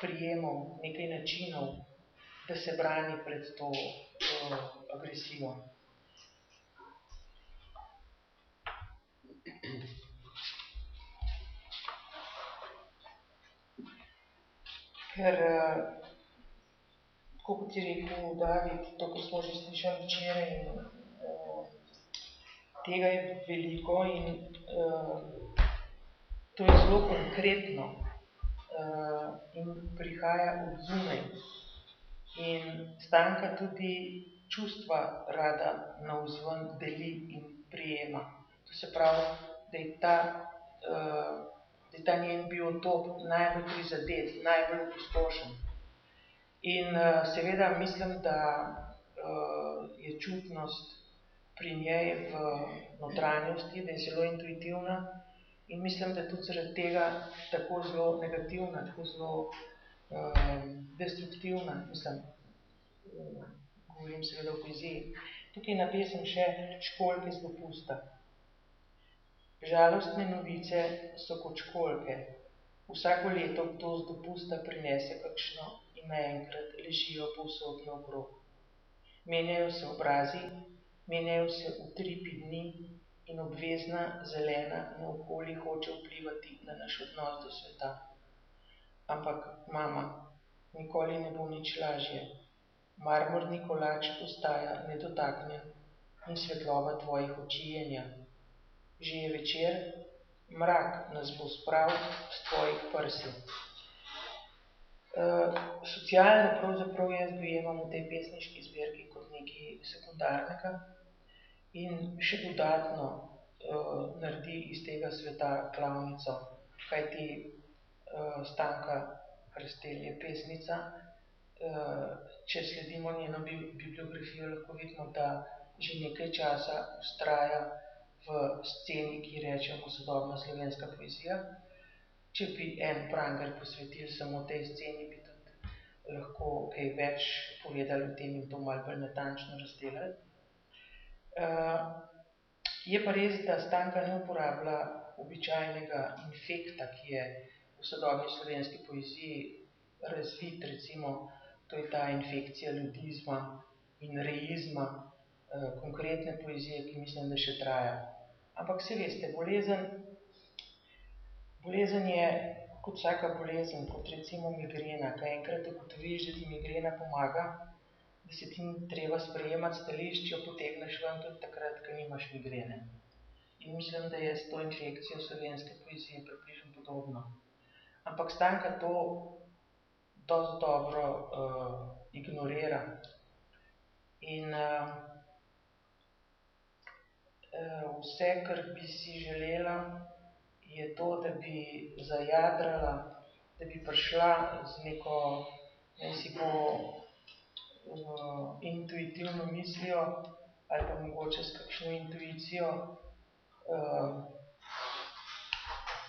prijemov, nekaj načinov, da se brani pred to uh, agresijo. Ker, tako kot je rekel David, to, ko smo že slišali včeraj, tega je veliko in to je zelo konkretno in prihaja od zunaj. In Stanka tudi čustva rada navzven deli in prijema. To se pravi, da je ta da je ta njen biotop najbolj prizadet, najbolj opustošen. In seveda mislim, da je čutnost pri njej v notranjosti, da je zelo intuitivna in mislim, da tudi zaradi tega tako zelo negativna, tako zelo destruktivna, mislim, govorim seveda o poeziji. Tukaj napisam še Školjke z dopusta. Žalostne novice so kot školjke. Vsako leto kdo z dopusta prinese kakšno in naenkrat ležijo povsod naokrog. Menjajo se obrazi, menjajo se utripi dni in obvezna zelena naokoli hoče vplivati na naš odnos do sveta. Ampak, mama, nikoli ne bo nič lažje. Marmorni kolač ostaja nedotaknjen in svetloba tvojih oči jenja. Že je večer, mrak nas bo spravil s tvojih prsi. socialno pravzaprav jaz dojemam v tej pesniški zbirki kot nekaj sekundarnega in še dodatno naredi iz tega sveta klavnico, kajti Stanka Krastelj je pesnica, če sledimo njeno bibliografijo, lahko vidimo, da že nekaj časa vztraja v sceni, ki ji rečemo sodobna slovenska poezija. Če bi en pranger posvetili samo tej sceni, bi tudi lahko kaj več povedali o tem in to malo bolj natančno razdelali. je pa res, da Stanka ne uporablja običajnega infekta, ki je v sodobni slovenski poeziji razvit, recimo, to je ta infekcija ludizma in reizma, konkretne poezije, ki mislim, da še traja. Ampak saj veste, bolezen, bolezen je kot vsaka bolezen, kot recimo migrena, ke enkrat ugotoviš, da ti migrena pomaga, da se ti ni treba sprejemati stališč, jo potegneš ven tudi takrat, ke nimaš migrene. In mislim, da je s to infekcijo slovenske poezije približno podobno. Ampak Stanka to dosti dobro ignorira. In vse, kar bi si želela, je to, da bi zajadrala, da bi prišla z neko, najsi bo intuitivno mislijo ali pa mogoče s kakšno intuicijo,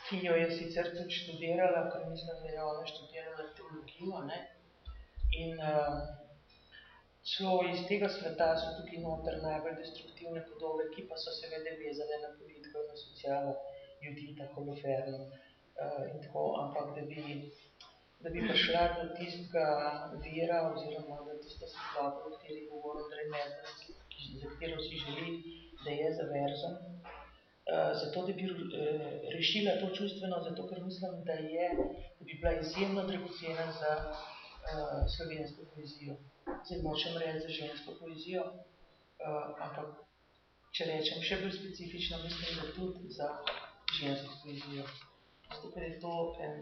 ki jo je sicer tudi študirala, ker mislim, da je ona študirala teologijo, ne, in celo iz tega sveta so tukaj noter najbolj destruktivne podobe, ki pa so seveda vezane na politiko in na socialo, Judita, Holofernes in tako, ampak da bi, da bi prišla do tistega vira oziroma do tiste svetlobe, o kateri je govoril Andrej Medved, za katero si želi, da je za verzom, zato, da bi rešila to čustveno, zato ker mislim, da je, da bi bila izjemno dragocena za slovensko poezijo. Zdaj nočem reči za žensko poezijo, ampak če rečem še bolj specifično, mislim, da tudi za žensko poezijo. Zato ker je to en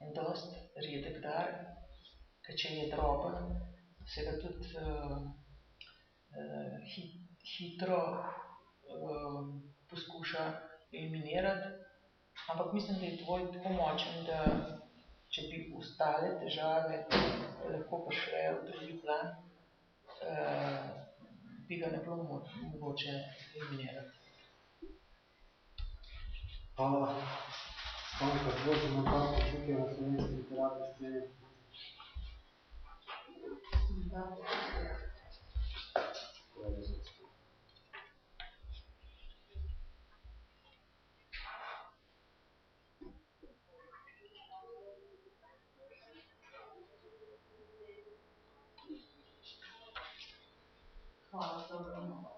en dosti redek dar, ke če je droben, se ga tudi hitro poskuša eliminirati, ampak mislim, da je tvoj tako močen, da če bi ostale težave lahko prišle v drugi plan, bi ga ne bilo mogoče eliminirati. Hvala.,. Hvala za obravnavo. Če jaz hotel zame хора добро много.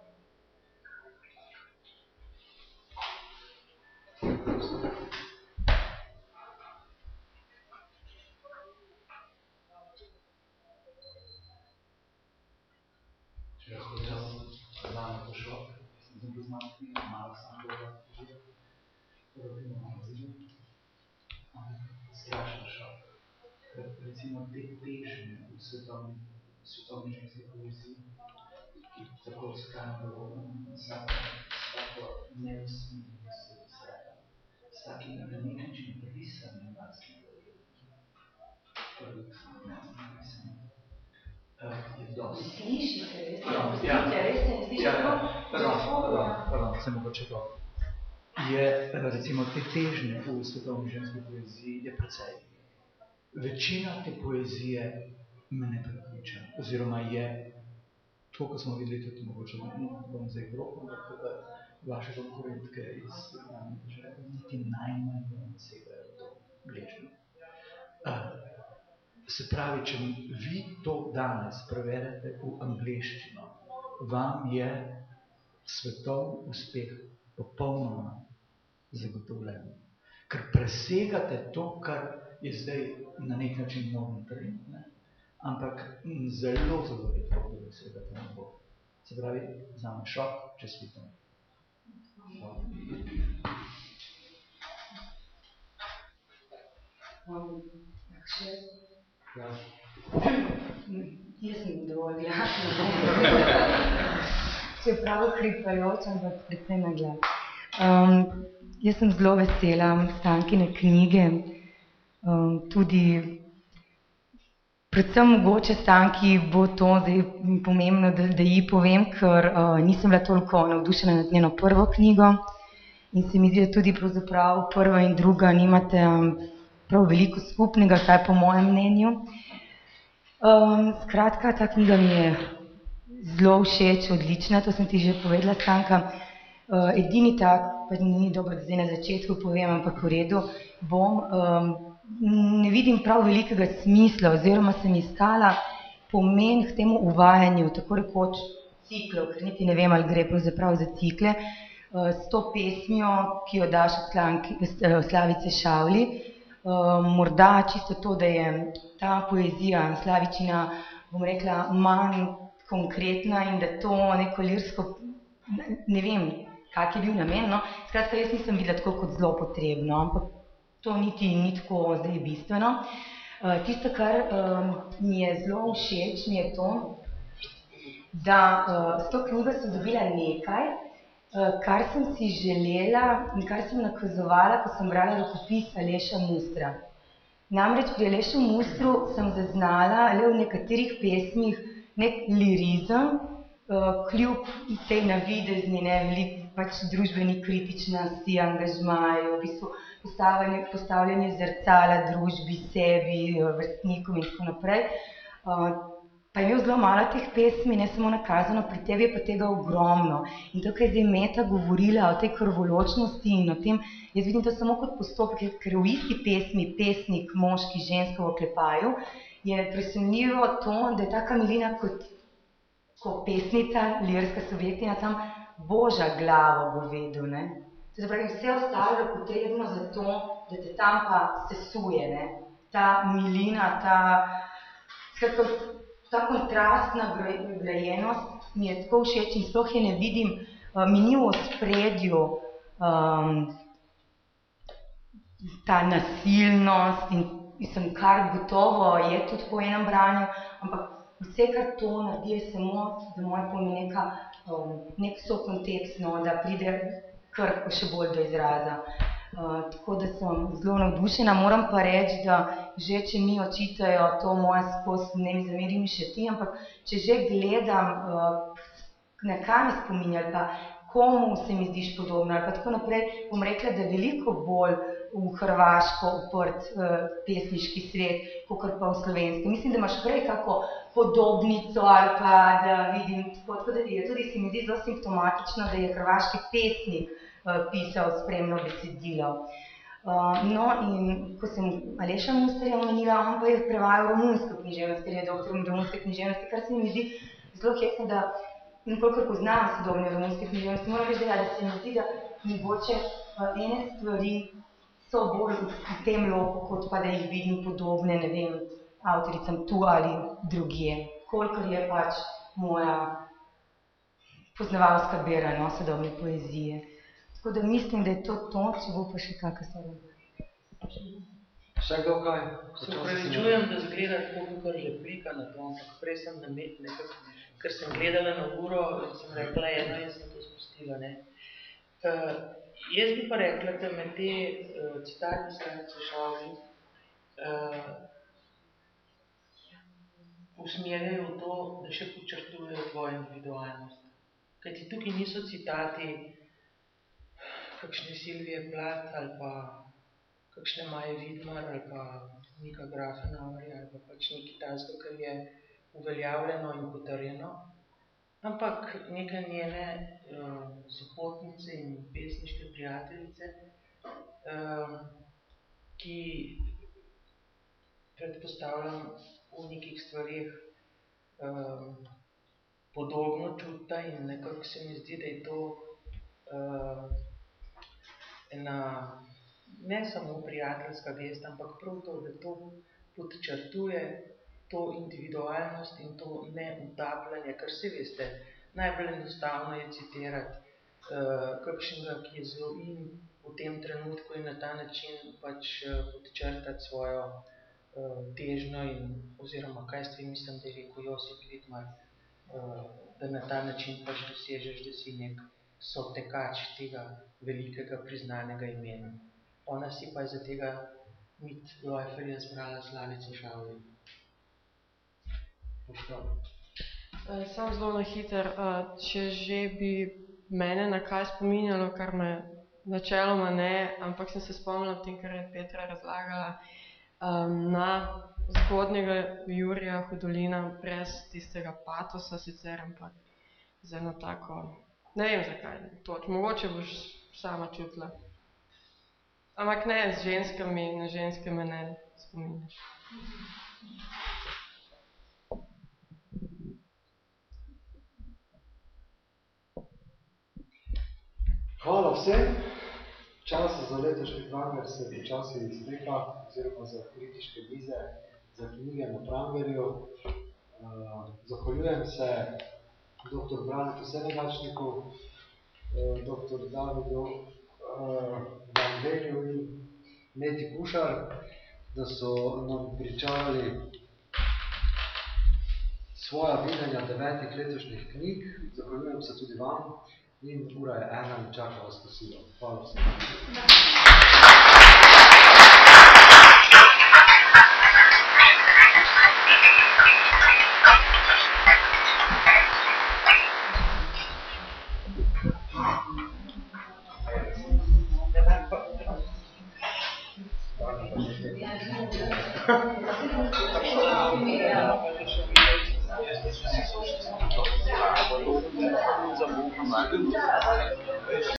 Я хотел рано пошел, не без маски, мало сам было, родина магазин. Страшен шок. Recimo te težnje v svetovnih jezikovih tako skrajno vsako, vsako neusmiljenost se izraja, s takim na neki način pripisanim lastnim produkt, ne, napisanim, je dosti. Sliši se, res, Ja, prostite, res se ne sliši, ja, tako, pardon, tako, pardon, ja. pardon, sem mogoče to. Je recimo te težnje v svetovni ženski poeziji je precej. Večina te poezije me ne prepriča, oziroma je to, ko smo videli tudi mogoče, no, bom zdaj Evropo, ampak vaše konkurentke iz Ljubljane države, niti najmanj ne segajo v to gležnjo. Uh, se pravi, če vi to danes prevedete v angleščino, vam je svetov uspeh popolnoma zagotovljen. Ker presegate to, kar je zdaj na nek način modni trend, ne? Ampak m, zelo, zelo redko kdo dosega to nivo. Se pravi, zame šok, čestitam. Um, še jaz? Ja. Jaz sem dovolj glasna. Čeprav hripajoč, ampak precej na glas. Um, jaz sem zelo vesela Stankine knjige, um, tudi predvsem mogoče Stanki bo to zdaj pomembno, da, da ji povem, ker uh, nisem bila toliko navdušena nad njeno prvo knjigo in se mi zdi, da tudi pravzaprav prva in druga nimate um, prav veliko skupnega, vsaj po mojem mnenju. Um, skratka, ta knjiga mi je zelo všeč, odlična, to sem ti že povedala, Stanka. Uh, edini tak, pa ni dobro, da zdaj na začetku povem, ampak v redu, bom, um, ne vidim prav velikega smisla oziroma sem iskala pomen k temu uvajanju, tako rekoč ciklov, ker niti ne vem, ali gre pravzaprav za cikle, uh, s to pesmijo, ki jo daš od Slanki, uh, Slavice Šavli, uh, morda čisto to, da je ta poezija Slavičina, bom rekla, manj konkretna in da to neko lirsko, ne vem, kak je bil namen, no, skratka, jaz nisem videla tako kot zelo potrebno, ampak to niti ni tako zdaj bistveno. Uh, tisto, kar mi je zelo všeč, mi je to, da uh, s to knjigo sem dobila nekaj, uh, kar sem si želela in kar sem nakazovala, ko sem brala rokopis Aleša Mustra. Namreč pri Alešu Mustru sem zaznala le v nekaterih pesmih nek lirizem, kljub tej navidezni, ne, veliko pač družbeni kritičnosti, angažmaju, v bistvu postavljanje, postavljanje zrcala družbi, sebi, vrstnikom in tako naprej. Pa je imel zelo malo teh pesmi, ne samo nakazano, pri tebi je pa tega ogromno. In tukaj je zdaj Meta govorila o tej krvoločnosti in o tem, jaz vidim to samo kot postopek, ker v isti pesmi pesnik, moški, ženska v oklepaju, je presenljivo to, da je taka milina kot, kot pesnica, lirska subjektina tam boža glavo govedu, ne. To se pravi, vse ostalo je potrebno za to, da te tam pa sesuje, ne. Ta milina, ta, skratka, ta kontrastna grajenost mi je tako všeč in sploh je ne vidim, mi ni v ospredju um, ta nasilnost in mislim, kar gotovo je tudi po enem branju, ampak vse, kar to naredi, je samo za moje pojme neka, um, nek sokontekst, no, da pride krhko še bolj do izraza. Uh, tako da sem zelo navdušena, moram pa reči, da že če mi očitajo to moje skozi, ne mi zameri mi še ti, ampak če že gledam, uh, na kaj me spominja, pa komu se mi zdiš podobna ali pa tako naprej, bom rekla, da veliko bolj v hrvaško uprt uh, pesniški svet, kakor pa v slovenski. Mislim, da imaš prej kako podobnico ali pa da vidim, tako, tako da je tudi se mi zdi zelo simptomatično, da je hrvaški pesnik pisal spremno besedilo. Uh, no, in ko sem Aleša Musterja omenila, on pa je prevajal romunsko književnost, ker je doktor romunske književnosti, kar se mi zdi zelo hecno, da in kolikor poznam sodobne romunske književnosti, moram reči, da se mi zdi, da mogoče uh, ene stvari so bolj v tem loku, kot pa da jih vidim podobne, ne vem, avtoricam tu ali drugje, kolikor je pač moja poznavalska bera no, sodobne poezije. Tako da mislim, da je to to, če bo pa še kakšna stvar. Še kdo kaj? Se upravičujem, da zgleda tako kot replika na to, ampak prej sem namet nekako, ker sem gledala na uro in sem rekla eno in sem to spustila. Ne. Uh, jaz bi pa rekla, da me te uh, citatne stranice šovli uh, usmerjajo v to, da še počrtujejo tvojo individualnost. Kajti tukaj niso citati kakšne Silvije Plat ali pa kakšne Maje Vidmar ali pa Nika Grafenauer ali pa pač nekaj tajsko, kar je uveljavljeno in potrjeno, ampak neke njene uh, sopotnice in pesniške prijateljice, uh, ki predpostavljam v nekih stvarih uh, podobno čuta in nekako se mi zdi, da je to uh, ena ne samo prijateljska gesta, ampak prav to, da to podčrtuje to individualnost in to neutapljanje, kar se veste, najbolj enostavno je citirati uh, kakšnega, ki je zelo in v tem trenutku in na ta način pač uh, podčrtati svojo uh, težno in oziroma kaj ste mislim, da je rekel Josip Vidmar, uh, da na ta način pač dosežeš, da si nek sotekač tega velikega priznanega imena. Ona si pa je za tega mit Lojferja zbrala slavico Šavlji. Sam zelo na hiter, če že bi mene na kaj spominjalo, kar me načeloma ne, ampak sem se spomnila tem, kar je Petra razlagala, na zgodnjega Jurija Hudolina brez tistega patosa sicer, ampak z eno tako, ne vem zakaj, toč, mogoče boš sama čutila. Ampak ne, z ženskami, na ženske me ne spominjaš. Hvala vsem. Čas za letošnji Pranger se počasi izteka, oziroma za kritiške vize, za knjige na Prangerju. Uh, zahvaljujem se dr. Branetu Senegačniku, dr. Davidu Vandelju in Neti Kušar, da so nam pričali svoja videnja devetih letošnjih knjig. Zahvaljujem se tudi vam in ura je ena in čaka vas kosilo. Hvala vsem.